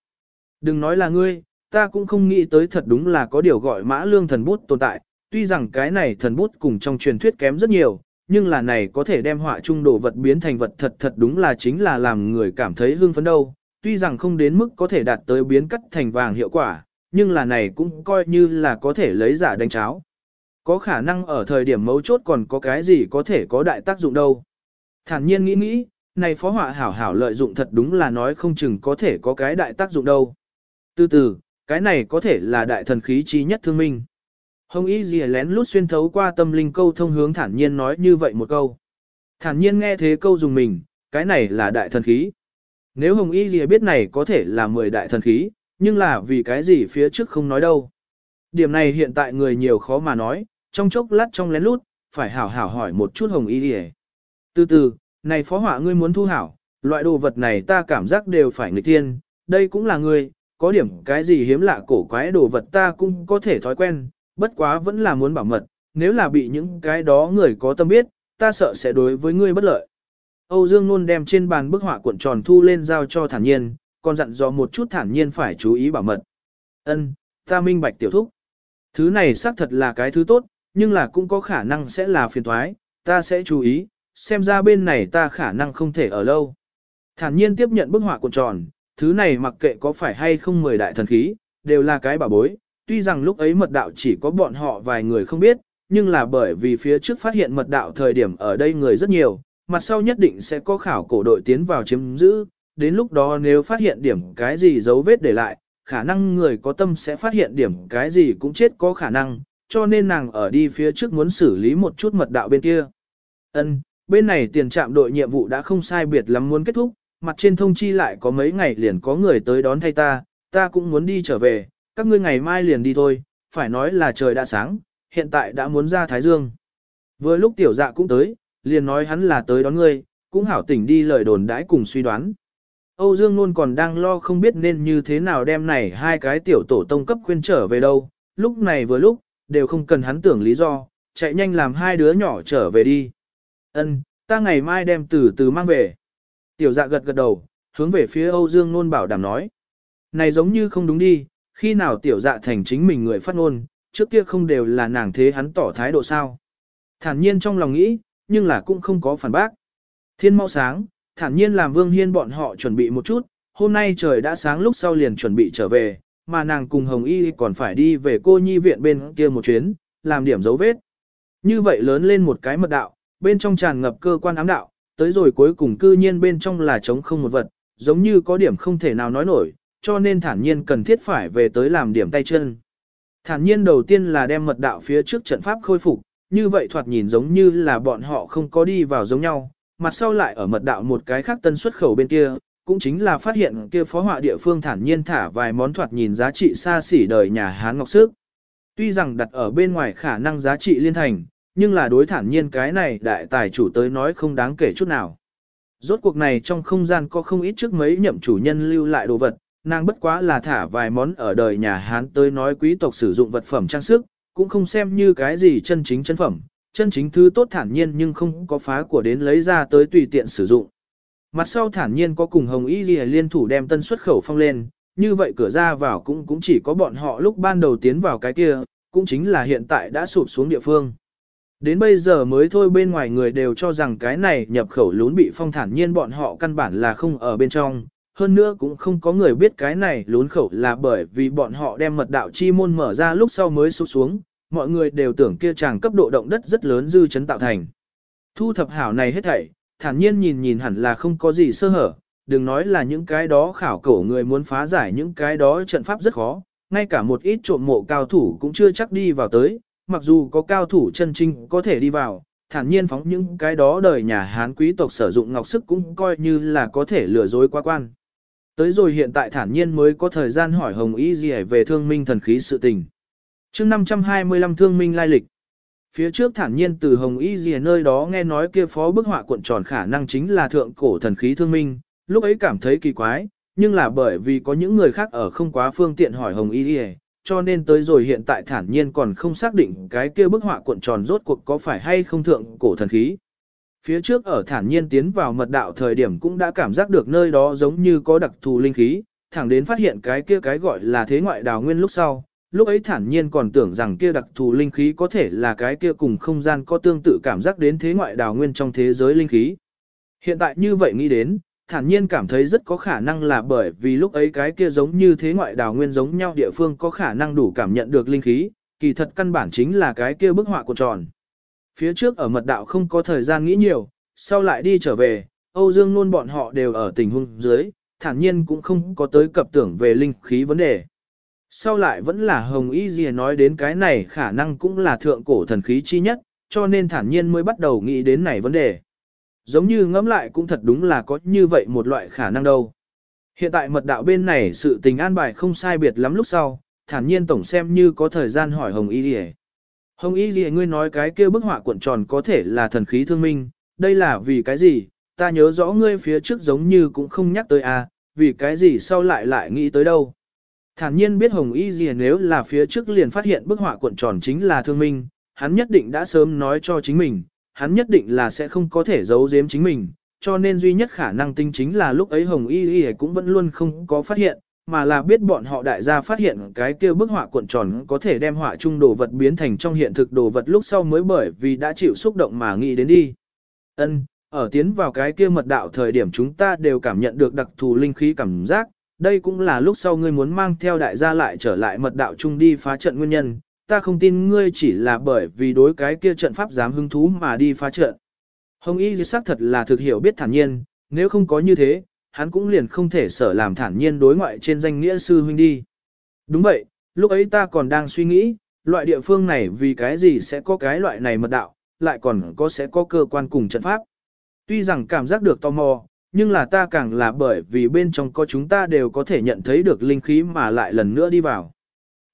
Đừng nói là ngươi, ta cũng không nghĩ tới thật đúng là có điều gọi mã lương thần bút tồn tại, tuy rằng cái này thần bút cùng trong truyền thuyết kém rất nhiều, nhưng là này có thể đem họa trung đồ vật biến thành vật thật thật đúng là chính là làm người cảm thấy hưng phấn đâu. Tuy rằng không đến mức có thể đạt tới biến cắt thành vàng hiệu quả, nhưng là này cũng coi như là có thể lấy giả đánh cháo. Có khả năng ở thời điểm mấu chốt còn có cái gì có thể có đại tác dụng đâu. Thản nhiên nghĩ nghĩ, này phó họa hảo hảo lợi dụng thật đúng là nói không chừng có thể có cái đại tác dụng đâu. Từ từ, cái này có thể là đại thần khí chi nhất thương minh. Hồng Y Dì lén lút xuyên thấu qua tâm linh câu thông hướng thản nhiên nói như vậy một câu. Thản nhiên nghe thế câu dùng mình, cái này là đại thần khí. Nếu Hồng Y Dì biết này có thể là 10 đại thần khí, nhưng là vì cái gì phía trước không nói đâu. Điểm này hiện tại người nhiều khó mà nói, trong chốc lát trong lén lút, phải hảo hảo hỏi một chút Hồng Y Dì Từ từ, này phó họa ngươi muốn thu hảo, loại đồ vật này ta cảm giác đều phải người tiên, đây cũng là ngươi, có điểm cái gì hiếm lạ cổ quái đồ vật ta cũng có thể thói quen, bất quá vẫn là muốn bảo mật, nếu là bị những cái đó người có tâm biết, ta sợ sẽ đối với ngươi bất lợi. Âu Dương luôn đem trên bàn bức họa cuộn tròn thu lên giao cho thản nhiên, còn dặn dò một chút thản nhiên phải chú ý bảo mật. Ân, ta minh bạch tiểu thúc. Thứ này xác thật là cái thứ tốt, nhưng là cũng có khả năng sẽ là phiền toái ta sẽ chú ý, xem ra bên này ta khả năng không thể ở lâu. Thản nhiên tiếp nhận bức họa cuộn tròn, thứ này mặc kệ có phải hay không mười đại thần khí, đều là cái bảo bối, tuy rằng lúc ấy mật đạo chỉ có bọn họ vài người không biết, nhưng là bởi vì phía trước phát hiện mật đạo thời điểm ở đây người rất nhiều, mặt sau nhất định sẽ có khảo cổ đội tiến vào chiếm giữ, đến lúc đó nếu phát hiện điểm cái gì dấu vết để lại, khả năng người có tâm sẽ phát hiện điểm cái gì cũng chết có khả năng, cho nên nàng ở đi phía trước muốn xử lý một chút mật đạo bên kia. Ân, bên này tiền trạm đội nhiệm vụ đã không sai biệt lắm muốn kết thúc, mặt trên thông chi lại có mấy ngày liền có người tới đón thay ta, ta cũng muốn đi trở về, các ngươi ngày mai liền đi thôi, phải nói là trời đã sáng, hiện tại đã muốn ra Thái Dương. Vừa lúc tiểu dạ cũng tới, liền nói hắn là tới đón ngươi, cũng hảo tỉnh đi lời đồn đãi cùng suy đoán. Âu Dương luôn còn đang lo không biết nên như thế nào đem này hai cái tiểu tổ tông cấp khuyên trở về đâu, lúc này vừa lúc, đều không cần hắn tưởng lý do, chạy nhanh làm hai đứa nhỏ trở về đi. Ân, ta ngày mai đem từ từ mang về. Tiểu dạ gật gật đầu, hướng về phía Âu Dương Nôn bảo đảm nói. Này giống như không đúng đi, khi nào tiểu dạ thành chính mình người phát ngôn, trước kia không đều là nàng thế hắn tỏ thái độ sao. Thản nhiên trong lòng nghĩ, nhưng là cũng không có phản bác. Thiên mau sáng, thản nhiên làm Vương Hiên bọn họ chuẩn bị một chút, hôm nay trời đã sáng lúc sau liền chuẩn bị trở về, mà nàng cùng Hồng Y còn phải đi về cô nhi viện bên kia một chuyến, làm điểm dấu vết. Như vậy lớn lên một cái mật đạo, bên trong tràn ngập cơ quan ám đạo, tới rồi cuối cùng cư nhiên bên trong là trống không một vật, giống như có điểm không thể nào nói nổi, cho nên thản nhiên cần thiết phải về tới làm điểm tay chân. Thản nhiên đầu tiên là đem mật đạo phía trước trận pháp khôi phục, như vậy thoạt nhìn giống như là bọn họ không có đi vào giống nhau, mặt sau lại ở mật đạo một cái khác tân xuất khẩu bên kia, cũng chính là phát hiện kia phó họa địa phương thản nhiên thả vài món thoạt nhìn giá trị xa xỉ đời nhà Hán Ngọc Sức. Tuy rằng đặt ở bên ngoài khả năng giá trị liên thành, nhưng là đối thản nhiên cái này đại tài chủ tới nói không đáng kể chút nào. Rốt cuộc này trong không gian có không ít trước mấy nhậm chủ nhân lưu lại đồ vật, nàng bất quá là thả vài món ở đời nhà Hán tới nói quý tộc sử dụng vật phẩm trang sức, cũng không xem như cái gì chân chính chân phẩm, chân chính thứ tốt thản nhiên nhưng không có phá của đến lấy ra tới tùy tiện sử dụng. Mặt sau thản nhiên có cùng Hồng Y Ghi liên thủ đem tân xuất khẩu phong lên, như vậy cửa ra vào cũng cũng chỉ có bọn họ lúc ban đầu tiến vào cái kia, cũng chính là hiện tại đã sụp xuống địa phương. Đến bây giờ mới thôi bên ngoài người đều cho rằng cái này nhập khẩu lún bị phong thản nhiên bọn họ căn bản là không ở bên trong. Hơn nữa cũng không có người biết cái này lún khẩu là bởi vì bọn họ đem mật đạo chi môn mở ra lúc sau mới sụp xuống. Mọi người đều tưởng kia chàng cấp độ động đất rất lớn dư chấn tạo thành. Thu thập hảo này hết thảy, thản nhiên nhìn nhìn hẳn là không có gì sơ hở. Đừng nói là những cái đó khảo cổ người muốn phá giải những cái đó trận pháp rất khó. Ngay cả một ít trộm mộ cao thủ cũng chưa chắc đi vào tới mặc dù có cao thủ chân trinh có thể đi vào, thản nhiên phóng những cái đó đời nhà Hán quý tộc sử dụng ngọc sức cũng coi như là có thể lừa dối qua quan. Tới rồi hiện tại thản nhiên mới có thời gian hỏi Hồng Y gì về thương minh thần khí sự tình. chương 525 thương minh lai lịch. Phía trước thản nhiên từ Hồng Y gì nơi đó nghe nói kia phó bức họa cuộn tròn khả năng chính là thượng cổ thần khí thương minh, lúc ấy cảm thấy kỳ quái, nhưng là bởi vì có những người khác ở không quá phương tiện hỏi Hồng Y gì, cho nên tới rồi hiện tại thản nhiên còn không xác định cái kia bức họa cuộn tròn rốt cuộc có phải hay không thượng cổ thần khí. Phía trước ở thản nhiên tiến vào mật đạo thời điểm cũng đã cảm giác được nơi đó giống như có đặc thù linh khí, thẳng đến phát hiện cái kia cái gọi là thế ngoại đào nguyên lúc sau, lúc ấy thản nhiên còn tưởng rằng kia đặc thù linh khí có thể là cái kia cùng không gian có tương tự cảm giác đến thế ngoại đào nguyên trong thế giới linh khí. Hiện tại như vậy nghĩ đến, thản nhiên cảm thấy rất có khả năng là bởi vì lúc ấy cái kia giống như thế ngoại đào nguyên giống nhau địa phương có khả năng đủ cảm nhận được linh khí, kỳ thật căn bản chính là cái kia bức họa của tròn. Phía trước ở mật đạo không có thời gian nghĩ nhiều, sau lại đi trở về, Âu Dương luôn bọn họ đều ở tình huống dưới, thản nhiên cũng không có tới cập tưởng về linh khí vấn đề. Sau lại vẫn là Hồng Y Dìa nói đến cái này khả năng cũng là thượng cổ thần khí chi nhất, cho nên thản nhiên mới bắt đầu nghĩ đến này vấn đề. Giống như ngẫm lại cũng thật đúng là có như vậy một loại khả năng đâu. Hiện tại mật đạo bên này sự tình an bài không sai biệt lắm lúc sau, thản nhiên tổng xem như có thời gian hỏi Hồng Y Dìa. Hồng Y Dì ngươi nói cái kia bức họa cuộn tròn có thể là thần khí thương minh, đây là vì cái gì, ta nhớ rõ ngươi phía trước giống như cũng không nhắc tới à, vì cái gì sau lại lại nghĩ tới đâu. Thản nhiên biết Hồng Y Dì nếu là phía trước liền phát hiện bức họa cuộn tròn chính là thương minh, hắn nhất định đã sớm nói cho chính mình, hắn nhất định là sẽ không có thể giấu giếm chính mình, cho nên duy nhất khả năng tinh chính là lúc ấy Hồng Y Y cũng vẫn luôn không có phát hiện, mà là biết bọn họ đại gia phát hiện cái kia bức họa cuộn tròn có thể đem họa trung đồ vật biến thành trong hiện thực đồ vật lúc sau mới bởi vì đã chịu xúc động mà nghĩ đến đi. Ân, ở tiến vào cái kia mật đạo thời điểm chúng ta đều cảm nhận được đặc thù linh khí cảm giác, đây cũng là lúc sau ngươi muốn mang theo đại gia lại trở lại mật đạo chung đi phá trận nguyên nhân, ta không tin ngươi chỉ là bởi vì đối cái kia trận pháp dám hứng thú mà đi phá trận. Hồng Y xác thật là thực hiểu biết thản nhiên, nếu không có như thế, hắn cũng liền không thể sở làm thản nhiên đối ngoại trên danh nghĩa sư huynh đi. Đúng vậy, lúc ấy ta còn đang suy nghĩ, loại địa phương này vì cái gì sẽ có cái loại này mật đạo, lại còn có sẽ có cơ quan cùng trận pháp. Tuy rằng cảm giác được tò mò, nhưng là ta càng là bởi vì bên trong có chúng ta đều có thể nhận thấy được linh khí mà lại lần nữa đi vào.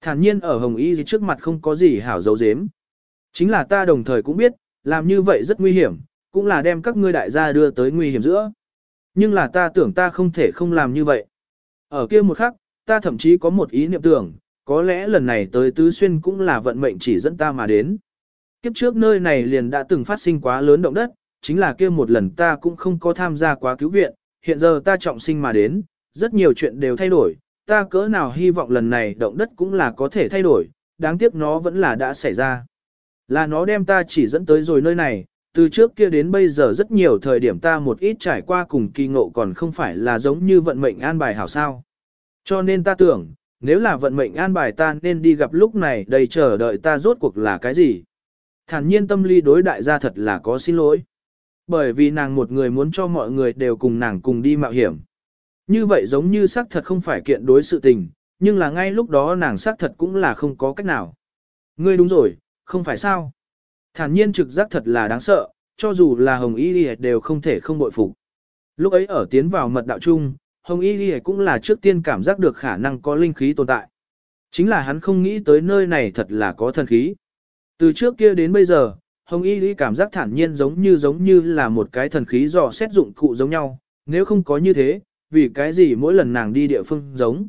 Thản nhiên ở Hồng Y trước mặt không có gì hảo dấu dếm. Chính là ta đồng thời cũng biết, làm như vậy rất nguy hiểm, cũng là đem các ngươi đại gia đưa tới nguy hiểm giữa. Nhưng là ta tưởng ta không thể không làm như vậy. Ở kia một khắc, ta thậm chí có một ý niệm tưởng, có lẽ lần này tới Tứ Xuyên cũng là vận mệnh chỉ dẫn ta mà đến. Kiếp trước nơi này liền đã từng phát sinh quá lớn động đất, chính là kia một lần ta cũng không có tham gia quá cứu viện, hiện giờ ta trọng sinh mà đến, rất nhiều chuyện đều thay đổi, ta cỡ nào hy vọng lần này động đất cũng là có thể thay đổi, đáng tiếc nó vẫn là đã xảy ra. Là nó đem ta chỉ dẫn tới rồi nơi này, từ trước kia đến bây giờ rất nhiều thời điểm ta một ít trải qua cùng kỳ ngộ còn không phải là giống như vận mệnh an bài hảo sao. Cho nên ta tưởng, nếu là vận mệnh an bài ta nên đi gặp lúc này đầy chờ đợi ta rốt cuộc là cái gì. Thản nhiên tâm lý đối đại gia thật là có xin lỗi. Bởi vì nàng một người muốn cho mọi người đều cùng nàng cùng đi mạo hiểm. Như vậy giống như xác thật không phải kiện đối sự tình, nhưng là ngay lúc đó nàng xác thật cũng là không có cách nào. Ngươi đúng rồi, không phải sao. Thản nhiên trực giác thật là đáng sợ, cho dù là Hồng Y Ghi đều không thể không bội phục. Lúc ấy ở tiến vào mật đạo chung, Hồng Y Ghi cũng là trước tiên cảm giác được khả năng có linh khí tồn tại. Chính là hắn không nghĩ tới nơi này thật là có thần khí. Từ trước kia đến bây giờ, Hồng Y Lý cảm giác thản nhiên giống như giống như là một cái thần khí dò xét dụng cụ giống nhau, nếu không có như thế, vì cái gì mỗi lần nàng đi địa phương giống.